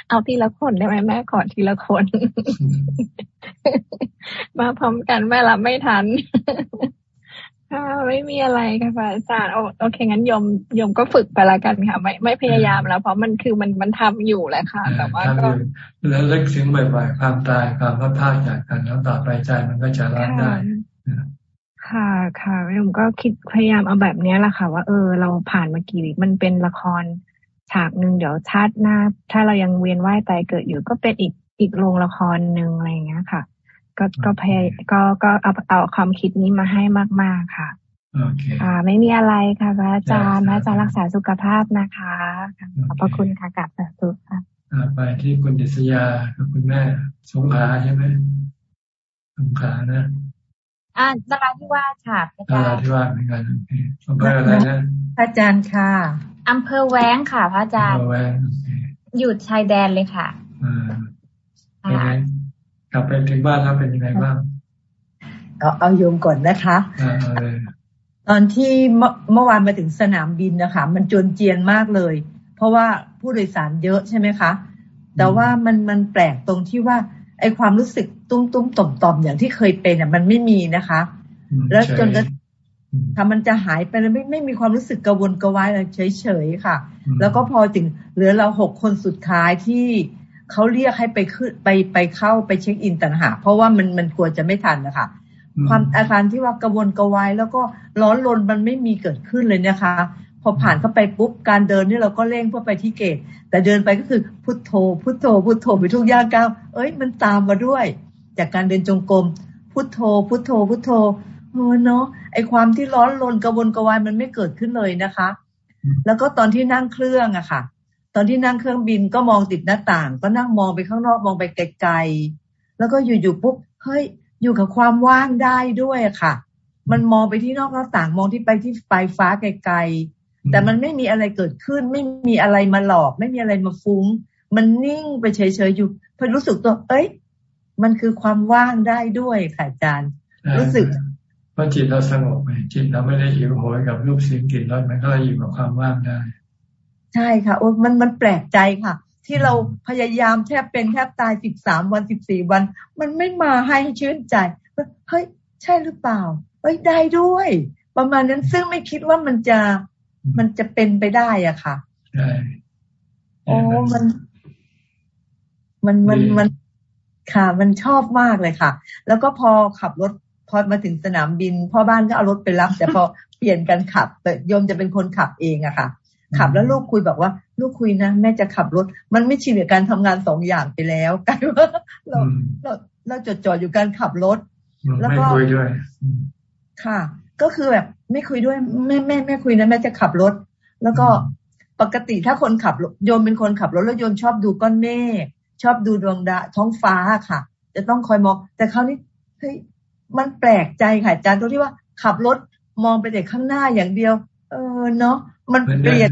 Speaker 21: เอาทีละคนได้ไหมแม่ขอทีละคน มาพร้อมกันแม่รับไม่ทันค่ะไม่มีอะไรค่ะอาจารย์โอเคงั้นโยมโยมก็ฝึกไปละกันค่ะ ไม่ไม่พยายามแล้ว เพราะมันคือมันมันทำอยู่แหละค่ะ แต่ว่าก็
Speaker 1: แล้วเลิกถึงบ่อยๆความตายความพัดพาจากกันแล้วต่อไปใจมันก็จะรับได้
Speaker 21: ค่ะค่ะโยมก็คิดพยายามเอาแบบนี้แหละค่ะ ว่าเออเราผ่านมากี่มันเป็นละครฉากหนึ่งเดี๋ยวชาติหน้า ถ้าเรายังเวียนว่ายตายเกิดอยู่ก็เป็นอีกอีกโรงละครหนึ่งอะไรอย่างเงี้ยค่ะ ก็ก็พยก็ก็เอาเอาความคิดนี้มาให้มาก ๆค่ะค่ะไม่มีอะไรค่ะพระอาจารย์พระอาจารย์รักษาสุขภาพนะคะขอบพระคุณค่ะกับสาธุค่ะ
Speaker 1: ไปที่คุณดิษยากับคุณแม่สงขาใช่ไหมสงขานะ
Speaker 22: อ่านราธิวาสค่ะ
Speaker 1: อาจารย์นราธิวาสเหมือนกันอำเภออะไรนะ
Speaker 22: อาจารย์ค่ะอำเภอแว้งค่ะ พระอาจารย์อำเภอแว้งอยู่ชายแดนเลยค่ะ
Speaker 1: อ่ากลับไปถึงบ้านแล้วเป็นยังไงบ้าง
Speaker 23: เอาเอาโยมก่อนนะคะตอนที่เมื่อวานมาถึงสนามบินนะคะ มันจนเจียนมากเลย เพราะว่าผู้โดยสารเยอะใช่ไหมคะ แต่ว่ามันมันแปลกตรงที่ว่า ไอความรู้สึกตุ้มตุ้มต่อมต่อมอย่างที่เคยเป็นอะมันไม่มีนะคะ แล้วจนกระถ้ามันจะหายไปแล้วไม่ไม่มีความรู้สึกกระวนกระวายอะไรเฉยๆค่ะ แล้วก็พอถึงเหลือเราหกคนสุดท้ายที่เขาเรียกให้ไปขึ้นไปไปเข้าไปเช็คอินต่างหากเพราะว่ามันมันกลัวจะไม่ทันนะคะความอาการที่ว่ากระวนกระวายแล้วก็ร้อนรนมันไม่มีเกิดขึ้นเลยนะคะ พอผ่านเข้าไปปุ๊บการเดินนี่เราก็เร่งเพื่อไปที่เกต แต่เดินไปก็คือพุทโธ พุทโธ พุทโธไปทุกย่างก้าวเอ้ยมันตามมาด้วย จากการเดินจงกรมพุทโธ พุทโธ พุทโธเออเนาะไอความที่ร้อนรนกระวนกระวายมันไม่เกิดขึ้นเลยนะคะ แล้วก็ตอนที่นั่งเครื่องอะค่ะ ตอนที่นั่งเครื่องบินก็มองติดหน้าต่าง ก็นั่งมองไปข้างนอกมองไปไกลๆแล้วก็อยู่ๆปุ๊บเฮ้ยอยู่กับความว่างได้ด้วยค่ะ มันมองไปที่นอกหน้าต่างมองที่ไปที่ปลายฟ้าไกลๆ แต่มันไม่มีอะไรเกิดขึ้น ไม่มีอะไรมาหลอก ไม่มีอะไรมาฟุ้ง มันนิ่งไปเฉยๆอยู่พอรู้สึกตัว เอ้ย มันคือความว่างได้ด้วยค่ะอาจารย์ รู้สึก
Speaker 1: เพราะจิตเราสงบไปจิตเราไม่ได้หิวโหยกับรูปเสียงกลิ่นรสมันก็เลยอยู่กับความว่างได้
Speaker 23: ใช่ค่ะโอ้มันมันแปลกใจค่ะ ที่เราพยายามแทบเป็นแทบตายสิบสามวันสิบสี่วัน มันไม่มาให้ชื่นใจเฮ้ยใช่หรือเปล่าเฮ้ยได้ด้วย ประมาณนั้นซึ่งไม่คิดว่ามันจะ มันจะเป็นไปได้อะค่ะใช่โอ้มัน มันมันมันค่ะ มันชอบมากเลยค่ะ แล้วก็พอขับรถพอมาถึงสนามบิน พ่อบ้านก็เอารถไปรับ แต่พอเปลี่ยนกันขับแต่โยมจะเป็นคนขับเองอะค่ะ ขับแล้วลูกคุยบอกว่า ลูกคุยนะแม่จะขับรถ มันไม่ชินกับการทำงานสองอย่างไปแล้วกลายว่าเราเราเราจดจ่ออยู่การขับรถ
Speaker 1: แล้วก็คุยด้วย
Speaker 23: ค่ะ ก็คือแบบไม่คุยด้วยแม่แม่แม่คุยนะแม่จะขับรถ แล้วก็ปกติถ้าคนขับโยมเป็นคนขับรถแล้วโยมชอบดูก้อนเมฆชอบดูดวงดาวท้องฟ้าค่ะ จะต้องคอยมอง แต่คราวนี้เฮ้ยมันแปลกใจค่ะอาจารย์ตรงที่ว่าขับรถมองไปแต่ข้างหน้าอย่างเดียว เออเนาะมันเปลี่ยน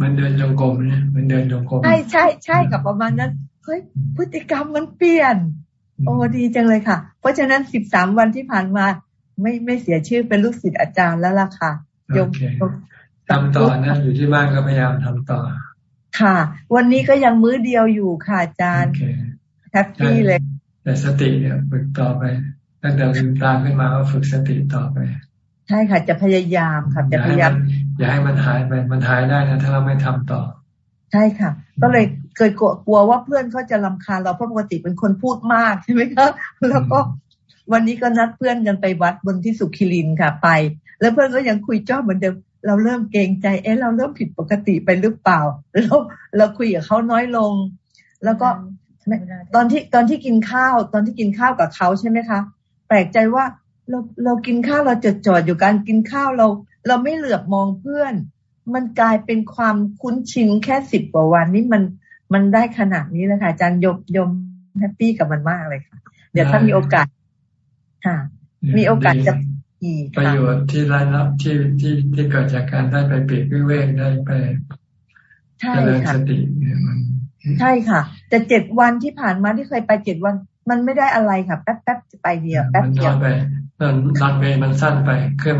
Speaker 1: มันเดินจงกรมเนี่ยมันเดินจงกรม
Speaker 23: ใช่ใช่ใช่กับประมาณนั้นเฮ้ยพฤติกรรมมันเปลี่ยน โอ้ดีจังเลยค่ะ เพราะฉะนั้นสิบสามวันที่ผ่านมา ไม่ไม่เสียชื่อเป็นลูกศิษย์อาจารย์แล้วล่ะค่ะ
Speaker 1: ยมทำต่อนะอยู่ที่บ้านก็พยายามทำต่อ
Speaker 23: ค่ะ วันนี้ก็ยังมื้อเดียวอยู่ค่ะอาจารย์แฮปปี้เลย
Speaker 1: แต่สติเนี่ยฝึกต่อไปตั้งแต่ลืมตาขึ้นมาก็ฝึกสติต่อไป
Speaker 23: ใช่ค่ะ จะพยายามค่ะจะพยายาม
Speaker 1: อย่าให้มันหายไปมันหายได้นะถ้าเราไม่ทำต่อ
Speaker 23: ใช่ค่ะ ก็เลยเกิดกลัวว่าเพื่อนเขาจะลาคาญเราเพราะปกติเป็นคนพูดมากใช่ไหมคะแล้วก็ วันนี้ก็นัดเพื่อนกันไปวัดบนที่สุขิรินค่ะไป แล้วเพื่อนก็ยังคุยจ้อเหมือนเดิมเราเริ่มเกรงใจ เอ๊ะเราเริ่มผิดปกติไปหรือเปล่าเราเราคุยกับเขาน้อยลง แล้วก็ตอนที่ตอนที่กินข้าว ตอนที่กินข้าวกับเขาใช่ไหมคะ แปลกใจว่าเราเรากินข้าวเราจดจ่ออยู่การกินข้าวเรา เราไม่เหลือบมองเพื่อน มันกลายเป็นความคุ้นชินแค่สิบกว่าวันนี่มันมันได้ขนาดนี้เลยค่ะอาจารย์โยมโยม happy กับมันมากเลยค่ะ เดี๋ยวถ้ามีโอกาส ค่ะ มีโอกาสจะ
Speaker 1: อีกประโยชน์ที่ได้รับที่ที่ที่เกิดจากการได้ไปปลีกวิเวกได้ไป
Speaker 23: เจริญสติเนี่ยมันใช่ค่ะ แต่เจ็ดวันที่ผ่านมาที่เคยไปเจ็ดวัน มันไม่ได้อะไรค่ะ แป๊บแป๊บจะไปเดียวแป๊บเดียว
Speaker 1: ไปตอนรันเวย์มันสั้นไป เครื่อง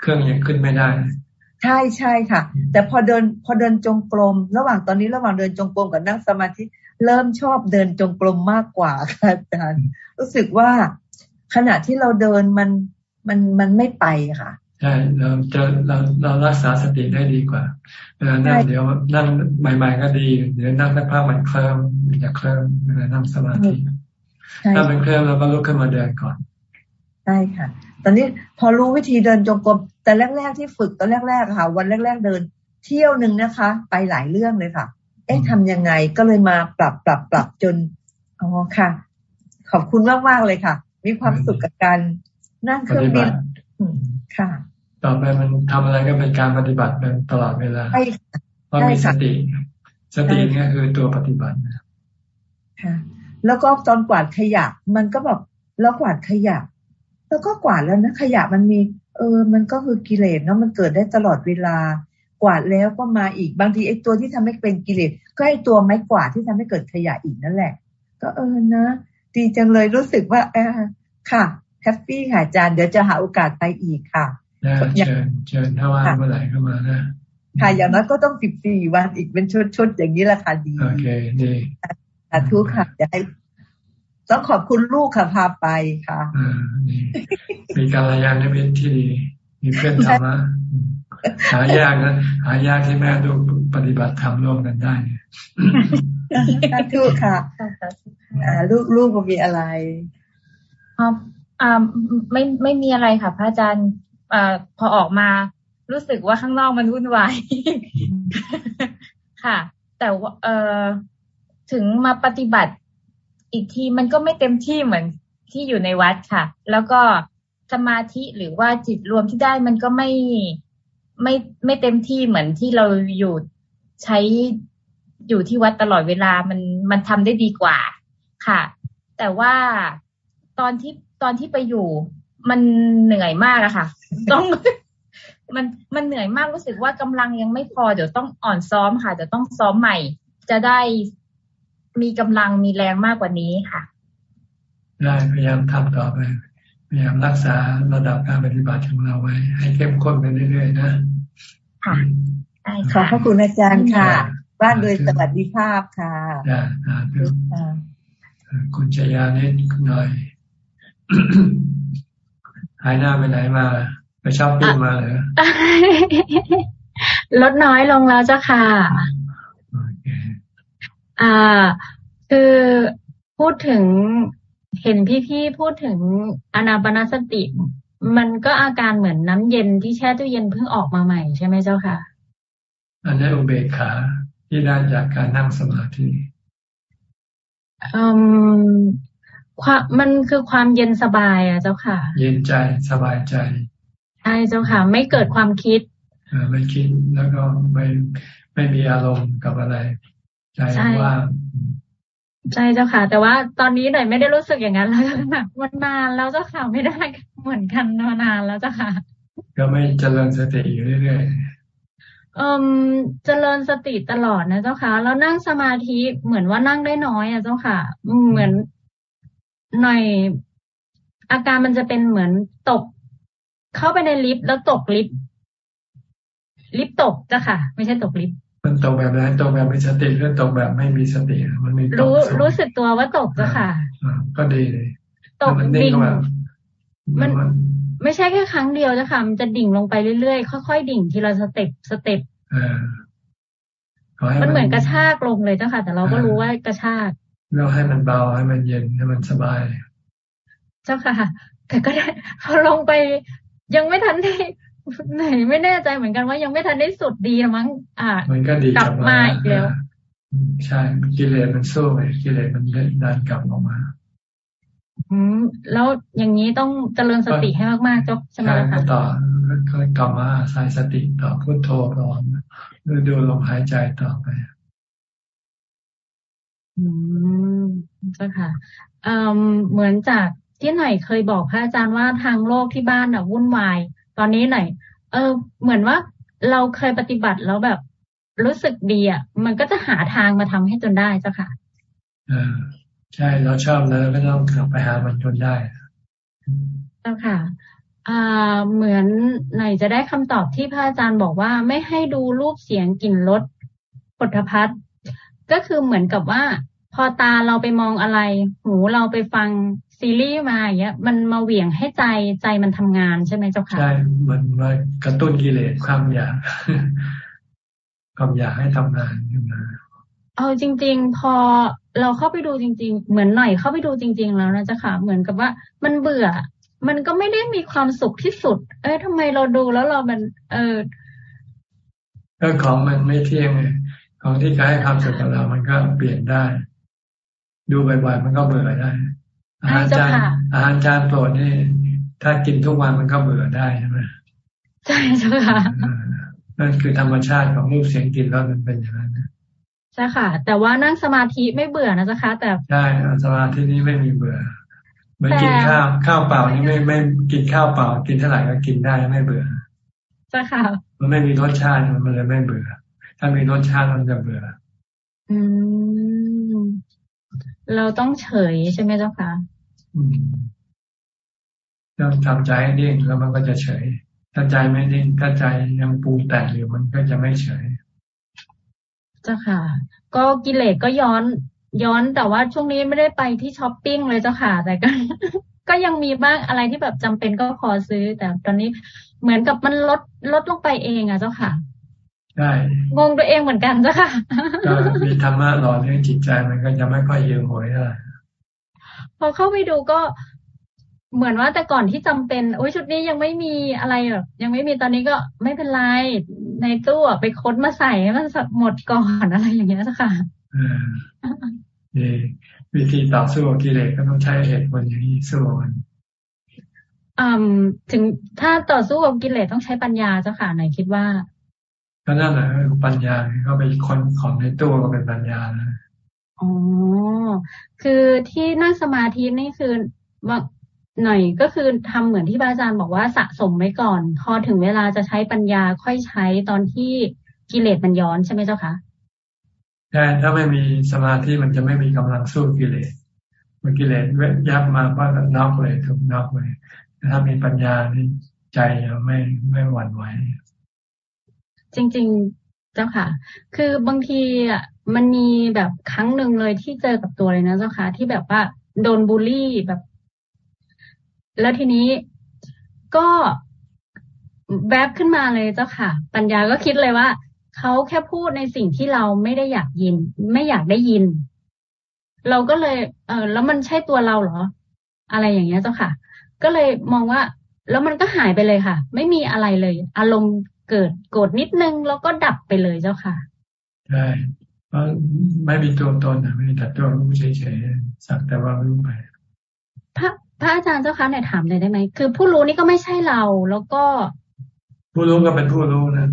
Speaker 1: เครื่องยังขึ้นไม่ได้
Speaker 23: ใช่ใช่ค่ะ แต่พอเดินพอเดินจงกรมระหว่างตอนนี้ระหว่างเดินจงกรมกับนั่งสมาธิเริ่มชอบเดินจงกรมมากกว่าค่ะอาจารย์รู้สึกว่า ขณะที่เราเดินมันมันมันไม่ไปค่ะ
Speaker 1: ใช่เราจะเราเรารักษาสติได้ดีกว่าเวลานั่งเดี๋ยวนั่งใหม่ ๆ ก็ดีเดี๋ยวนั่งสักพักมันเคลิ้มมันจะเคลิ้มเวลานั่งสมาธิถ้ามันเคลิ้มเราก็ลุกขึ้นมาเดินก่อน
Speaker 23: ใช่ค่ะ ตอนนี้พอรู้วิธีเดินจงกรมแต่แรก ๆ ที่ฝึกตอนแรกๆค่ะ วันแรก ๆ เดินเที่ยวหนึ่งนะคะ ไปหลายเรื่องเลยค่ะ เอ๊ะทำยังไงก็เลยมาปรับปรับปรับจนอ๋อค่ะ ขอบคุณมากมากเลยค่ะ มีความสุขกับการนั่งเครื่องบินค่ะ
Speaker 1: ต่อไปมันทำอะไรก็เป็นการปฏิบัติเป็นตลอดเวลาเพราะมีสติ สตินี่คือตัวปฏิบัติ
Speaker 23: ค่ะ แล้วก็ตอนกวาดขยะ มันก็แบบแล้วกวาดขยะ แล้วก็กวาดแล้วนะขยะมันมี เออ มันก็คือกิเลสเนาะมันเกิดได้ตลอดเวลา กวาดแล้วก็มาอีกบางทีไอ้ตัวที่ทำให้เป็นกิเลสก็ไอ้ตัวไม้กวาดที่ทำให้เกิดขยะอีกนั่นแหละ ก็เออนะ ดีจังเลยรู้สึกว่าเออค่ะแฮปปี้ค่ะอาจารย์เดี๋ยวจะหาโอกาสไปอีกค่ะ
Speaker 1: เชิญเชิญถ้าว่างเมื่อไหร่ก็มานะ
Speaker 23: ค่ะอย่างนั้นก็ต้องสิบสี่วันอีกเป็นชุดๆอย่างนี้ละค่ะดี
Speaker 1: โอเคดี
Speaker 23: สาธุค่ะจะให้ต้องขอบคุณลูกค่ะพาไปค่ะ
Speaker 1: มีการรายงานในเวที่ดีมีเพื่อนธรรมะหายากนะหายากที่แม่ลูกปฏิบัติธรรมร่วมกันได้
Speaker 23: สาธุค่ะ ลูกลูกมีอะไร
Speaker 24: ครับอ่าไม่ไม่มีอะไรค่ะ พระอาจารย์อ่าพอออกมา รู้สึกว่าข้างนอกมันวุ่นวายค่ะ แต่ว่าเออถึงมาปฏิบัติอีกทีมันก็ไม่เต็มที่เหมือนที่อยู่ในวัดค่ะ แล้วก็สมาธิหรือว่าจิตรวมที่ได้มันก็ไม่ไม่ไม่เต็มที่เหมือนที่เราอยู่ใช้อยู่ที่วัดตลอดเวลามันมันทำได้ดีกว่า ค่ะ แต่ว่าตอนที่ตอนที่ไปอยู่ มันเหนื่อยมากอะค่ะ ต้องมันมันเหนื่อยมากรู้สึกว่ากำลังยังไม่พอเดี๋ยวต้องอ่อนซ้อมค่ะเดี๋ยวต้องซ้อมใหม่ จะได้มีกำลังมีแรงมากกว่านี้ค่ะ
Speaker 1: ได้พยายามทำต่อไปพยายามรักษาระดับการปฏิบัติของเราไว้ ให้เข้มข้นไปเรื่อยๆนะ
Speaker 23: ค่ะขอบพระคุณอาจารย์ค่ะ บ้านโดยสวัสดิภาพค่ะ
Speaker 1: คุณชยาเนตหน่อย หายหน้าไปไหนมา ไปชอบปิ้งมาเหรอ
Speaker 22: ลดน้อยลงแล้วเจ้าค่ะ อ่า คือพูดถึงเห็นพี่ๆพูดถึงอนาปนาสติ มันก็อาการเหมือนน้ำเย็นที่แช่ตู้เย็นเพิ่งออกมาใหม่ใช่ไหมเจ้าค่ะ
Speaker 1: อันนี้อุเบกขาที่ได้จากการนั่งสมาธิ
Speaker 22: อืม ความมันคือความเย็นสบายอะเจ้าค่ะ
Speaker 1: เย็นใจสบายใจ
Speaker 22: ใช่เจ้าค่ะ ไม่เกิดความคิด
Speaker 1: อไม่คิดแล้วก็ไม่ไม่มีอารมณ์กับอะไรใจว่า
Speaker 22: ใช่เจ้าค่ะ แต่ว่าตอนนี้หน่อยไม่ได้รู้สึกอย่างนั้นแล้วแบบมันนานแล้วเจ้าค่ะไม่ได้เหมือนกันมานานแล้วเจ้าค่ะ
Speaker 1: ก็ไม่เจริญสติอยู่เรื่อย
Speaker 22: ๆ เอ่มเจริญสติตลอดนะเจ้าค่ะ แล้วนั่งสมาธิเหมือนว่านั่งได้น้อยอะเจ้าค่ะ เหมือนหน่อยอาการมันจะเป็นเหมือนตก เข้าไปในลิฟต์แล้วตกลิฟต์ลิฟต์ตกจ้ะค่ะ ไม่ใช่ตกลิฟต์
Speaker 1: มันตกแบบไหนตกแบบมีสติหรือตกแบบไม่มีสติมันมี
Speaker 22: รู้รู้สึกตัวว่าตกจ้ะค่ะ
Speaker 1: ก็ดีเลย
Speaker 22: ตกดิ่งมัน ไม่ใช่แค่ครั้งเดียวจ้ะค่ะมันจะดิ่งลงไปเรื่อยๆ ค่อยๆ ดิ่งทีละสเต็ปสเต็ปมันเหมือนกระชากลงเลยจ้ะค่ะ แต่เราก็รู้ว่ากระชาก
Speaker 1: แล้วให้มันเบาให้มันเย็นให้มันสบาย
Speaker 22: เจ้าค่ะ แต่ก็ได้พอลงไปยังไม่ทันได้ไหนไม่แน่ใจเหมือนกันว่ายังไม่ทันได้สุดดีมั้งอ่า
Speaker 1: มันก็ดี
Speaker 22: กลับมาอีกแล้ว
Speaker 1: ใช่กิเลสมันสู้ไงกิเลสมันดันกลับออกมา
Speaker 22: อืมแล้วอย่างนี้ต้องเจริญสติให้มากๆจ้ะใช่ไหมคะ
Speaker 1: ต่อก็กลับมาอาศัยสติต่อพุทโธก่อนหรือดูลมหายใจต่อไป
Speaker 22: อืมเจ้าค่ะเอ่อเหมือนจากที่หน่อยเคยบอกพระอาจารย์ว่าทางโลกที่บ้านอะวุ่นวาย ตอนนี้หน่อย เออ เหมือนว่าเราเคยปฏิบัติแล้วแบบรู้สึกดีอะ มันก็จะหาทางมาทำให้จนได้เจ้าค่ะ
Speaker 1: อ่า ใช่เราชอบแล้วก็ต้องกลับไปหามันจนได้
Speaker 22: เจ้าค่ะอ่าเหมือนไหนจะได้คำตอบที่พระอาจารย์บอกว่าไม่ให้ดูรูปเสียงกลิ่นรสผลพัฒก็คือเหมือนกับว่า พอตาเราไปมองอะไร หูเราไปฟังซีรีส์มาอย่างเงี้ย มันมาเหวี่ยงให้ใจใจมันทำงานใช่ไหมเจ้าค่ะ
Speaker 1: ใช่มันมากระตุ้นกิเลสความอยาก ความอยากให้ทำงานขึ้นมา
Speaker 22: เอาจริง ๆ พอเราเข้าไปดูจริง ๆ เหมือนหน่อยเข้าไปดูจริง ๆ แล้วนะจ๊ะค่ะ เหมือนกับว่ามันเบื่อ มันก็ไม่ได้มีความสุขที่สุด เอ้ยทำไมเราดูแล้วเรามัน เออ
Speaker 1: ก็ของมันไม่เที่ยงของที่จะให้ความสุขกับเรา มันก็เปลี่ยนได้ ดูบ่อยๆมันก็เบื่อได้ อาหารจานอาหารจานโปรดนี่ ถ้ากินทุกวันมันก็เบื่อได้ใช่ไหม
Speaker 22: ใช่ใช่ค่ะ
Speaker 1: นั่นคือธรรมชาติของรูปเสียงกลิ่นรสมันเป็นอย่างนั้น
Speaker 22: ใช่ค่ะ แต่ว่านั่งสมาธิไม่เบื่อนะจ๊ะคะ แต่
Speaker 1: ใช่สมาธินี้ไม่มีเบื่อเหมือนกินข้าวข้าวเปล่านี่ไม่ไม่กินข้าวเปล่า กินเท่าไหร่ก็กินได้ไม่เบื่อ
Speaker 22: ใช่ค่ะ
Speaker 1: มันไม่มีรสชาติมันเลยไม่เบื่อ ถ้ามีรสชาติมันจะเบื่อ
Speaker 22: อืมเราต้องเฉยใช่ไหมเจ้าค่ะ
Speaker 1: ต้องทำใจให้นิ่งแล้วมันก็จะเฉย ถ้าใจไม่นิ่งถ้าใจยังปูแต่งอยู่มันก็จะไม่เฉย
Speaker 22: จ้าค่ะ ก็กิเลสก็ย้อนย้อนแต่ว่าช่วงนี้ไม่ได้ไปที่ช้อปปิ้งเลยเจ้าค่ะ แต่ก็ก็ยังมีบ้างอะไรที่แบบจำเป็นก็ขอซื้อ แต่ตอนนี้เหมือนกับมันลดลดลงไปเองอะเจ้าค่ะ
Speaker 1: ใช่
Speaker 22: งงตัวเองเหมือนกันเจ้าค่ะ
Speaker 1: ก็มีธรรมะหล่อเลี้ยงจิตใจมันก็จะไม่ค่อยเยือหวยเท่าไหร่
Speaker 22: พอเข้าไปดูก็ เหมือนว่าแต่ก่อนที่จำเป็นโอ้ยชุดนี้ยังไม่มีอะไรแบบยังไม่มีตอนนี้ก็ไม่เป็นไร ในตู้ไปค้นมาใส่ให้มันหมดก่อนอะไรอย่างเงี้ยค่ะ
Speaker 1: วิธีต่อสู้กิเลสก็ต้องใช้เหตุผลอย่างนี้สู้มัน
Speaker 22: อืมถึงถ้าต่อสู้กับกิเลสต้องใช้ปัญญาเจ้าค่ะไหนคิดว่า
Speaker 1: ก็นั่นแหละปัญญาเขาไปค้นของในตู้ก็เป็นปัญญานะ
Speaker 22: อ๋อคือที่นั่งสมาธินี่คือว่า หน่อยก็คือทำเหมือนที่อาจารย์บอกว่าสะสมไว้ก่อน พอถึงเวลาจะใช้ปัญญาค่อยใช้ตอนที่กิเลสมันย้อนใช่ไหมเจ้าคะ
Speaker 1: ใช่ถ้าไม่มีสมาธิมันจะไม่มีกำลังสู้กิเลสมันกิเลสยับมาว่าน็อกเลยถูกน็อกเลยถ้ามีปัญญานี่ใจจะไม่ไม่หวั่นไหว
Speaker 22: จริง ๆ เจ้าค่ะ คือบางทีอะมันมีแบบครั้งหนึ่งเลยที่เจอกับตัวเลยนะเจ้าค่ะ ที่แบบว่าโดนบูลลี่แบบ แล้วทีนี้ก็แวบขึ้นมาเลยเจ้าค่ะ ปัญญาก็คิดเลยว่าเขาแค่พูดในสิ่งที่เราไม่ได้อยากยิน ไม่อยากได้ยิน เราก็เลย เออแล้วมันใช่ตัวเราเหรอ อะไรอย่างเงี้ยเจ้าค่ะ ก็เลยมองว่า แล้วมันก็หายไปเลยค่ะ ไม่มีอะไรเลย อารมณ์เกิดโกรธนิดนึงแล้วก็ดับไปเลยเจ้าค่ะ
Speaker 1: ใช่เพราะไม่มีตัวตนนะไม่มีแต่ตัวรู้เฉยๆสักแต่ว่ารู้ไป
Speaker 22: พระ พระอาจารย์เจ้าคะเนี่ยถามเลยได้ไหมคือ ผู้รู้นี่ก็ไม่ใช่เรา แล้วก็
Speaker 1: ผู้รู้ก็เป็นผู้รู้นะ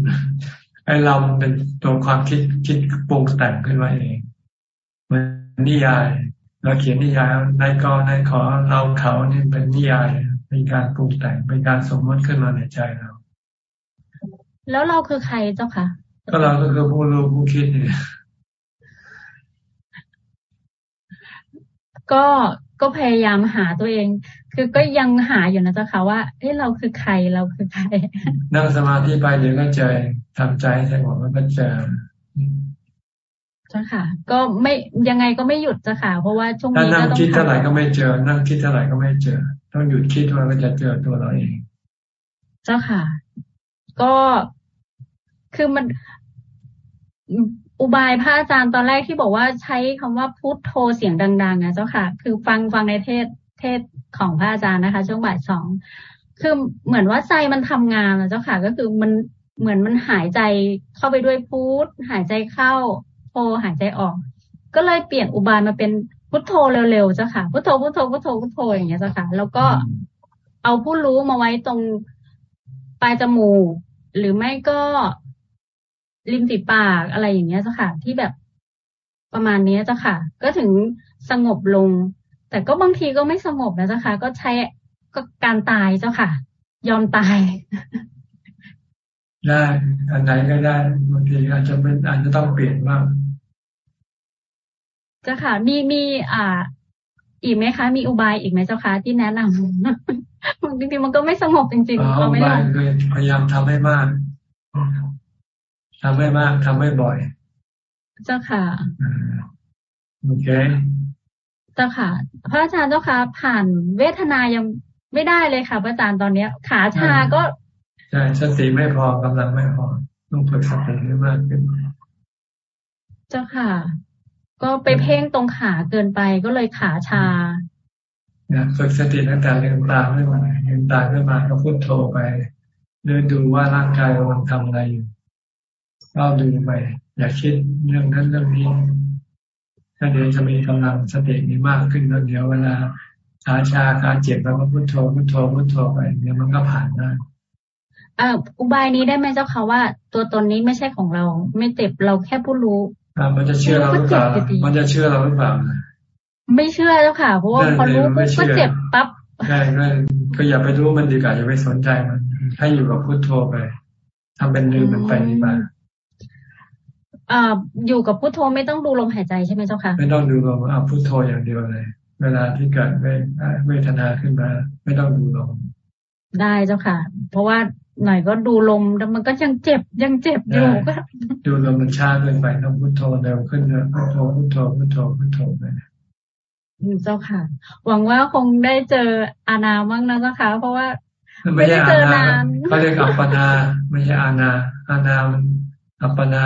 Speaker 1: ไอเราเป็นตัวความคิดคิดปรุงแต่งขึ้นมาเองเหมือนนิยาย เราเขียนนิยายนายกนายขอเราเขานี่เป็นนิยายเป็นการปรุงแต่งเป็นการสมมติขึ้นมาในใจเรา
Speaker 22: แล้วเราคือใครเจ้าคะ
Speaker 1: ก็เราก็คือผู้รู้ผู้คิดเนี่ย
Speaker 22: ก็ ก็พยายามหาตัวเอง คือก็ยังหาอยู่นะเจ้าค่ะว่าเฮ้ยเราคือใครเราคือใคร
Speaker 1: นั่งสมาธิไปเดี๋ยวก็เจอทำใจสงบแล้วก็เจอ
Speaker 22: เจ้าค่ะ ก็ไม่ยังไงก็ไม่หยุดเจ้าค่ะ เพราะว่าช่วงนี้
Speaker 1: ก็ต้องคิดเท่าไหร่ก็ไม่เจอ นั่งคิดเท่าไหร่ก็ไม่เจอ ต้องหยุดคิดว่าก็จะเจอตัวเราเอง
Speaker 22: เจ้าค่ะ ก็คือมัน อุบายพระอาจารย์ตอนแรกที่บอกว่าใช้คำว่าพุทโธเสียงดังๆนะเจ้าค่ะ คือฟังฟังในเทศเทศของพระอาจารย์นะคะ ช่วงบ่ายสองคือเหมือนว่าใจมันทำงานนะเจ้าค่ะ ก็คือมันเหมือนมันหายใจเข้าไปด้วยพุทหายใจเข้าโธหายใจออก ก็เลยเปลี่ยนอุบายมาเป็นพุทโธเร็วๆเจ้าค่ะพุทโธพุทโธพุทโธพุทโธอย่างเงี้ยเจ้าค่ะ แล้วก็เอาผู้รู้มาไว้ตรงปลายจมูกหรือไม่ก็ ริมฝีปากอะไรอย่างเงี้ยเจ้าค่ะ ที่แบบประมาณนี้เจ้าค่ะ ก็ถึงสงบลง แต่ก็บางทีก็ไม่สงบนะเจ้าค่ะ ก็ใช้ก็การตายเจ้าค่ะ ยอมตาย
Speaker 1: ได้อันไหนก็ได้บางทีอาจจะเป็นอาจจะต้องเปลี่ยนบ้าง
Speaker 22: เจ้าค่ะ มีมีอ่า อีกไหมคะ มีอุบายอีกไหมเจ้าค่ะที่แนะนำจริงๆมันก็ไม่สงบจริงๆ
Speaker 1: เอาไม่ได้พยายามทำให้มาก ทำให้มากทำให้บ่อย
Speaker 22: เจ้าค่ะ
Speaker 1: โอเค
Speaker 22: เจ้าค่ะ พระอาจารย์เจ้าค่ะ ผ่านเวทนายังไม่ได้เลยค่ะ พระอาจารย์ตอนเนี้ย ขาชาก็
Speaker 1: ใช่สติไม่พอกำลังไม่พอต้องฝึกสติให้มากขึ้น
Speaker 22: เจ้าค่ะ ก็ไปเพ่งตรงขาเกินไปก็เลยขาชา
Speaker 1: เนี่ยฝึกสติตั้งแต่ลืมตาขึ้นมาลืมตาขึ้นมาก็พุทโธไปเดินดูว่าร่างกายมันทำอะไรอยู่ เราดูไป อย่าคิดเรื่องนั้นเรื่องนี้ถ้าเดี๋ยวจะมีกำลังสติมีมากขึ้นแล้วเดี๋ยวเวลาชาชาการเจ็บแล้วก็พุทโธพุทโธพุทโธไปเดี๋ยวมันก็ผ่านได้
Speaker 22: อ่าอุบายนี้ได้ไหมเจ้าค่ะว่า ตัวตนนี้ไม่ใช่ของเรา ไม่เจ็บเราแค่ผู้รู้
Speaker 1: อ่ามันจะเชื่อเราหรือเปล่ามันจะเชื่อเราหรือเปล่า
Speaker 22: ไม่เชื่อแล้วค่ะเพราะว่าพอรู้ปุ๊บก็เจ็บปั๊บ
Speaker 1: ใช่ก็อย่าไปรู้มันดีกว่าอย่าไปสนใจมัน ให้อยู่กับพุทโธไปทำเป็นลืมมันไปดีกว่า
Speaker 22: อ่าอยู่กับพุทโธไม่ต้องดูลมหายใจใช่ไหมเจ้าค่ะ
Speaker 1: ไม่ต้องดูลมเอาพุทโธอย่างเดียวเลย เวลาที่เกิดเวทนาขึ้นมา ไม่ต้องดูลม
Speaker 22: ได้เจ้าค่ะ เพราะว่าหน่อยก็ดูลมแล้วมันก็ยังเจ็บยังเจ็บอยู่ก็
Speaker 1: ดูลมมันช้าเกินไปต้องพุทโธเร็วขึ้นเลยพุทโธพุทโธพุทโธพุทโธไป
Speaker 22: เจ้าค่ะ หวังว่าคงได้เจออานาบ้างนะเจ้าค่ะ เพราะว่า
Speaker 1: ไม่ได้เจอนานเขาเรียกอัปปนา ไม่ใช่อานาอานาอัปปนา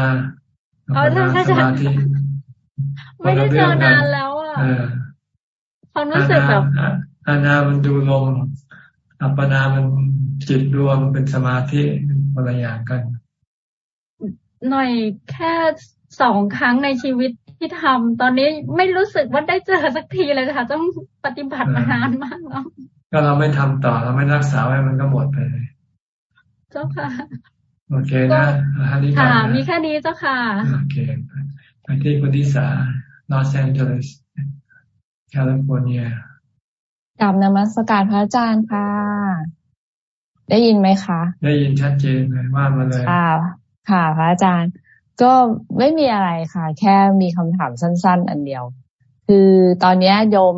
Speaker 22: อัปปนาสมาธิไม่ได้เจอนานแล้วอะความรู้สึกแบบ
Speaker 1: อานามันดูลม อัปปนามันจิตรวมเป็นสมาธิคนละอย่างกัน
Speaker 22: หน่อยแค่สองครั้งในชีวิตที่ทำตอนนี้ไม่รู้สึกว่าได้เจอสักทีเลยค่ะ ต้องปฏิบัติมานานมากแล้ว
Speaker 1: ก็เราไม่ทำต่อเราไม่รักษาไว้มันก็หมดไปเลย
Speaker 22: เจ้าค่ะ
Speaker 1: โอเคนะ
Speaker 22: อันนี้ค่ะ มีแค่นี้เจ้าค่ะ
Speaker 1: โอเคไปที่คุณทิสาลอสแอนเจลิสแคลิฟอร์เนีย
Speaker 25: กราบนมัสการพระอาจารย์ค่ะ ได้ยินไหมคะ
Speaker 1: ได้ยินชัดเจนเลยว่ามาเลย
Speaker 25: ค่ะค่ะ พระอาจารย์ ก็ไม่มีอะไรค่ะ แค่มีคำถามสั้น ๆ อันเดียว คือตอนนี้โยม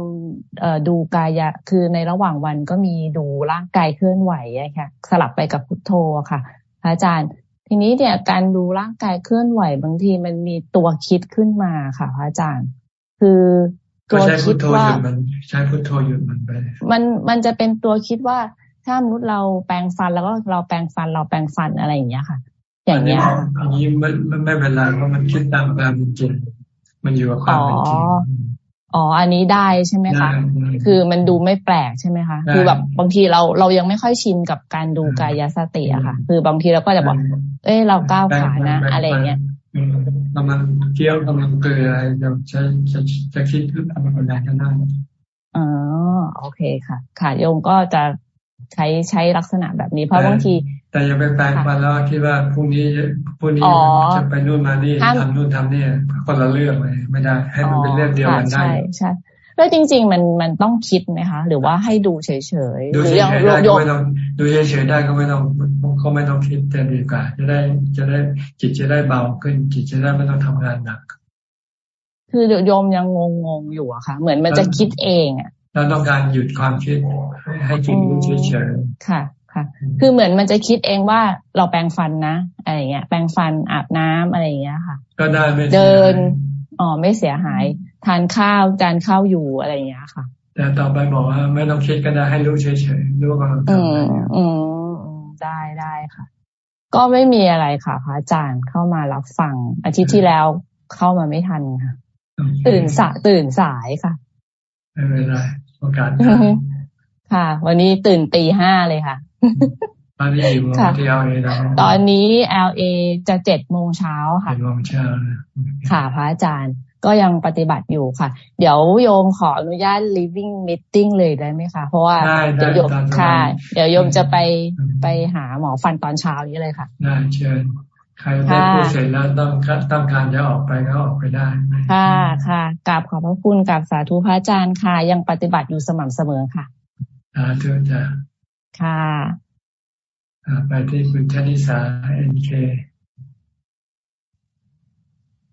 Speaker 25: ดูกายะ คือในระหว่างวันก็มีดูร่างกายเคลื่อนไหวอะค่ะ สลับไปกับพุทโธค่ะพระ อาจารย์ ทีนี้เนี่ยการดูร่างกายเคลื่อนไหวบางทีมันมีตัวคิดขึ้นมาค่ะพระอาจารย์ คือ
Speaker 1: ตัวคิดว่าใช้พุทโธหยุดมันไป
Speaker 25: มันมันจะเป็นตัวคิดว่าถ้ามนุษย์เราแปลงฟันแล้วก็เราแปลงฟันเราแปลงฟันอะไรอย่างเงี้ยค่ะ อย่างเงี้ย
Speaker 1: อันนี้มันไม่เป็นไรเพราะมันคิดตามความเป็นจริงมันอยู่กับความเป็นจริง
Speaker 25: อ๋อ อันนี้ได้ใช่ไหมคะ คือมันดูไม่แปลกใช่ไหมคะ คือแบบบางทีเราเรายังไม่ค่อยชินกับการดูกายสติอะค่ะ คือบางทีเราก็จะบอก เอ้ยเราก้าวขานะ อะไรเงี้ย
Speaker 1: กำลังเกี่ยวกำลังเกลืออะไรจะจะจะจะคิดขึ้นอะไรก็ได้ก็ได้
Speaker 25: อ๋อ โอเคค่ะ ค่ะโยมก็จะ ใช้ใช้ลักษณะแบบนี้เพราะบางที
Speaker 1: แต่อย่าไปแปลงฟันแล้วคิดว่าพรุ่งนี้พรุ่งนี้จะไปนู่นมานี่ทำนู่นทำนี่คนละเรื่องเลยไม่ได้ ให้มันเป็นเรื่องเดียวกันได้ใช่
Speaker 25: ใช่แล้วจริง ๆ มันมันต้องคิดไหมคะ หรือว่าให้ดูเฉยๆ
Speaker 1: ดูเฉยๆได้ก็ไม่ต้องดูเฉยๆได้ก็ไม่ต้องก็ไม่ต้องคิดแต่ดีกว่า จะได้จะได้จิตจะได้เบาขึ้นจิตจะได้ไม่ต้องทำงานหนัก
Speaker 25: คือโยมยังงงๆอยู่อะค่ะ เหมือนมันจะคิดเองอะ
Speaker 1: เราต้องการหยุดความคิดให้จิตรู้เฉย
Speaker 25: ๆค่ะค่ะ คือเหมือนมันจะคิดเองว่าเราแปรงฟันนะอะไรเงี้ย แปรงฟันอาบน้ำอะไรเงี้ยค่ะ
Speaker 1: ก็ได้ไม่
Speaker 25: เดินอ๋อไม่เสียหาย ทานข้าวจานข้าวอยู่อะไรอย่างเงี้ยค่ะ
Speaker 1: แต่ต่อไปบอกว่าไม่ต้องคิดก็ได้ให้รู้เฉยๆรู้กำลังทำ
Speaker 25: อืมอืมได้ได้ค่ะ ก็ไม่มีอะไรค่ะพระอาจารย์เข้ามารับฟังอาทิตย์ที่แล้วเข้ามาไม่ทันค่ะ ตื่นสายตื่นสายค่ะ
Speaker 1: ไม่เป็นไรโอกาส
Speaker 25: ค่ะ วันนี้ตื่นตีห้าเลยค่ะ
Speaker 1: ตอนนี้อยู่ที่เอลเอ
Speaker 25: ตอนนี้ LA จะเจ็ดโมงเช้าค่ะ
Speaker 1: เจ็ดโมงเช้า
Speaker 25: ค่ะพระอาจารย์ก็ยังปฏิบัติอยู่ค่ะ เดี๋ยวโยมขออนุญาต living meeting เลยได้ไหมคะ เพราะว่าเดี๋ยวโยมค่ะ เดี๋ยวโยมจะไปไปหาหมอฟันตอนเช้านี้เลยค่ะ
Speaker 1: ได้เชิญ ใครได้พูดเสร็จแล้วต้องต้องการจะออกไปก็ออกไปได้
Speaker 25: ค่ะค่ะกราบขอบพระคุณกราบสาธุพระอาจารย์ค่ะ ยังปฏิบัติอยู่สม่ำเสมอค่ะ
Speaker 1: สาธุจ้ะ
Speaker 25: ค่ะ
Speaker 1: ไปที่คุณชนิสาเอ็นเค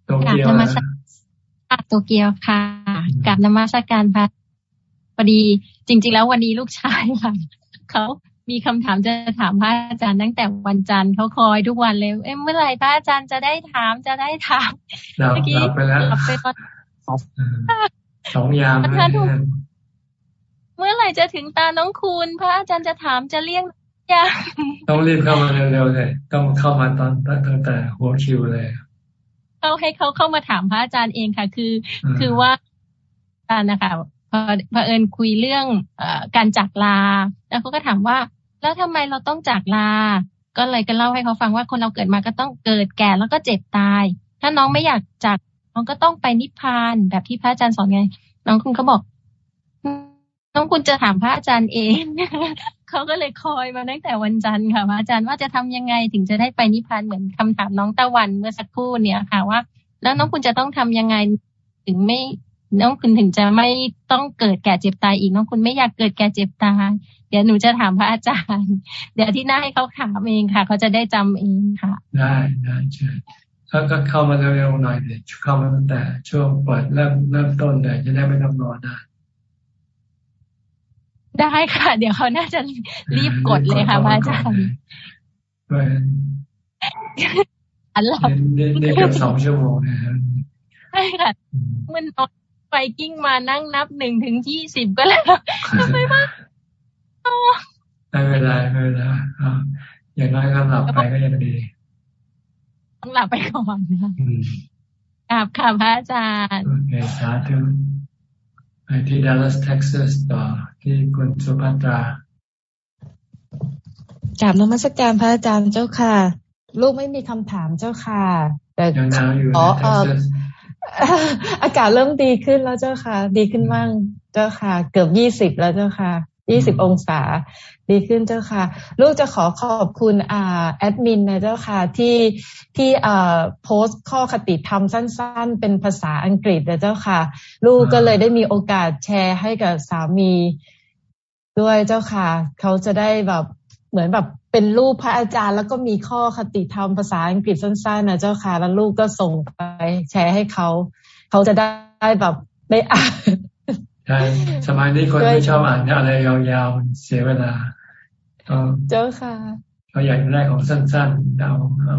Speaker 1: โตเกียว
Speaker 22: โตเกียวค่ะกับนมัสการพระพอดีจริง ๆ แล้ววันนี้ลูกชายค่ะเขา มีคำถามจะถามพระอาจารย์ตั้งแต่วันจันทร์เขาคอยทุกวันเลย เอ้เมื่อไหร่พระอาจารย์จะได้ถามจะได้ถาม
Speaker 1: เมื่อกี้ไปแล้วไปตอนสองยาม
Speaker 22: เมื่อไหร่จะถึงตาน้องคุณ พระอาจารย์จะถามจะเลี่ยงยา
Speaker 1: ต้องรีบเข้ามาเร็วๆเลยต้องเข้ามาตอนตั้งแต่หัวคิวเลย
Speaker 22: เข้าให้เขาเข้ามาถามพระอาจารย์เองค่ะ คือ คือว่าอาจารย์นะคะ พอเอิญคุยเรื่องอการจากลา แล้วเขาก็ถามว่า แล้วทำไมเราต้องจากลา ก็เลยก็เล่าให้เขาฟังว่าคนเราเกิดมาก็ต้องเกิดแก่แล้วก็เจ็บตาย ถ้าน้องไม่อยากจากน้องก็ต้องไปนิพพานแบบที่พระอาจารย์สอนไง น้องคุณเขาบอก น้องคุณจะถามพระอาจารย์เองเขาก็เลยคอยมาตั้งแต่วันจันทร์ค่ะพระอาจารย์ว่าจะทำยังไงถึงจะได้ไปนิพพานเหมือนคำถามน้องตะวันเมื่อสักครู่เนี่ยค่ะว่า แล้วน้องคุณจะต้องทำยังไงถึงไม่ น้องคุณถึงจะไม่ต้องเกิดแก่เจ็บตายอีกน้องคุณไม่อยากเกิดแก่เจ็บตาย เดี๋ยวหนูจะถามพระอาจารย์ เดี๋ยวที่หน้าให้เขาถามเองค่ะ เขาจะได้จำเองค่ะ
Speaker 1: ได้ได้เชิญเขาก็เข้ามาเร็วๆหน่อยเดี๋ยวเข้ามาตั้งแต่ ช่วงเปิดเริ่มเริ่มต้นเลยจะได้ไม่ต้องรอนาน
Speaker 22: ได้ค่ะ เดี๋ยวเขาน่าจะรีบกดเลยค่ะพระอาจารย์
Speaker 1: อันหลับได้เกือบสองชั่วโมงนะ
Speaker 22: ใช่ค่ะมันนอน ไปกิ้งมานั่งนับหนึ่งถึงยี่สิบก็แล้วทำไมมาก
Speaker 1: ไม่เป็นไรไม่เป็นไรอย่างน้อยก็หลับไปก็ยังดี
Speaker 22: ต้องหลับไปก่อนนะกราบค่ะพระอาจารย์โอ
Speaker 1: เคสาธุไปที่ดัลลัสเท็กซัสต่อที่คุณสุภัตราก
Speaker 26: ราบนมัสการพระอาจารย์เจ้าค่ะ ลูกไม่มีคำถามเจ้าค่ะ แต่
Speaker 1: อ๋อ
Speaker 26: อากาศเริ่มดีขึ้นแล้วเจ้าค่ะ ดีขึ้นมั่งเจ้าค่ะ เกือบยี่สิบแล้วเจ้าค่ะยี่สิบองศา ดีขึ้นเจ้าค่ะ ลูกจะขอขอบคุณอ่าแอดมินนะเจ้าค่ะ ที่ที่อ่าโพสต์ข้อคติธรรมสั้น ๆ เป็นภาษาอังกฤษนะเจ้าค่ะ ลูกก็เลยได้มีโอกาสแชร์ให้กับสามีด้วยเจ้าค่ะ เขาจะได้แบบ เหมือนแบบเป็นรูปพระอาจารย์แล้วก็มีข้อคติธรรมภาษาอังกฤษสั้นๆนะเจ้าค่ะแล้วลูกก็ส่งไปแชร์ให้เขา เขาจะได้แบบได้อ่าน
Speaker 1: ใช่สมัยนี้คนไม่ชอบอ่านอะไรยาวๆเสียเวลา
Speaker 26: เจ้าค่ะ
Speaker 1: เขาอยากได้ของสั้นๆเอาเอา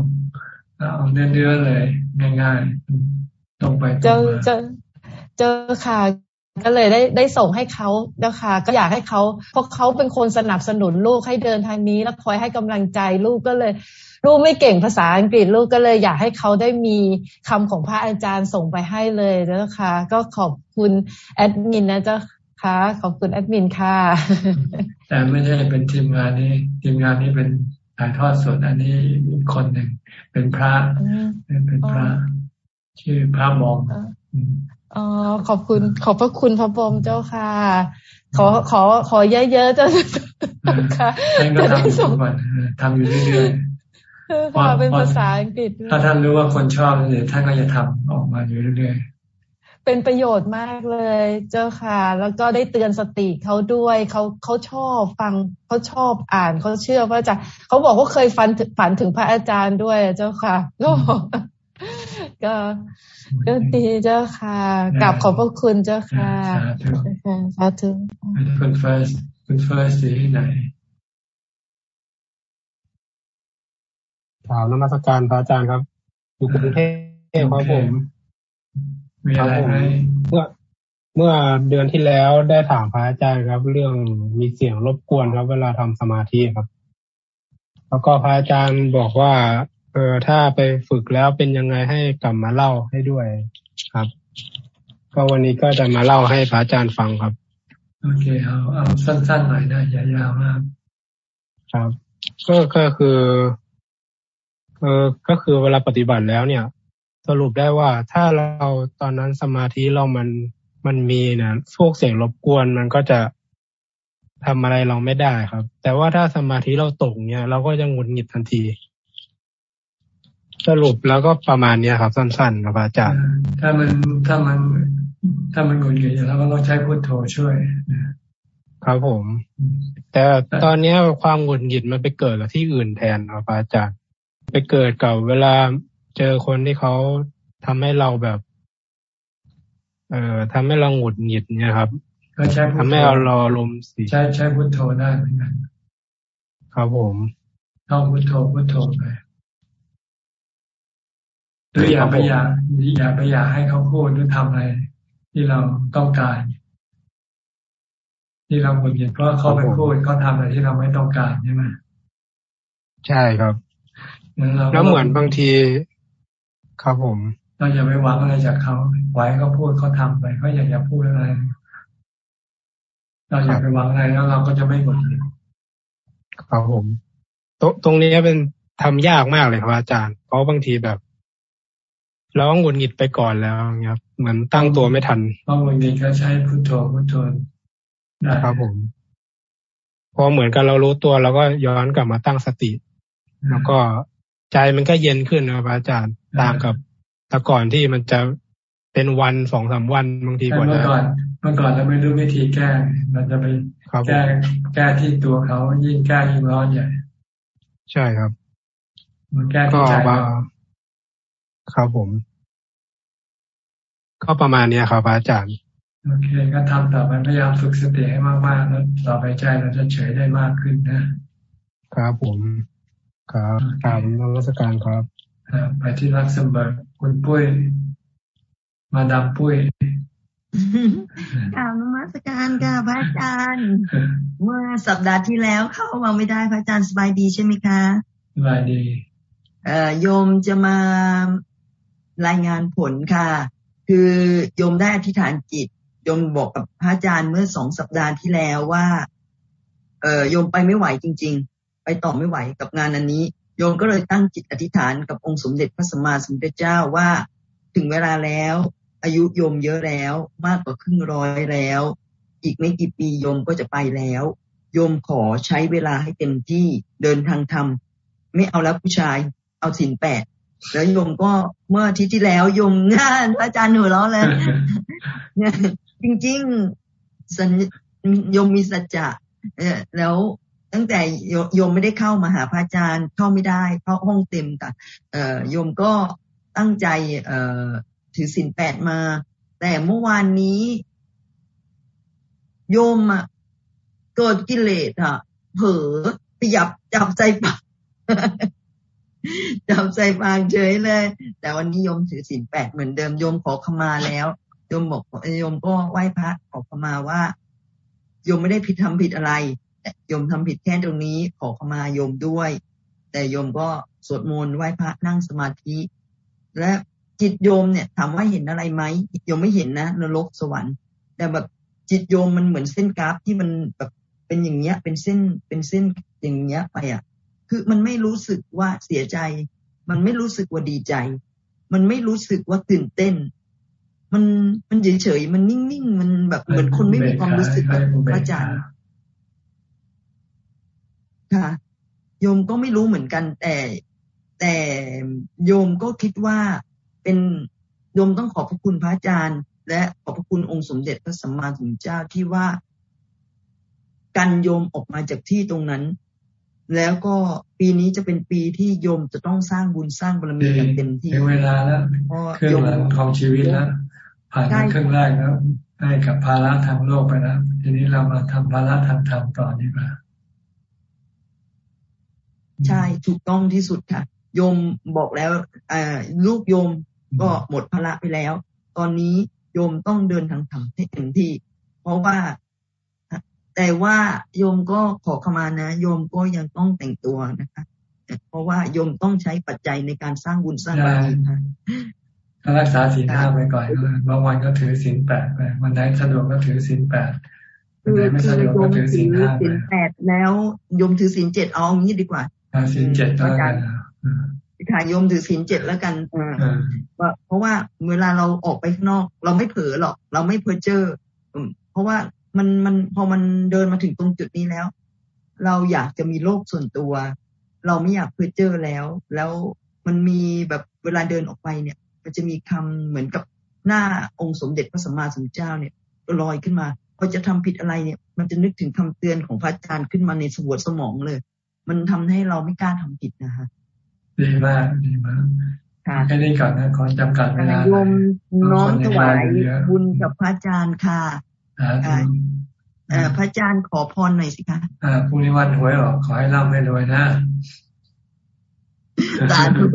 Speaker 1: เอาเนื้อๆเลย ง่ายๆตรงไปตรงมาเจ้า
Speaker 26: เจ้าเจ้าค่ะ ก็เลยได้ได้ส่งให้เขาเจ้าค่ะก็อยากให้เขาเพราะเขาเป็นคนสนับสนุนลูกให้เดินทางนี้ แล้วคอยให้กำลังใจลูกก็เลย ลูกไม่เก่งภาษาอังกฤษลูกก็เลยอยากให้เขาได้มีคำของพระอาจารย์ส่งไปให้เลยนะคะ ก็ขอบคุณแอดมินนะเจ้าค่ะขอบคุณแอดมินค่ะ
Speaker 1: แต่ไม่ใช่เป็นทีมงานนี้ทีมงานนี้เป็นถ่ายทอดสดอันนี้อีกคนหนึ่งเป็นพระเป็นพระชื่อพระมอง
Speaker 26: อ๋อขอบคุณ ขอบพระคุณพระบรมเจ้าค่ะ ขอขอขอเยอะๆเจ้า
Speaker 1: ค่ะจะได้ส่งทำอยู่เรื่อย
Speaker 26: ๆค่ะเป็นภาษาอังกฤษ
Speaker 1: ถ้าท่านรู้ว่าคนชอบเดี๋ยวท่านก็จะทำออกมาอยู่เรื่อย
Speaker 26: ๆเป็นประโยชน์มากเลยเจ้าค่ะ แล้วก็ได้เตือนสติเขาด้วยเขาเขาชอบฟังเขาชอบอ่านเขาเชื่อพระอาจารย์เขาบอกว่าเคยฝันฝันถึงพระอาจารย์ด้วยเจ้าค่ะก็ก็ ก็ดีเจ้าค่ะกราบขอบพระคุณเจ้าค่ะสาธุ
Speaker 1: คุณเฟิร์สคุณเฟิร์สที่ไหน
Speaker 27: ถามนมัสการพระอาจารย์ครับอยู่กรุงเทพครับผม
Speaker 1: มีอะไรไหม
Speaker 27: เมื่อเมื่อเดือนที่แล้วได้ถามพระอาจารย์ครับ เรื่องมีเสียงรบกวนครับ เวลาทำสมาธิครับ แล้วก็พระอาจารย์บอกว่า เออถ้าไปฝึกแล้วเป็นยังไงให้กลับมาเล่าให้ด้วยครับ ก็วันนี้ก็จะมาเล่าให้พระอาจารย์ฟังครับ
Speaker 1: โอเคเอาเอาสั้นๆหน่อยนะอย่ายาวมาก
Speaker 27: ครับ ก็ก็คือเออก็คือเวลาปฏิบัติแล้วเนี่ย สรุปได้ว่าถ้าเราตอนนั้นสมาธิเรามันมันมีเนี่ยพวกเสียงรบกวนมันก็จะทำอะไรเราไม่ได้ครับ แต่ว่าถ้าสมาธิเราตกเนี่ย เราก็จะหงุดหงิดทันที สรุปแล้วก็ประมาณเนี้ยครับ สั้นๆครับอาจารย์
Speaker 1: ถ้ามันถ้ามัน ถ้ามันหงุดหงิดเราก็ต้องใช้พุทโธช่วย
Speaker 27: ครับผม แต่ตอนนี้ความหงุดหงิดมันไปเกิดกับที่อื่นแทนครับอาจารย์ ไปเกิดกับเวลาเจอคนที่เขาทำให้เราแบบ เอ่อทำให้เราหงุดหงิดเนี่ยครับ
Speaker 1: ก็ใช้
Speaker 27: ทำให้เรารอลม
Speaker 1: สีใช้ใช้พุทโธได้เหมือนกัน
Speaker 27: ครับผม
Speaker 1: ต้องพุทโธพุทโธไป หรืออย่าไปอยากอย่าไปอยากให้เขาพูดหรือทำอะไร ที่เราต้องการ ที่เราหงุดหงิดเพราะเขาไปพูดเขาทำอะไรที่เราไม่ต้องการใช่ไหม
Speaker 27: ใช่ครับ แล้วเหมือนบางที ครับผม
Speaker 1: เราอย่าไปหวังอะไรจากเขาไว้เขาพูดเขาทาไปเขาอยากจะพูดอะไร เราอย่าไปหวังอะไรแล้วเราก็จะไม่หมด
Speaker 27: ครับผมตตรงนี้เป็นทำยากมากเลยครับอาจารย์ เพราะบางทีแบบ เราหงุดหงิดไปก่อนแล้วครับเหมือนตั้งตัวไม่ทัน
Speaker 1: ต้องหงุดหงิดก็ใช้พุทโธพุทโธ
Speaker 27: ได้ครับผม พอเหมือนกับเรารู้ตัวเราก็ย้อนกลับมาตั้งสติ แล้วก็ใจมันก็เย็นขึ้นนะครับอาจารย์ต่างกับแต่ก่อนที่มันจะเป็นวันสองสามวันบางที
Speaker 1: กว่าจะเมื่อก่อนเมื่อก่อนเราไม่รู้วิธีแก้เราจะไปแก้แก้ที่ตัวเขายิ่งแก้ยิ่งร้อนใหญ่
Speaker 27: ใช่ครับ
Speaker 1: มันแก้ที่ใจ
Speaker 27: ครับผม ก็ประมาณนี้ครับอาจารย์
Speaker 1: โอเคก็ทำต่อไปพยายามฝึกสติให้มากๆแล้วต่อไปใจเราจะเฉยได้มากขึ้นนะ
Speaker 27: ครับผม ครับกราบนมัสการครับ
Speaker 1: ไปที่รักสมบัติคุณปุ้ย มาดามปุ้ย
Speaker 23: กราบนมัสการค่ะพระอาจารย์ เมื่อสัปดาห์ที่แล้วเข้ามาไม่ได้พระอาจารย์สบายดีใช่ไหมคะ
Speaker 1: สบายดี
Speaker 23: เอ่อโยมจะมา รายงานผลค่ะ คือโยมได้อธิษฐานจิตโยมบอกกับพระอาจารย์เมื่อสองสัปดาห์ที่แล้วว่า เออโยมไปไม่ไหวจริง ๆ ไปต่อไม่ไหวกับงานอันนี้ โยมก็เลยตั้งจิตอธิษฐานกับองค์สมเด็จพระสัมมาสัมพุทธเจ้าว่าถึงเวลาแล้ว อายุโยมเยอะแล้ว มากกว่าครึ่งร้อยแล้ว อีกไม่กี่ปีโยมก็จะไปแล้ว โยมขอใช้เวลาให้เต็มที่เดินทางธรรมไม่เอาแล้วผู้ชาย เอาสินแปด แล้วโยมก็เมื่อที่ที่แล้วโยมงานอาจารย์หนูล้อเลยจริงๆสัญโยมมีสัจจะแล้วตั้งแต่โยมไม่ได้เข้ามาหาพระอาจารย์เข้าไม่ได้ เพราะห้องเต็มแต่โยมก็ตั้งใจถือศีลแปดมา แต่เมื่อวานนี้ โยมอะเกิดกิเลสอะเผลอขยับจับใจปาก จับใจปากเฉยเลย แต่วันนี้โยมถือศีลแปดเหมือนเดิมโยมขอขมาแล้วโยมบอกโยมก็ไหว้พระขอขมาว่าโยมไม่ได้ผิดทำผิดอะไรโยมทำผิดแค่ตรงนี้ขอขมาโยมด้วย แต่โยมก็สวดมนต์ไหว้พระนั่งสมาธิ และจิตโยมเนี่ยถามว่าเห็นอะไรไหมโยมไม่เห็นนะนรกสวรรค์ แต่แบบจิตโยมมันเหมือนเส้นกราฟที่มันแบบเป็นอย่างเงี้ย เป็นเส้นเป็นเส้นอย่างเงี้ยไปอะ คือมันไม่รู้สึกว่าเสียใจ มันไม่รู้สึกว่าดีใจ มันไม่รู้สึกว่าตื่นเต้น มันมันเฉยเฉยมันนิ่งๆ มันแบบเหมือนคนไม่มีความรู้สึกแบบพระอาจารย์ค่ะ โยมก็ไม่รู้เหมือนกัน แต่แต่โยมก็คิดว่าเป็นโยมต้องขอบพระคุณพระอาจารย์ และขอบพระคุณองค์สมเด็จพระสัมมาสัมพุทธเจ้าที่ว่า กันโยมออกมาจากที่ตรงนั้น แล้วก็ปีนี้จะเป็นปีที่โยมจะต้องสร้างบุญสร้างบารมีกันเต็มที่
Speaker 1: เวลาแล้วเครื่องหลังของชีวิตแล้วผ่านเครื่องแรกแล้วให้กับภาระทางโลกไปแล้วทีนี้เรามาทำภาระทางธรรมต่อดีกว่า
Speaker 23: ใช่ถูกต้องที่สุดค่ะ โยมบอกแล้วลูกโยมก็หมดภาระไปแล้ว ตอนนี้โยมต้องเดินทางธรรมให้เต็มที่ เพราะว่า แต่ว่าโยมก็ขอขมานะ โยมก็ยังต้องแต่งตัวนะคะเพราะว่าโยมต้องใช้ปัจจัยในการสร้างบุญสร้างบารมีค่ะ
Speaker 1: รักษาศีลห้าไปก่อนบางวันก็ถือศีลแปดไปวันไหนสะดวกก็ถือศีลแปด
Speaker 28: คือคือโยมถือศีลแปดแล้วโยมถือศีลเจ็ดเอางี้ดีกว่า
Speaker 1: ศีลเจ็ดแล้วกัน
Speaker 28: ค่ะโยมถือศีลเจ็ดแล้วกันว่าเพราะว่าเวลาเราออกไปข้างนอก เราไม่เผลอหรอก เราไม่เพ้อเจ้อเพราะว่า มันมันพอมันเดินมาถึงตรงจุดนี้แล้ว เราอยากจะมีโลกส่วนตัว เราไม่อยากเพ้อเจ้อแล้ว แล้วมันมีแบบเวลาเดินออกไปเนี่ย มันจะมีคำเหมือนกับหน้าองค์สมเด็จพระสัมมาสัมพุทธเจ้าเนี่ยลอยขึ้นมาพอจะทำผิดอะไรเนี่ย มันจะนึกถึงคำเตือนของพระอาจารย์ขึ้นมาในสมวดสมองเลย มันทำให้เราไม่กล้าทำผิดนะคะ
Speaker 1: ดีมากดีมากแค่นี้ก่อนนะขอจำกัดเวลา
Speaker 28: โยมน้อมถวายบุญกับพระอาจารย์ค่ะ พระอาจารย์ขอพรหน่อยสิคะ
Speaker 1: อ่าพรุ่งนี้วันหวยออกขอให้ร่ำให้รวยนะ
Speaker 28: สาธุ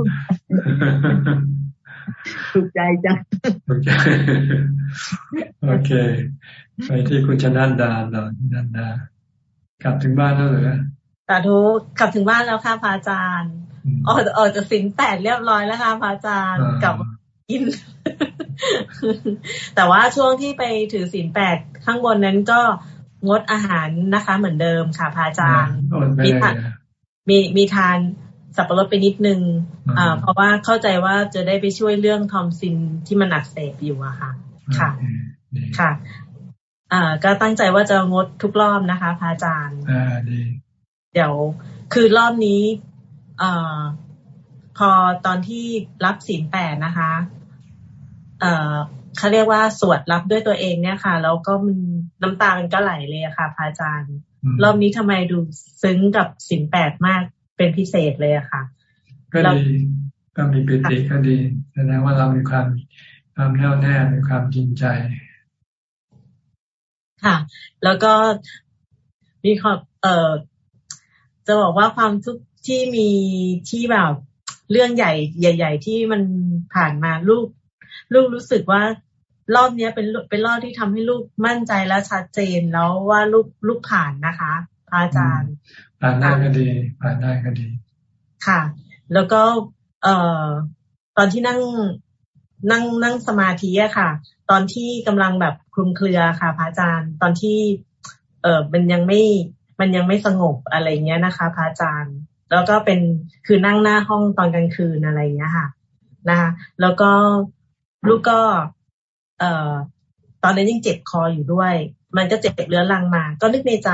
Speaker 28: ถูกใจจ้ะ
Speaker 1: ถูกใจโอเค ไปที่คุณชนันดาหน่อยนันดากลับถึงบ้านแล้วเหรอ
Speaker 29: สาธุกลับถึงบ้านแล้วค่ะพระอาจารย์ออกออกจากสินแปดเรียบร้อยแล้วค่ะพระอาจารย์กลับ กิน แต่ว่าช่วงที่ไปถือสินแปดข้างบนนั้นก็งดอาหารนะคะ เหมือนเดิมค่ะพระอาจารย์มีทานมีมีทานสับปะรดไปนิดนึงอ่าเพราะว่าเข้าใจว่าจะได้ไปช่วยเรื่องทอมซินที่มันอักเสบอยู่อะค่ะ ค่ะ ค่ะอ่าก็ตั้งใจว่าจะงดทุกรอบนะคะพระอาจารย์
Speaker 1: อ่าดี
Speaker 29: เดี๋ยวคือรอบนี้อ่าพอตอนที่รับศีลแปดนะคะ เอ่อเขาเรียกว่าสวดรับด้วยตัวเองเนี่ยค่ะ แล้วก็มันน้ำตามันก็ไหลเลยอะค่ะพระอาจารย์ รอบนี้ทำไมดูซึ้งกับศีลแปดมากเป็นพิเศษเลยอะค่ะ
Speaker 1: ก็ดีก็มีปิติก็ดีแสดงว่าเรามีความความแน่วแน่มีความจริงใจ
Speaker 29: ค่ะ แล้วก็มีความเอ่อจะบอกว่าความทุกข์ที่มีที่แบบเรื่องใหญ่ ใหญ่ ๆ ที่มันผ่านมาลูก ลูกรู้สึกว่ารอบนี้เป็นเป็นรอบที่ทำให้ลูกมั่นใจและชัดเจนแล้วว่าลูกลูกผ่านนะคะพระอาจารย์
Speaker 1: ผ่านได้ก็ดี ผ่านได้ก็ดี
Speaker 29: ค่ะ แล้วก็เอ่อตอนที่นั่งนั่งนั่งสมาธิอะค่ะ ตอนที่กำลังแบบคลุมเครือค่ะพระอาจารย์ ตอนที่ เออมันยังไม่มันยังไม่สงบอะไรเงี้ยนะคะพระอาจารย์ แล้วก็เป็นคือนั่งหน้าห้องตอนกลางคืนอะไรเงี้ยค่ะนะคะแล้วก็ ลูกก็ เอ่อ ตอนนั้นยังเจ็บคออยู่ด้วย มันก็เจ็บเรื้อรังมา ก็นึกในใจ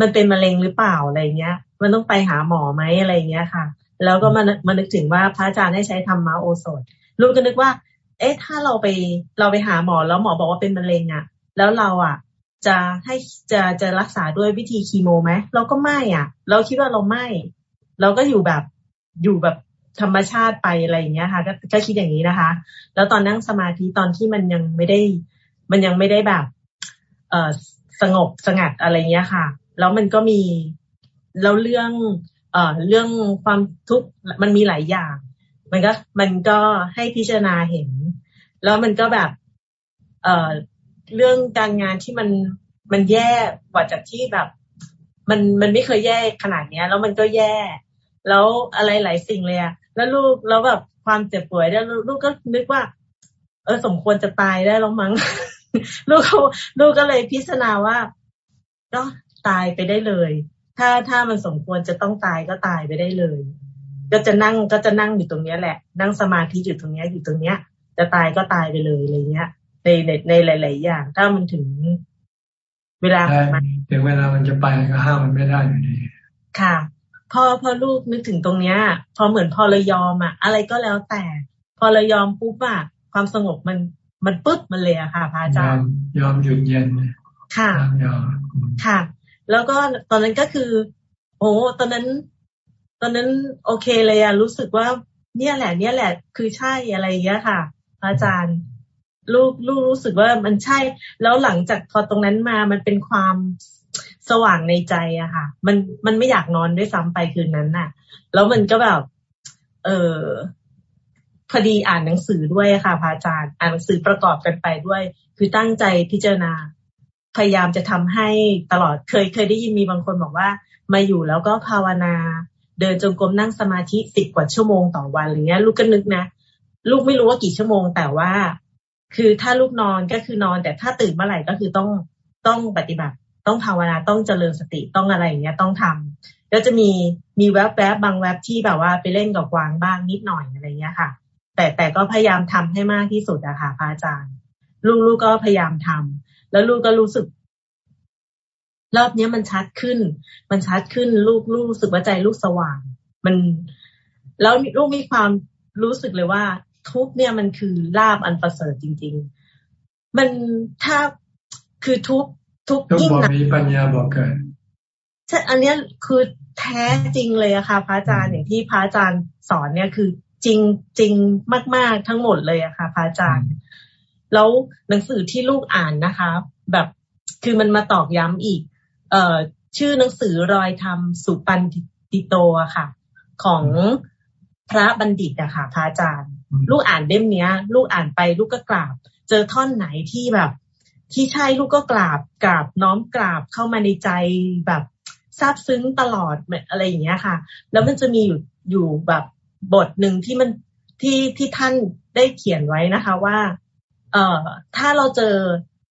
Speaker 29: มันเป็นมะเร็งหรือเปล่าอะไรเงี้ย มันต้องไปหาหมอไหมอะไรเงี้ยค่ะ แล้วก็มามานึกถึงว่าพระอาจารย์ให้ใช้ธรรมะโอสถ ลูกก็นึกว่า เอ๊ะ ถ้าเราไปเราไปหาหมอแล้วหมอบอกว่าเป็นมะเร็งอะ แล้วเราอะจะให้จะจะรักษาด้วยวิธีคีโมไหมเราก็ไม่อะ เราคิดว่าเราไม่ เราก็อยู่แบบอยู่แบบ ธรรมชาติไปอะไรอย่างเงี้ยค่ะ ก็ก็คิดอย่างนี้นะคะ แล้วตอนนั่งสมาธิตอนที่มันยังไม่ได้ มันยังไม่ได้แบบ เออสงบสงัดอะไรเงี้ยค่ะ แล้วมันก็มีแล้วเรื่อง เอ่อเรื่องความทุกข์มันมีหลายอย่าง มันก็มันก็ให้พิจารณาเห็น แล้วมันก็แบบ เอ่อเรื่องการงานที่มันมันแย่กว่าจากที่แบบ มันมันไม่เคยแย่ขนาดเนี้ย แล้วมันก็แย่ แล้วอะไรหลายสิ่งเลยอะ แล้วลูกแล้วแบบความเจ็บป่วยแล้วลูกก็นึกว่า เออสมควรจะตายได้แล้วมั้งลูกเขาลูกก็เลยพิจารณาว่าก็ตายไปได้เลย ถ้าถ้ามันสมควรจะต้องตายก็ตายไปได้เลย ก็จะนั่งก็จะนั่งอยู่ตรงเนี้ยแหละ นั่งสมาธิอยู่ตรงเนี้ยอยู่ตรงเนี้ย จะตายก็ตายไปเลยอะไรเงี้ยในในในหลาย ๆ อย่าง ถ้ามันถึงเวลา
Speaker 1: มันถึงเวลามันจะไปก็ห้ามมันไม่ได้อยู่ดี
Speaker 29: ค่ะ พอพอลูกนึกถึงตรงเนี้ย พอเหมือนพอเรายอมอะอะไรก็แล้วแต่ พอเรายอมปุ๊บอะความสงบมันมันปึ๊บมันเลยอะค่ะพระอาจารย์
Speaker 1: ยอมหยุดเย็น
Speaker 29: ค่ะยอมค่ะ แล้วก็ตอนนั้นก็คือ โอ้ตอนนั้น ตอนนั้นโอเคเลยอะรู้สึกว่า เนี่ยแหละ เนี่ยแหละ คือใช่อะไรอย่างเงี้ยค่ะอาจารย์ลูกลูกรู้สึกว่ามันใช่ แล้วหลังจากพอตรงนั้นมามันเป็นความ สว่างในใจอะค่ะ มันมันไม่อยากนอนด้วยซ้ำไปคืนนั้นน่ะ แล้วมันก็แบบ เออพอดีอ่านหนังสือด้วยค่ะพระอาจารย์ อ่านหนังสือประกอบกันไปด้วย คือตั้งใจพิจารณา พยายามจะทำให้ตลอดเคยเคยได้ยินมีบางคนบอกว่า มาอยู่แล้วก็ภาวนา เดินจงกรมนั่งสมาธิสิบกว่าชั่วโมงต่อวันอะไรเงี้ย ลูกก็นึกนะลูกไม่รู้ว่ากี่ชั่วโมง แต่ว่า คือถ้าลูกนอนก็คือนอน แต่ถ้าตื่นเมื่อไหร่ก็คือต้องต้องปฏิบัติ ต้องภาวนาต้องเจริญสติต้องอะไรอย่างเงี้ยต้องทำแล้วจะมีมีแวบๆบบางแวบที่แบบว่าไปเล่นกับกวางบ้างนิดหน่อยอะไรเงี้ยค่ะ แต่แต่ก็พยายามทำให้มากที่สุดอะค่ะพระอาจารย์ ลูกๆกก็พยายามทำแล้วลูกก็รู้สึก รอบนี้มันชัดขึ้น มันชัดขึ้นลูกลูกรู้สึกว่าใจลูกสว่าง มันแล้วลูกมีความรู้สึกเลยว่า ทุกเนี่ยมันคือลาบอันประเสริฐจริง ๆ มันถ้าคือทุก ทุก
Speaker 1: ยิ่งนะมีปัญญาบอกเกิด
Speaker 29: ใช่อันนี้คือแท้จริงเลยอะค่ะ พระอาจารย์อย่างที่พระอาจารย์สอนเนี่ยคือจริงจริงมาก ๆทั้งหมดเลยอะค่ะ พระอาจารย์ แล้วหนังสือที่ลูกอ่านนะคะ แบบคือมันมาตอกย้ำอีก เอ่อชื่อหนังสือรอยธรรมสุปันติโตอะค่ะ ของพระบัณฑิตอะค่ะ พระอาจารย์ ลูกอ่านเล่มเนี้ย ลูกอ่านไปลูกก็กราบ เจอท่อนไหนที่แบบ ที่ใช่ลูกก็กราบกราบน้อมกราบเข้ามาในใจแบบซาบซึ้งตลอดอะไรอย่างเงี้ยค่ะ แล้วมันจะมีอยู่อยู่แบบบทหนึ่งที่มันที่ที่ท่านได้เขียนไว้นะคะว่า เอ่อถ้าเราเจอ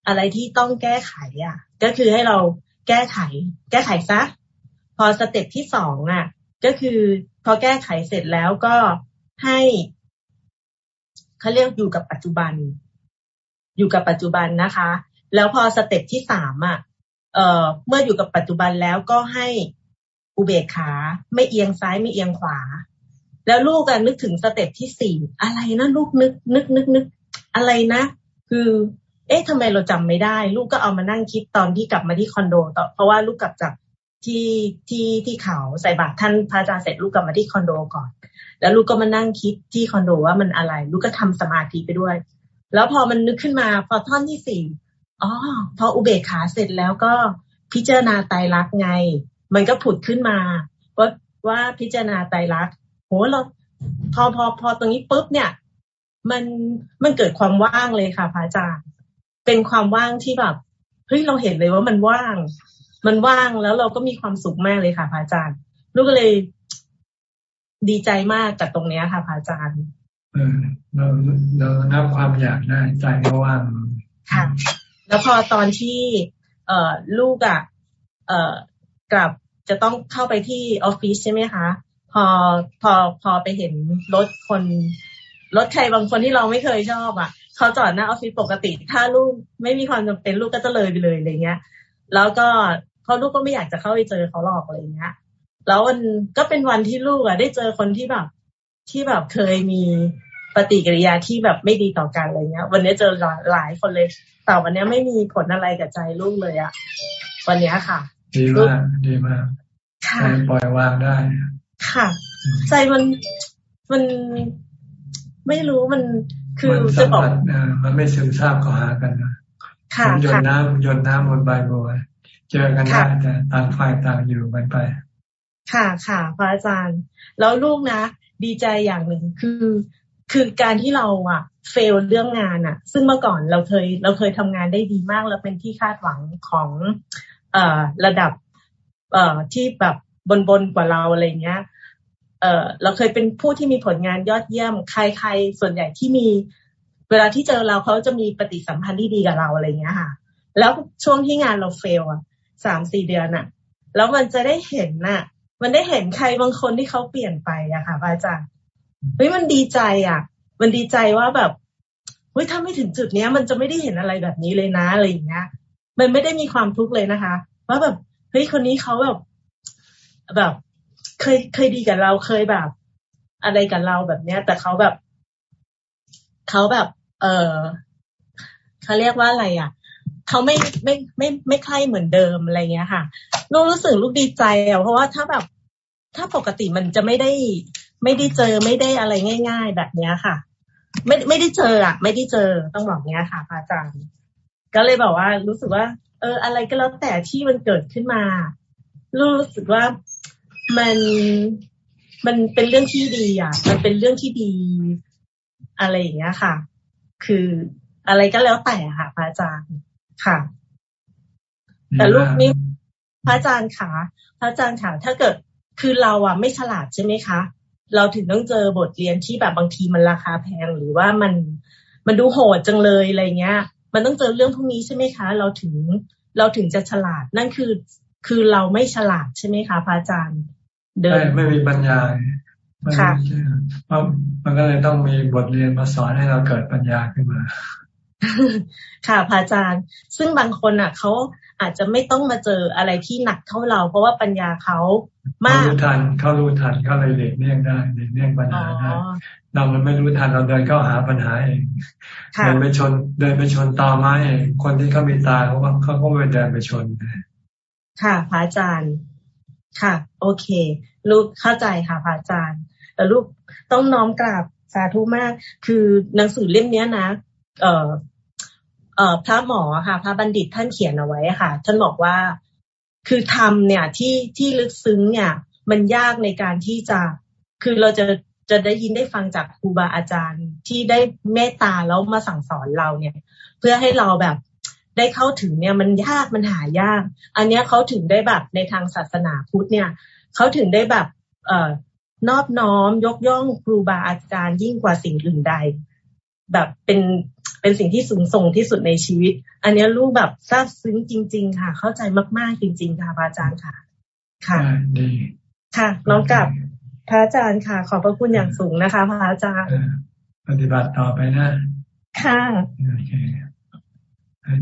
Speaker 29: อะไรที่ต้องแก้ไขอะ ก็คือให้เราแก้ไข แก้ไขซะพอ step ที่สองอะ ก็คือพอแก้ไขเสร็จแล้วก็ให้เขาเรียกอยู่กับปัจจุบัน อยู่กับปัจจุบันนะคะ แล้วพอ step ที่สามอะเอ่อเมื่ออยู่กับปัจจุบันแล้วก็ให้อุเบกขา ไม่เอียงซ้ายไม่เอียงขวา แล้วลูกก็นึกถึงสเต็ปที่สี่อะไรนะลูกนึกนึกนึกนึกอะไรนะ คือ เอ๊ะทำไมเราจำไม่ได้ ลูกก็เอามานั่งคิดตอนที่กลับมาที่คอนโดต่อเพราะว่าลูกกลับจากที่ที่ที่เขาใส่บาตรท่านพระอาจารย์เสร็จลูกกลับมาที่คอนโดก่อน แล้วลูกก็มานั่งคิดที่คอนโดว่ามันอะไร ลูกก็ทำสมาธิไปด้วย แล้วพอมันนึกขึ้นมาพอท่อนที่สี่ อ๋อพออุเบกขาเสร็จแล้วก็พิจารณาไตรลักษณ์ไง มันก็ผุดขึ้นมาว่าว่าพิจารณาไตรลักษณ์โหเราพอพอพอตรงนี้ปุ๊บเนี่ย มันมันเกิดความว่างเลยค่ะพระอาจารย์เป็นความว่างที่แบบเฮ้ยเราเห็นเลยว่ามันว่าง มันว่างแล้วเราก็มีความสุขมากเลยค่ะพระอาจารย์ลูกก็เลยดีใจมากกับตรงนี้ค่ะพระอาจารย์
Speaker 1: เออเราเรานับความอยากได้ใจก็ว่าง
Speaker 29: ค่ะ แล้วพอตอนที่เออลูกอะ่ะเออกลับจะต้องเข้าไปที่ออฟฟิศใช่ไหมคะ พอพอพอไปเห็นรถคนรถใครบางคนที่เราไม่เคยชอบอะ่ะเขาจอดหน้าออฟฟิศปกติ ถ้าลูกไม่มีความจำเป็นลูกก็จะเลยไปเลยอะไรเงี้ย แล้วก็เพราะลูกก็ไม่อยากจะเข้าไปเจอเขาหรอกอะไรเงี้ย แล้วมันก็เป็นวันที่ลูกอะได้เจอคนที่แบบที่แบบเคยมีปฏิกิริยาที่แบบไม่ดีต่อกันอะไรเงี้ย วันนี้เจอหลายคนเลย แต่วันนี้ไม่มีผลอะไรกับใจลูกเลยอะวันนี้ค่ะ
Speaker 1: ดีมากดีมากใจปล่อยวางได้
Speaker 29: ค่ะ ใจมันมันไม่รู้มันคือ
Speaker 1: จะบอกมันไม่ซึมซาบเข้าหากันนะค่ะยนน้ำยนน้ำบนใบบัวเจอกันได้แต่ต่างฝ่ายต่างอยู่กันไป
Speaker 29: ค่ะค่ะพระอาจารย์ แล้วลูกนะ ดีใจอย่างหนึ่งคือคือการที่เราอะ เฟลเรื่องงานอะซึ่งเมื่อก่อนเราเคย เราเคยทำงานได้ดีมากแล้วเป็นที่คาดหวังของเอ่อระดับเอ่อที่แบบบนบนกว่าเราอะไรเงี้ยเอ่อเราเคยเป็นผู้ที่มีผลงานยอดเยี่ยม ใครๆส่วนใหญ่ที่มี เวลาที่เจอเราเขาจะมีปฏิสัมพันธ์ที่ดีกับเราอะไรเงี้ยค่ะ แล้วช่วงที่งานเราเฟลอะสามสี่เดือนอะแล้วมันจะได้เห็นน่ะ มันได้เห็นใครบางคนที่เขาเปลี่ยนไปอะค่ะอาจารย์เฮ้ยมันดีใจอะ มันดีใจว่าแบบเฮ้ยถ้าไม่ถึงจุดเนี้ย มันจะไม่ได้เห็นอะไรแบบนี้เลยนะอะไรอย่างเงี้ย มันไม่ได้มีความทุกข์เลยนะคะว่าแบบเฮ้ยคนนี้เขาแบบแบบ เคยเคยดีกับเราเคยแบบ อะไรกับเราแบบเนี้ย แต่เขาแบบเขาแบบ เออเขาเรียกว่าอะไรอะเขาไม่ไม่ไม่ไม่ใครเหมือนเดิมอะไรเงี้ยค่ะลูกรู้สึกลูกดีใจอะเพราะว่าถ้าแบบ ถ้าปกติมันจะไม่ได้ ไม่ได้เจอไม่ได้อะไรง่าย ๆ แบบเนี้ยค่ะ ไม่ไม่ได้เจออะ ไม่ได้เจอต้องบอกเนี้ยค่ะพระอาจารย์ ก็เลยบอกว่า รู้สึกว่า เออ อะไรก็แล้วแต่ที่มันเกิดขึ้นมา รู้สึกว่ามันมันเป็นเรื่องที่ดีอะ มันเป็นเรื่องที่ดีอะไรอย่างเงี้ยค่ะ คืออะไรก็แล้วแต่ค่ะพระอาจารย์ค่ะ แต่ลูกนี้พระอาจารย์ค่ะพระอาจารย์ค่ะ ถ้าเกิดคือเราอะไม่ฉลาดใช่ไหมคะ เราถึงต้องเจอบทเรียนที่แบบบางทีมันราคาแพงหรือว่ามันมันดูโหดจังเลยอะไรเงี้ย มันต้องเจอเรื่องพวกนี้ใช่ไหมคะ เราถึงเราถึงจะฉลาดนั่นคือคือเราไม่ฉลาดใช่ไหมคะพระอาจารย์
Speaker 1: เดินไม่มีปัญญาค่ะเพราะมันก็เลยต้องมีบทเรียนมาสอนให้เราเกิดปัญญาขึ้นมา
Speaker 29: ค่ะพระอาจารย์ ซึ่งบางคนอะเขา อาจจะไม่ต้องมาเจออะไรที่หนักเท่าเรา เพราะว่าปัญญาเขามากเขา
Speaker 1: รู้ทันเขารู้ทันเขาเลยเด็กเลี่ยงได้เด็กเลี่ยงปัญหาได้เรามันไม่รู้ทันเราเดินเข้าหาปัญหาเองเดินไปชนเดินไปชนตอไม้เองคนที่เขามีตาเขาเขาก็ไปเดินไปชน
Speaker 29: ค่ะพระอาจารย์ค่ะ โอเค ลูกเข้าใจค่ะพระอาจารย์ แต่ลูกต้องน้อมกราบสาธุมาก คือหนังสือเล่มนี้นะเอ่อ เอพระหมอค่ะ พระบัณฑิตท่านเขียนเอาไว้ค่ะ ท่านบอกว่าคือทำเนี่ยที่ที่ลึกซึ้งเนี่ย มันยากในการที่จะ คือเราจะจะได้ยินได้ฟังจากครูบาอาจารย์ที่ได้เมตตาแล้วมาสั่งสอนเราเนี่ย เพื่อให้เราแบบได้เข้าถึงเนี่ยมันยากมันหายาก อันเนี้ยเขาถึงได้แบบในทางศาสนาพุทธเนี่ยเขาถึงได้แบบเอ่อนอบน้อมยกย่องครูบาอาจารย์ยิ่งกว่าสิ่งอื่นใด แบบเป็น เป็นสิ่งที่สูงส่งที่สุดในชีวิต อันนี้ลูกแบบซาบซึ้งจริง ๆ ค่ะ เข้าใจมากๆจริง ๆ ค่ะพระอาจารย์ค่ะ ค่ะ
Speaker 1: ดี
Speaker 29: ค่ะน้อมกราบพระอาจารย์ค่ะ ขอบพระคุณอย่างสูงนะคะพระอาจารย์
Speaker 1: ปฏิบัติต่อไปนะ
Speaker 29: ค่ะ
Speaker 1: โอเค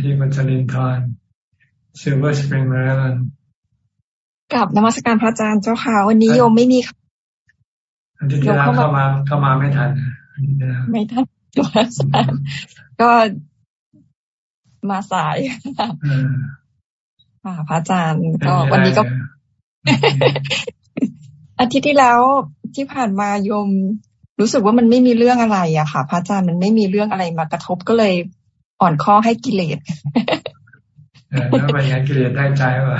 Speaker 1: ที่คุณจรินทร์ซิลเวอร์สปริงแมริแลนด์
Speaker 30: กราบนมัสการพระอาจารย์เจ้าค่ะ วันนี้โยมไม่มี
Speaker 1: อันที่แล้วเข้ามาเข้ามาไม่ทัน
Speaker 30: ไม่ทัน ตัวอาจารย์ก็มาสายค่ะพระอาจารย์ก็วันนี้ก็ อาทิตย์ที่แล้วที่ผ่านมาโยม รู้สึกว่ามันไม่มีเรื่องอะไรอะค่ะ พระอาจารย์มันไม่มีเรื่องอะไรมากระทบก็เลยอ่อนข้อให้กิเลส
Speaker 1: แล้วไปยังกิเลสได้ใจว่ะ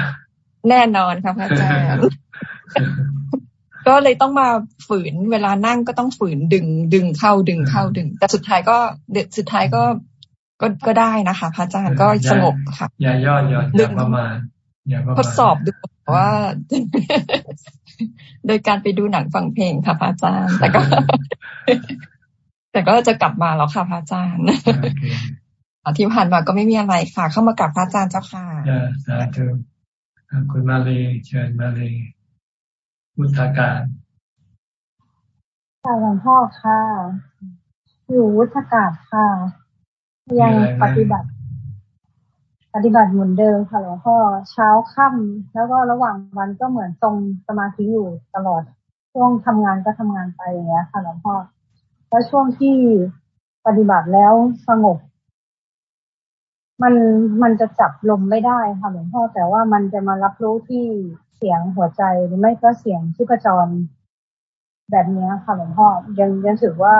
Speaker 30: แน่นอนครับพระอาจารย์ ก็เลยต้องมาฝืนเวลานั่งก็ต้องฝืนดึง ดึงเข้าดึงเข้าดึง แต่สุดท้ายก็เด็ดสุดท้ายก็ก็ก็ได้นะคะพระอาจารย์ก็สงบค่ะ
Speaker 1: อย่ายอดยอดอย่าประมาณอย่าประมาณ
Speaker 30: ทดสอบดูว่า โดยการไปดูหนังฟังเพลงค่ะพระอาจารย์แต่ก็ แต่ก็จะกลับมาแล้วค่ะพระอาจารย์ที่ผ่านมาก็ไม่มีอะไรค่ะ เข้ามากับพระอาจารย์เจ้าค่ะ
Speaker 1: สาธุคุณมาเลยเชิญมาเลย พุทธการ
Speaker 31: ค่ะหลวงพ่อค่ะ อยู่วุฒากาศค่ะ ยังปฏิบัติ ปฏิบัติเหมือนเดิมค่ะหลวงพ่อเช้าค่ำแล้วก็ระหว่างวันก็เหมือนตรงสมาธิอยู่ตลอด ช่วงทำงานก็ทำงานไปอย่างเงี้ยค่ะหลวงพ่อแล้วช่วงที่ปฏิบัติแล้วสงบ มันมันจะจับลมไม่ได้ค่ะหลวงพ่อแต่ว่ามันจะมารับรู้ที่ เสียงหัวใจหรือไม่ก็เสียงชีพจร แบบนี้ค่ะหลวงพ่อยังยังถือว่า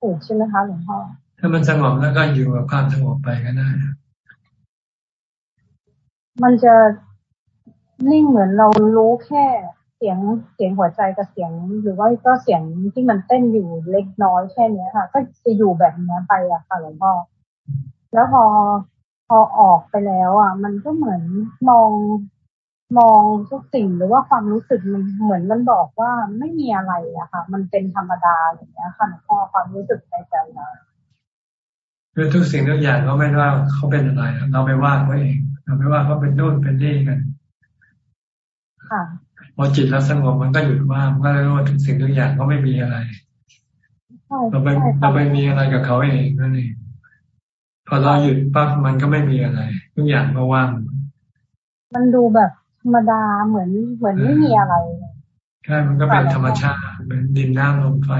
Speaker 31: ถูกใช่ไหมคะหลวงพ่อ
Speaker 1: ถ้ามันสงบแล้วก็อยู่กับความสงบไปก็ได้
Speaker 31: มันจะนิ่งเหมือนเรารู้แค่เสียงเสียงหัวใจกับเสียง หรือว่าก็เสียงที่มันเต้นอยู่เล็กน้อยแค่นี้ค่ะ ก็จะอยู่แบบนี้ไปอะค่ะหลวงพ่อแล้วพอพอออกไปแล้ว อะ มันก็เหมือนมอง มองทุกสิ่งหรือว่าความรู้สึกมันเหมือนมันบอกว่าไม่มีอะไรอะค่ะ มันเป็นธรรมดาอย่างเงี้ยค่ะพอความรู้สึกในใจเรา
Speaker 1: คือทุกสิ่งทุกอย่างก็ไม่ว่าเขาเป็นอะไร เราไม่ว่าเขาเอง เราไม่ว่าเขาเป็นนู่นเป็นนี่กัน
Speaker 31: ค่ะ
Speaker 1: พอจิตเราสงบมันก็หยุดว่างก็เลยรู้ว่าทุกสิ่งทุกอย่างก็ไม่มีอะไรเราไปเราไปมีอะไรกับเขาเองนั่นเองพอเราหยุดปั๊บมันก็ไม่มีอะไร ทุกอย่างก็ว่าง
Speaker 31: มันดูแบบ ธรรมดาเหมือนเหมือนไม่มีอะไร
Speaker 1: ใช่มันก็เป็นธรรมชาติเป็นดินน้ำลมไฟ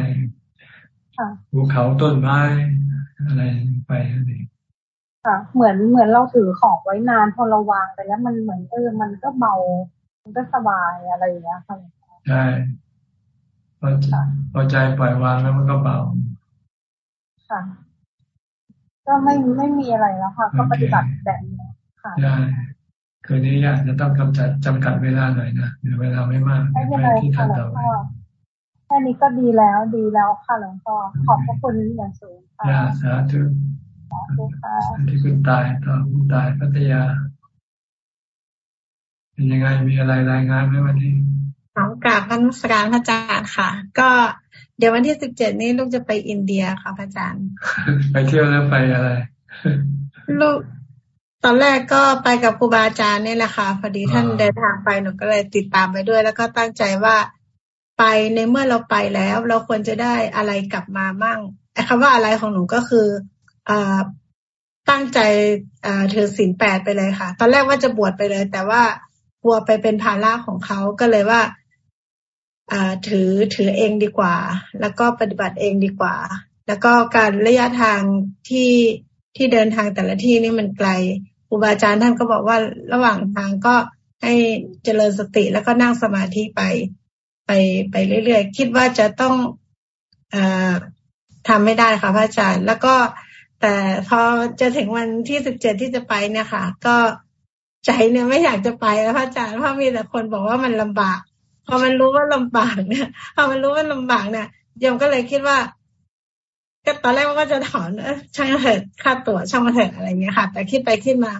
Speaker 1: ภูเขาต้นไม้อะไรไปนั่นเอง
Speaker 31: ค่ะ เหมือนเหมือนเราถือของไว้นานพอเราวางไปแล้วมันเหมือนเออมันก็เบา มันก็สบายอะไรอย่างเงี้ยค่ะ
Speaker 1: ใช่พอพอใจปล่อยวางแล้วมันก็เบา
Speaker 31: ค่ะ ก็ไม่ไม่มีอะไรแล้วค่ะ ก็ปฏิบัติแบบนี้ค่ะใช่
Speaker 1: คืนนี้อยากจะต้องกำจัดจำกัดเวลาหน่อยนะเดี๋ยวเวลาไม่มาก
Speaker 31: ไม่เป็นไรค่ะหลวงพ่อแค่นี้ก็ดีแล้วดีแล้วค่ะหลวงพ่อขอบพระคุณอย่างสูงค่ะ
Speaker 1: สาธุสาธุค่ะที่คุณตายต่อคุณตายพัทยา เป็นยังไงมีอะไรรายงานไหมวันนี้
Speaker 32: ขอกราบนักการพระอาจารย์ค่ะ ก็เดี๋ยววันที่สิบเจ็ดนี้ลูกจะไปอินเดียค่ะพระอาจารย์
Speaker 1: ไปเที่ยวแล้วไปอะไร
Speaker 32: ลูก ตอนแรกก็ไปกับครูบาอาจารย์นี่แหละค่ะพอดีท่านเดินทางไปหนูก็เลยติดตามไปด้วย แล้วก็ตั้งใจว่าไปในเมื่อเราไปแล้ว เราควรจะได้อะไรกลับมามั่งไอ้คำว่าอะไรของหนูก็คืออ่าตั้งใจอ่าถือศีลแปดไปเลยค่ะ ตอนแรกว่าจะบวชไปเลย แต่ว่ากลัวไปเป็นภาระของเขาก็เลยว่าอ่าถือถือเองดีกว่า แล้วก็ปฏิบัติเองดีกว่า แล้วก็การระยะทางที่ที่เดินทางแต่ละที่นี่มันไกล ครูบาอาจารย์ท่านก็บอกว่าระหว่างทางก็ให้เจริญสติแล้วก็นั่งสมาธิไปไปไปเรื่อยๆ คิดว่าจะต้องอทำไม่ได้ค่ะพระอาจารย์ แล้วก็แต่พอจะถึงวันที่สิบเจ็ดที่จะไปเนี่ยค่ะ ก็ใจเนี่ยไม่อยากจะไปแล้วพระอาจารย์เพราะมีแต่คนบอกว่ามันลำบาก พอมันรู้ว่าลำบากเนี่ยพอมันรู้ว่าลำบากเนี่ยยมก็เลยคิดว่า ก็ตอนแรกมันก็จะถอนช่างเถิดค่าตั๋วช่างมาเถิดอะไรเงี้ยค่ะ แต่คิดไปคิดมา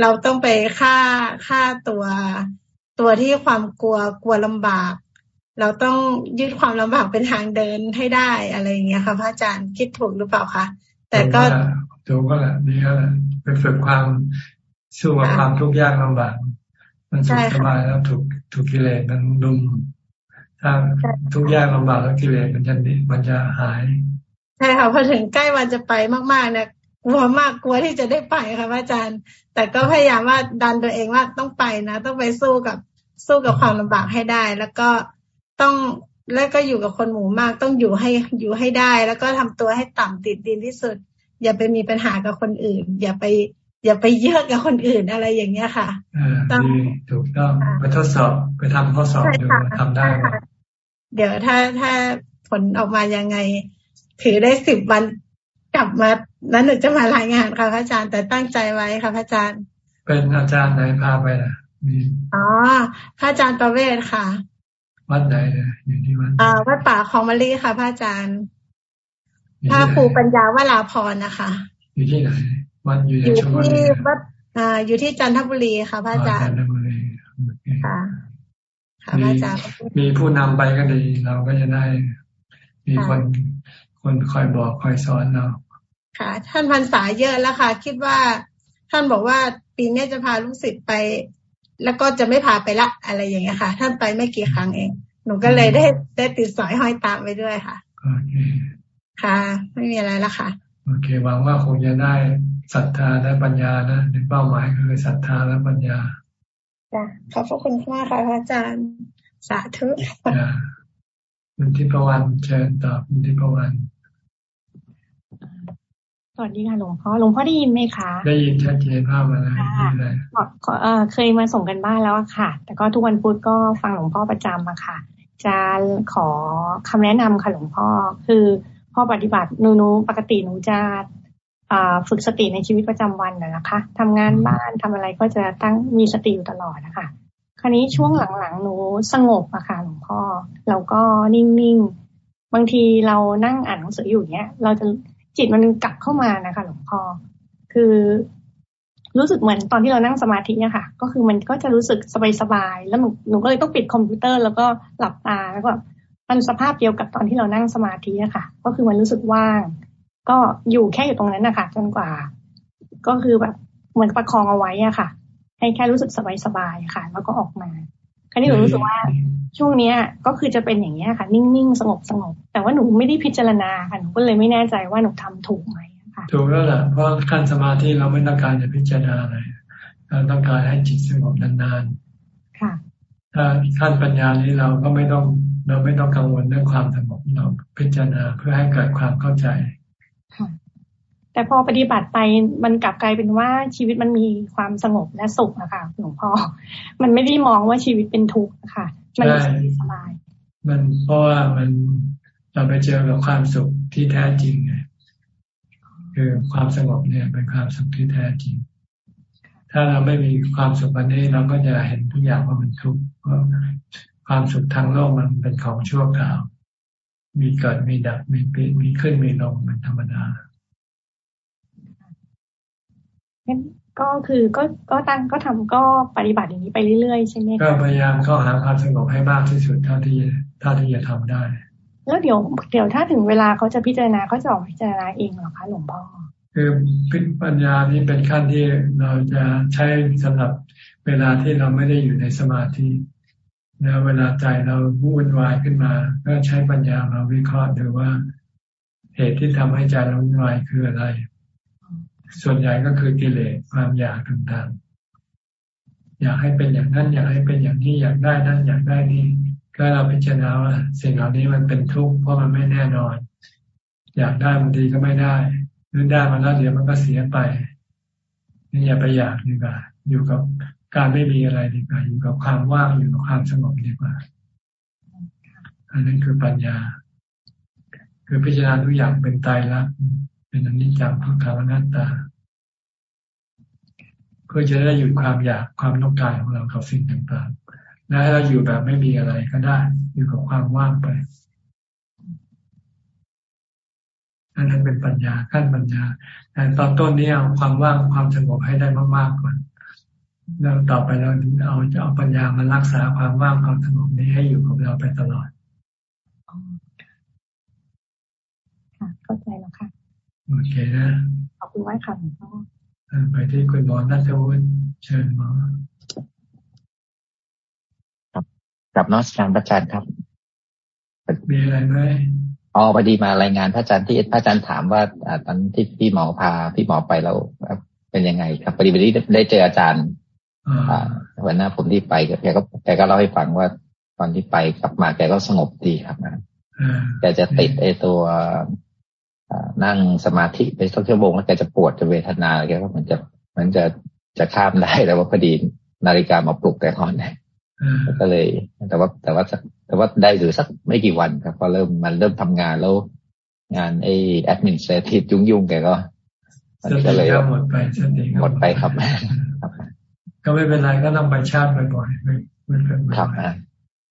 Speaker 32: เราต้องไปค่าค่าตัวตัวที่ความกลัวกลัวลำบาก เราต้องยึดความลำบากเป็นทางเดินให้ได้อะไรอย่างเงี้ยค่ะพระอาจารย์คิดถูกหรือเปล่าคะแต่ก็
Speaker 1: ถูกก็แหละดีก็แหละไปฝึกความสู้กับความทุกข์ยากลำบาก มันสุขสบายแล้วถูกถูกกิเลสมันดุมถ้าทุกข์ยากลำบากแล้วกิเลสมันจะมันจะหาย
Speaker 32: ใช่ค่ะพอถึงใกล้วันจะไปมากๆเนี่ยกลัวมากกลัวที่จะได้ไปค่ะอาจารย์ แต่ก็พยายามว่าดันตัวเองว่าต้องไปนะ ต้องไปสู้กับสู้กับความลำบากให้ได้ แล้วก็ต้องแล้วก็อยู่กับคนหมู่มากต้องอยู่ให้อยู่ให้ได้ แล้วก็ทำตัวให้ต่ำติดดินที่สุด อย่าไปมีปัญหากับคนอื่น อย่าไป อย่าไปเยอะกับคนอื่นอะไรอย่างเงี้ยค่ะ
Speaker 1: ต้องถูกต้องไปทดสอบไปทำข้อสอบดูทำได้
Speaker 32: เดี๋ยวถ้าถ้าผลออกมายังไง ถือได้สิบวันกลับมาแล้วหนูจะมารายงานค่ะพระอาจารย์ แต่ตั้งใจไว้ค่ะพระอาจารย์
Speaker 1: เป็นอาจารย์ไหนพาไปล่ะมี
Speaker 32: อ๋อพระอาจารย์ประเวศค่ะ
Speaker 1: วัดไหนเนี่ยอยู่ที่วัด
Speaker 32: อ่าวัดป่าของมะลิค่ะพระอาจารย์พระครูปัญญาวราพรนะคะ
Speaker 1: อยู่ที่ไหนวัดอยู่
Speaker 32: ที่วัดอ่าอยู่ที่จันทบุรีค่ะพระอาจารย์จันทบุรีค่ะ
Speaker 1: ค่ะพระอาจารย์มีผู้นำไปก็ดีเราก็จะได้ มีคน คนคอยบอกคอยสอนเรา
Speaker 32: ค่ะ ท่านพรรษาเยอะแล้วค่ะ คิดว่าท่านบอกว่าปีนี้จะพาลูกศิษย์ไป แล้วก็จะไม่พาไปละอะไรอย่างเงี้ยค่ะ ท่านไปไม่กี่ครั้งเอง หนูก็เลยได้ได้ติดสอยห้อยตามไปด้วยค่ะ
Speaker 1: โอเค
Speaker 32: ค่ะ ไม่มีอะไรแล้วค่ะ
Speaker 1: โอเคหวังว่าคงจะได้ศรัทธาได้ปัญญานะในเป้าหมายคือศรัทธาและปัญญา
Speaker 32: จ้ะขอบพระคุณมากค่ะพระอาจารย์สาธุ
Speaker 1: จ้ะ คุณทิพวรรณเชิญตอบคุณทิพวรรณ
Speaker 33: สวัสดีค่ะหลวงพ่อหลวงพ่อได้ยินไหมคะ
Speaker 1: ได้ยินชัดเจนภาพอะไร
Speaker 33: เคยมาส่งกันบ้านแล้วอะค่ะ แต่ก็ทุกวันพุธก็ฟังหลวงพ่อประจำอะค่ะจะขอคำแนะนำค่ะหลวงพ่อ คือพ่อปฏิบัติหนูนูปกติหนูจะฝึกสติในชีวิตประจำวันนะคะทำงานบ้านทำอะไรก็จะตั้งมีสติอยู่ตลอดนะคะ คราวนี้ช่วงหลังๆหนูสงบอะค่ะหลวงพ่อเราก็นิ่งๆ บางทีเรานั่งอ่านหนังสืออยู่เนี้ย เราจะจิตมันกลับเข้ามานะคะ หลวงพ่อคือรู้สึกเหมือนตอนที่เรานั่งสมาธิเนี่ยค่ะ ก็คือมันก็จะรู้สึกสบายๆแล้วหนูก็เลยต้องปิดคอมพิวเตอร์แล้วก็หลับตาแล้วก็มันสภาพเดียวกับตอนที่เรานั่งสมาธิอะค่ะ ก็คือมันรู้สึกว่าง ก็อยู่แค่อยู่ตรงนั้นนะคะจนกว่า ก็คือแบบเหมือนประคองเอาไว้อะค่ะ ให้แค่รู้สึกสบายๆค่ะ แล้วก็ออกมาคราวนี้หนูรู้สึกว่าช่วงเนี้ยก็คือจะเป็นอย่างนี้ค่ะ นิ่งๆสงบสงบแต่ว่าหนูไม่ได้พิจารณาค่ะหนูก็เลยไม่แน่ใจว่าหนูทำถูกไหมค่ะ
Speaker 1: ถูกแล้วแหละเพราะขั้นสมาธิเราไม่ต้องการจะพิจารณาอะไรเราต้องการให้จิตสงบนาน
Speaker 33: ๆค่ะ
Speaker 1: ถ้าขั้นปัญญานี้เราก็ไม่ต้องเราไม่ต้องกังวลเรื่องความสงบเราพิจารณาเพื่อให้เกิดความเข้าใจ
Speaker 33: แต่พอปฏิบัติไปมันกลับกลายเป็นว่าชีวิตมันมีความสงบและสุขนะคะหลวงพ่อมันไม่ได้มองว่าชีวิตเป็นทุกข์ค่ะ
Speaker 1: มันสบาย มันเพราะว่ามันเราไปเจอกับความสุขที่แท้จริงไงคือความสงบเนี่ยเป็นความสุขที่แท้จริง ถ้าเราไม่มีความสุขอันนี้เราก็จะเห็นทุกอย่างว่ามันทุกข์เพราะความสุขทางโลกมันเป็นของชั่วคราว มีเกิดมีดับมีเปลี่ยนมีขึ้นมีลงเป็นธรรมดา
Speaker 33: ก็คือก็ก็ตั้งก็ทำก็ปฏิบัติอย่างนี้ไปเรื่อยๆใช่ไหม
Speaker 1: ก็พยายามเข้าหาความสงบให้มากที่สุดเท่าที่เท่าที่จะทำได้
Speaker 33: แล้วเดี๋ยวเดี๋ยวถ้าถึงเวลาเขาจะพิจารณาเขาจะออกพิจารณาเองหรอคะหลวงพ่อ
Speaker 1: คือพิปัญญานี้เป็นขั้นที่เราจะใช้สำหรับเวลาที่เราไม่ได้อยู่ในสมาธิแล้วเวลาใจเราวุ่นวายขึ้นมา ก็ใช้ปัญญามาวิเคราะห์ดูว่าเหตุที่ทำให้ใจเราวุ่นวายคืออะไร ส่วนใหญ่ก็คือกิเลสความอยากต่างๆ อยากให้เป็นอย่างนั้น อยากให้เป็นอย่างนี้อยากได้นั้นอยากได้นี่ก็เราพิจารณาว่าสิ่งเหล่านี้มันเป็นทุกข์เพราะมันไม่แน่นอน อยากได้บางทีก็ไม่ได้หรือได้มาแล้วเดี๋ยวมันก็เสียไปนี่อย่าไปอยากดีกว่า อยู่กับการไม่มีอะไรดีกว่าอยู่กับความว่างอยู่กับความสงบดีกว่า อันนั้นคือปัญญา คือพิจารณาทุกอย่างเป็นตายรัก เป็นอนิจจังทุกขังอนัตตา เพื่อจะได้หยุดความอยากความต้องการของเรากับสิ่งต่างๆ และให้เราอยู่แบบไม่มีอะไรก็ได้ อยู่กับความว่างไปอันนั้นเป็นปัญญาขั้นปัญญาแต่ตอนต้นนี้เอาความว่างความสงบให้ได้มากๆก่อนแล้วต่อไปเราเอาจะเอาปัญญามารักษาความว่างความสงบนี้ให้อยู่กับเราไปตลอด
Speaker 21: ค่ะเข้าใจแล้วค่ะ
Speaker 1: โอเคนะ
Speaker 21: ขอบคุณมากค่ะหลวงพ่อ
Speaker 1: ไปที่คุณหมอนัทวุฒิเชิญหมอ
Speaker 34: ครับกับนอสการประจันครับ
Speaker 1: มีอะไรไหม
Speaker 34: อ๋อพอดีมารายงานพระอาจารย์ที่พระอาจารย์ถามว่าตอนที่พี่หมอพาพี่หมอไปแล้วเป็นยังไง ครับพอดีวันนี้ได้เจออาจารย์วันหน้าผมที่ไปแกก็แกก็เล่าให้ฟังว่าตอนที่ไปกลับมาแกก็สงบดีครับนะแกจะติดไอ้ตัว นั่งสมาธิไปสักชั่วโมงแล้วแกจะปวดจะเวทนาแกว่ามันจะมันจะจะข้ามได้แต่ว่าพอดีนาฬิกามาปลุกแกก่อนเนี่ยก็เลย แต่ว่าแต่ว่าแต่ว่าได้อยู่สักไม่กี่วันครับพอเริ่มมันเริ่มทำงานแล้ว งานไอ้แอดมินเซทีฟยุ่งยุ่งแกก็
Speaker 1: ก็เลยหมดไปสติ
Speaker 34: หมดไปครับ
Speaker 1: ก็ไม่เป็นไรก็ต้องไปชาติบ่อยๆไม่ไม่เป็นไร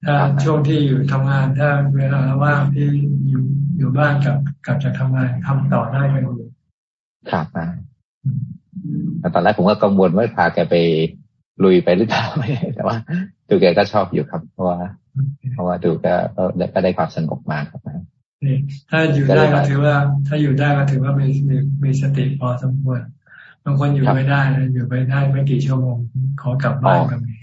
Speaker 1: ถ้าช่วงที่อยู่ทำงานถ้าเวลาว่างที่อยู่ อยู่บ้านกับกับจะทำงานทำต่อได้ก็ดี
Speaker 34: ครับแต่ตอนแรกผมก็กังวลว่าพาแกไปลุยไปหรือเปล่าแต่ว่าดูแกก็ชอบอยู่ครับ เพราะว่า เพราะว่าดูก็ก็ได้ความสงบมากครับ
Speaker 1: ถ้าอยู่ได้ก็ถือว่า ถ้าอยู่ได้ก็ถือว่ามีมีมีสติพอสมควรบางคนอยู่ไม่ได้นะอยู่ไม่ได้ไม่กี่ชั่วโมงขอกลับบ้านก็มี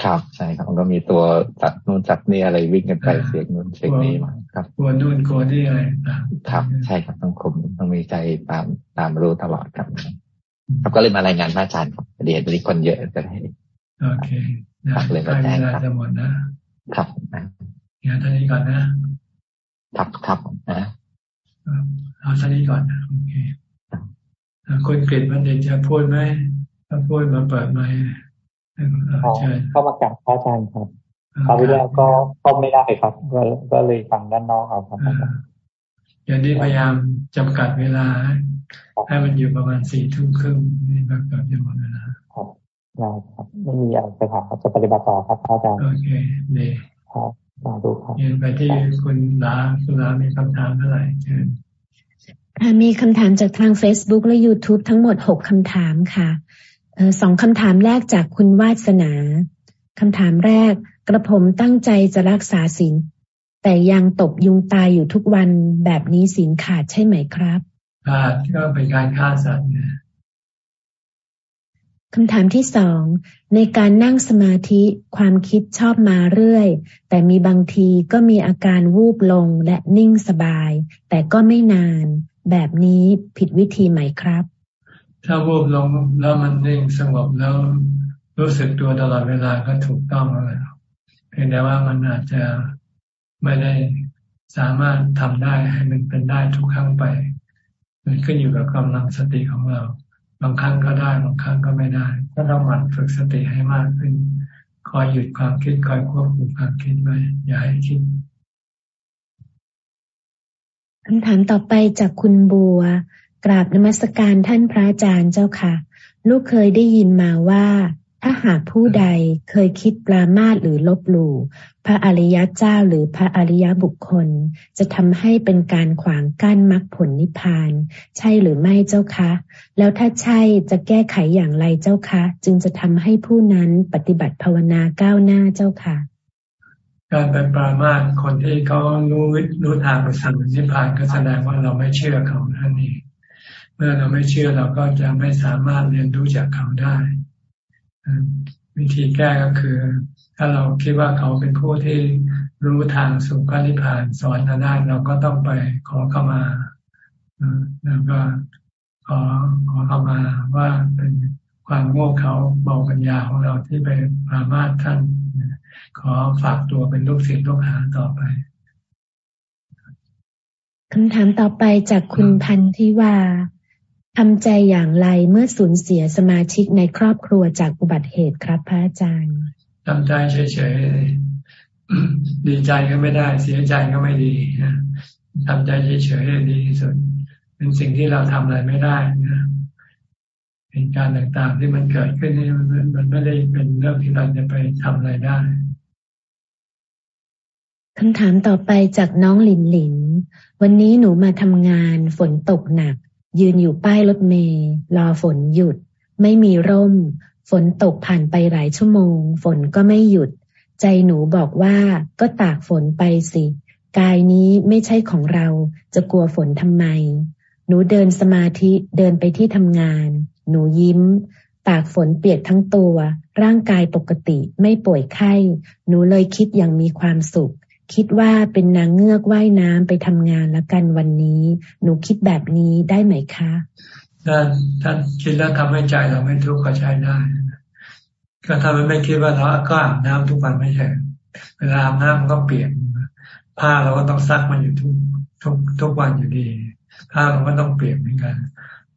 Speaker 34: ครับใช่ครับ มันก็มีตัวจัดนู่นจัดนี่อะไรวิ่งกันไปเสียงนู่นเสียงนี้มาครับ
Speaker 1: กลัวนู่นกลัวนี่อะไร
Speaker 34: ครับใช่ครับต้องคุมต้องมีใจตามตามรู้ตลอดครับครับก็เลยมารายงานพระอาจารย์ครับเดี๋ยวมีคนเยอะจะได้
Speaker 1: โอเคครับเลยมาแจ้งครับจะหมดนะครับงั้นท่านี้ก่อนนะ
Speaker 34: ครับครับนะ
Speaker 1: เอาท่านี้ก่อนโอเคคุณกฤษมันเด็กจะพูดไหมถ้าพูดมาเปิดไหม
Speaker 35: เข้ามาจากพระอาจารย์ครับคราวที่แล้วก็เข้าไม่ได้ครับก็ก็เลยฟังด้านนอกเอาครับ
Speaker 1: อย่างนี้พยายามจำกัดเวลา ให้มันอยู่ประมาณสี่ทุ่มครึ่งนี่ก็เกิดจะหมดเวลา
Speaker 35: ครับได้ครับไม่มีอะไรจะถามจะปฏิบัติต่อครับอาจารย์
Speaker 1: โอเคดี
Speaker 35: ครับมาดูครับ
Speaker 1: เย็นไปที่คุณลาคุณลามีคำถามเท่าไหร่เชิญ
Speaker 36: มีคำถามจากทาง Facebook และ YouTube ทั้งหมดหกคำถามค่ะ สองคำถามแรกจากคุณวาสนาคำถามแรก กระผมตั้งใจจะรักษาศีลแต่ยังตบยุงตายอยู่ทุกวันแบบนี้ศีลขาดใช่ไหมครับ
Speaker 1: ขาดก็เป็นการฆ่าสัตว์เนี่ย
Speaker 36: คำถามที่สองในการนั่งสมาธิความคิดชอบมาเรื่อย แต่มีบางทีก็มีอาการวูบลงและนิ่งสบาย แต่ก็ไม่นาน แบบนี้ผิดวิธีไหมครับ
Speaker 1: ถ้าวูบลงแล้วมันนิ่งสงบแล้วรู้สึกตัวตลอดเวลาก็ถูกต้องแล้วเพียงแต่ว่ามันอาจจะไม่ได้สามารถทำได้ให้มันเป็นได้ทุกครั้งไป มันขึ้นอยู่กับกำลังสติของเรา บางครั้งก็ได้บางครั้งก็ไม่ได้ ก็ต้องหมั่นฝึกสติให้มากขึ้น คอยหยุดความคิดคอยควบคุมความคิดไว้อย่าให้คิด
Speaker 36: คำถามต่อไปจากคุณบัว กราบนมัสการท่านพระอาจารย์เจ้าค่ะ ลูกเคยได้ยินมาว่า ถ้าหากผู้ใดเคยคิดปรามาสหรือลบหลู่พระอริยเจ้าหรือพระอริยบุคคล จะทำให้เป็นการขวางกั้นมรรคผลนิพพาน ใช่หรือไม่เจ้าคะ แล้วถ้าใช่จะแก้ไขอย่างไรเจ้าคะ จึงจะทำให้ผู้นั้นปฏิบัติภาวนาก้าวหน้าเจ้าค่ะ
Speaker 1: การเป็นปรามาสคนที่เขารู้รู้ทางไปสู่นิพพานก็แสดงว่าเราไม่เชื่อเขาท่านนี้เมื่อเราไม่เชื่อเราก็จะไม่สามารถเรียนรู้จากเขาได้วิธีแก้ก็คือ ถ้าเราคิดว่าเขาเป็นผู้ที่รู้ทางสู่พระนิพพานสอนเราได้เราก็ต้องไปขอเข้ามาแล้วก็ขอขอเข้ามาว่าเป็นความโง่เขาเบาปัญญาของเราที่ไปปรามาท่าน ขอฝากตัวเป็นลูกศิษย์ลูกหาต่อไป
Speaker 36: คำถามต่อไปจากคุณพันธิวา ทำใจอย่างไรเมื่อสูญเสียสมาชิกในครอบครัวจากอุบัติเหตุครับพระอาจารย์
Speaker 1: ทำใจเฉยๆดีใจก็ไม่ได้ เสียใจก็ไม่ดีทำใจเฉยๆดีที่สุดเป็นสิ่งที่เราทำอะไรไม่ได้นะเหตุการณ์ต่างๆที่มันเกิดขึ้นนี่มันไม่ได้เป็นเรื่องที่เราจะไปทำอะไรได้
Speaker 36: คำถามต่อไปจากน้องหลินหลิน วันนี้หนูมาทำงานฝนตกหนัก ยืนอยู่ป้ายรถเมล์รอฝนหยุด ไม่มีร่ม ฝนตกผ่านไปหลายชั่วโมง ฝนก็ไม่หยุด ใจหนูบอกว่าก็ตากฝนไปสิ กายนี้ไม่ใช่ของเราจะกลัวฝนทำไม หนูเดินสมาธิเดินไปที่ทำงาน หนูยิ้ม ตากฝนเปียกทั้งตัว ร่างกายปกติไม่ป่วยไข้ หนูเลยคิดอย่างมีความสุข คิดว่าเป็นนางเงือกว่ายน้ำไปทำงานแล้วกันวันนี้ หนูคิดแบบนี้ได้ไหมคะ
Speaker 1: ถ้าถ้าคิดแล้วทำให้ใจเราไม่ทุกข์ก็ใช้ได้ก็ทำให้ไม่คิดว่าเราก็อาบน้ำทุกวันไม่ใช่เวลาอาบน้ำมันก็เปลี่ยนผ้าเราก็ต้องซักมันอยู่ทุกทุกทุกวันอยู่ดีผ้าเราก็ต้องเปลี่ยนเหมือนกัน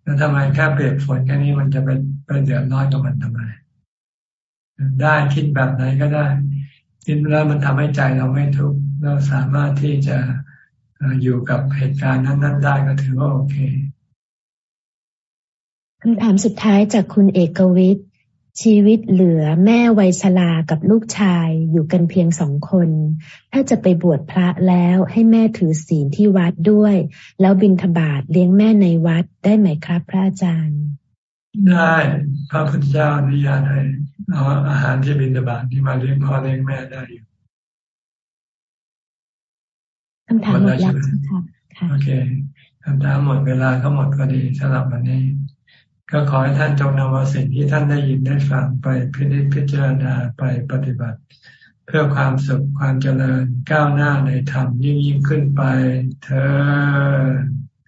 Speaker 1: แล้วทำไมแค่เปลี่ยนฝนแค่นี้มันจะเป็นเป็นเดือดร้อนกับมันทำไมได้คิดแบบไหนก็ได้คิดแล้วมันทำให้ใจเราไม่ทุกข์ เราสามารถที่จะอยู่กับเหตุการณ์นั้น ๆ ได้ก็ถือว่าโอเค
Speaker 36: คำถามสุดท้ายจากคุณเอกวิทย์ ชีวิตเหลือแม่วัยชรากับลูกชายอยู่กันเพียงสองคน ถ้าจะไปบวชพระแล้วให้แม่ถือศีลที่วัดด้วย แล้วบิณฑบาตเลี้ยงแม่ในวัดได้ไหมครับ พระอาจารย์
Speaker 1: ได้พระพุทธเจ้าอนุญาตให้เอาอาหารที่บิณฑบาตที่มาเลี้ยงพ่อเลี้ยงแม่ได้อยู่
Speaker 36: คำถามหมดแล้ว
Speaker 1: ค่ะโอเคคำถามหมดเวลาก็หมดพอดีสำหรับวันนี้ ก็ขอให้ท่านจงนำเอาสิ่งที่ท่านได้ยินได้ฟังไปพิจิตพิจารณาไปปฏิบัติ เพื่อความสุขความเจริญก้าวหน้าในธรรมยิ่งยิ่งขึ้นไปเธอ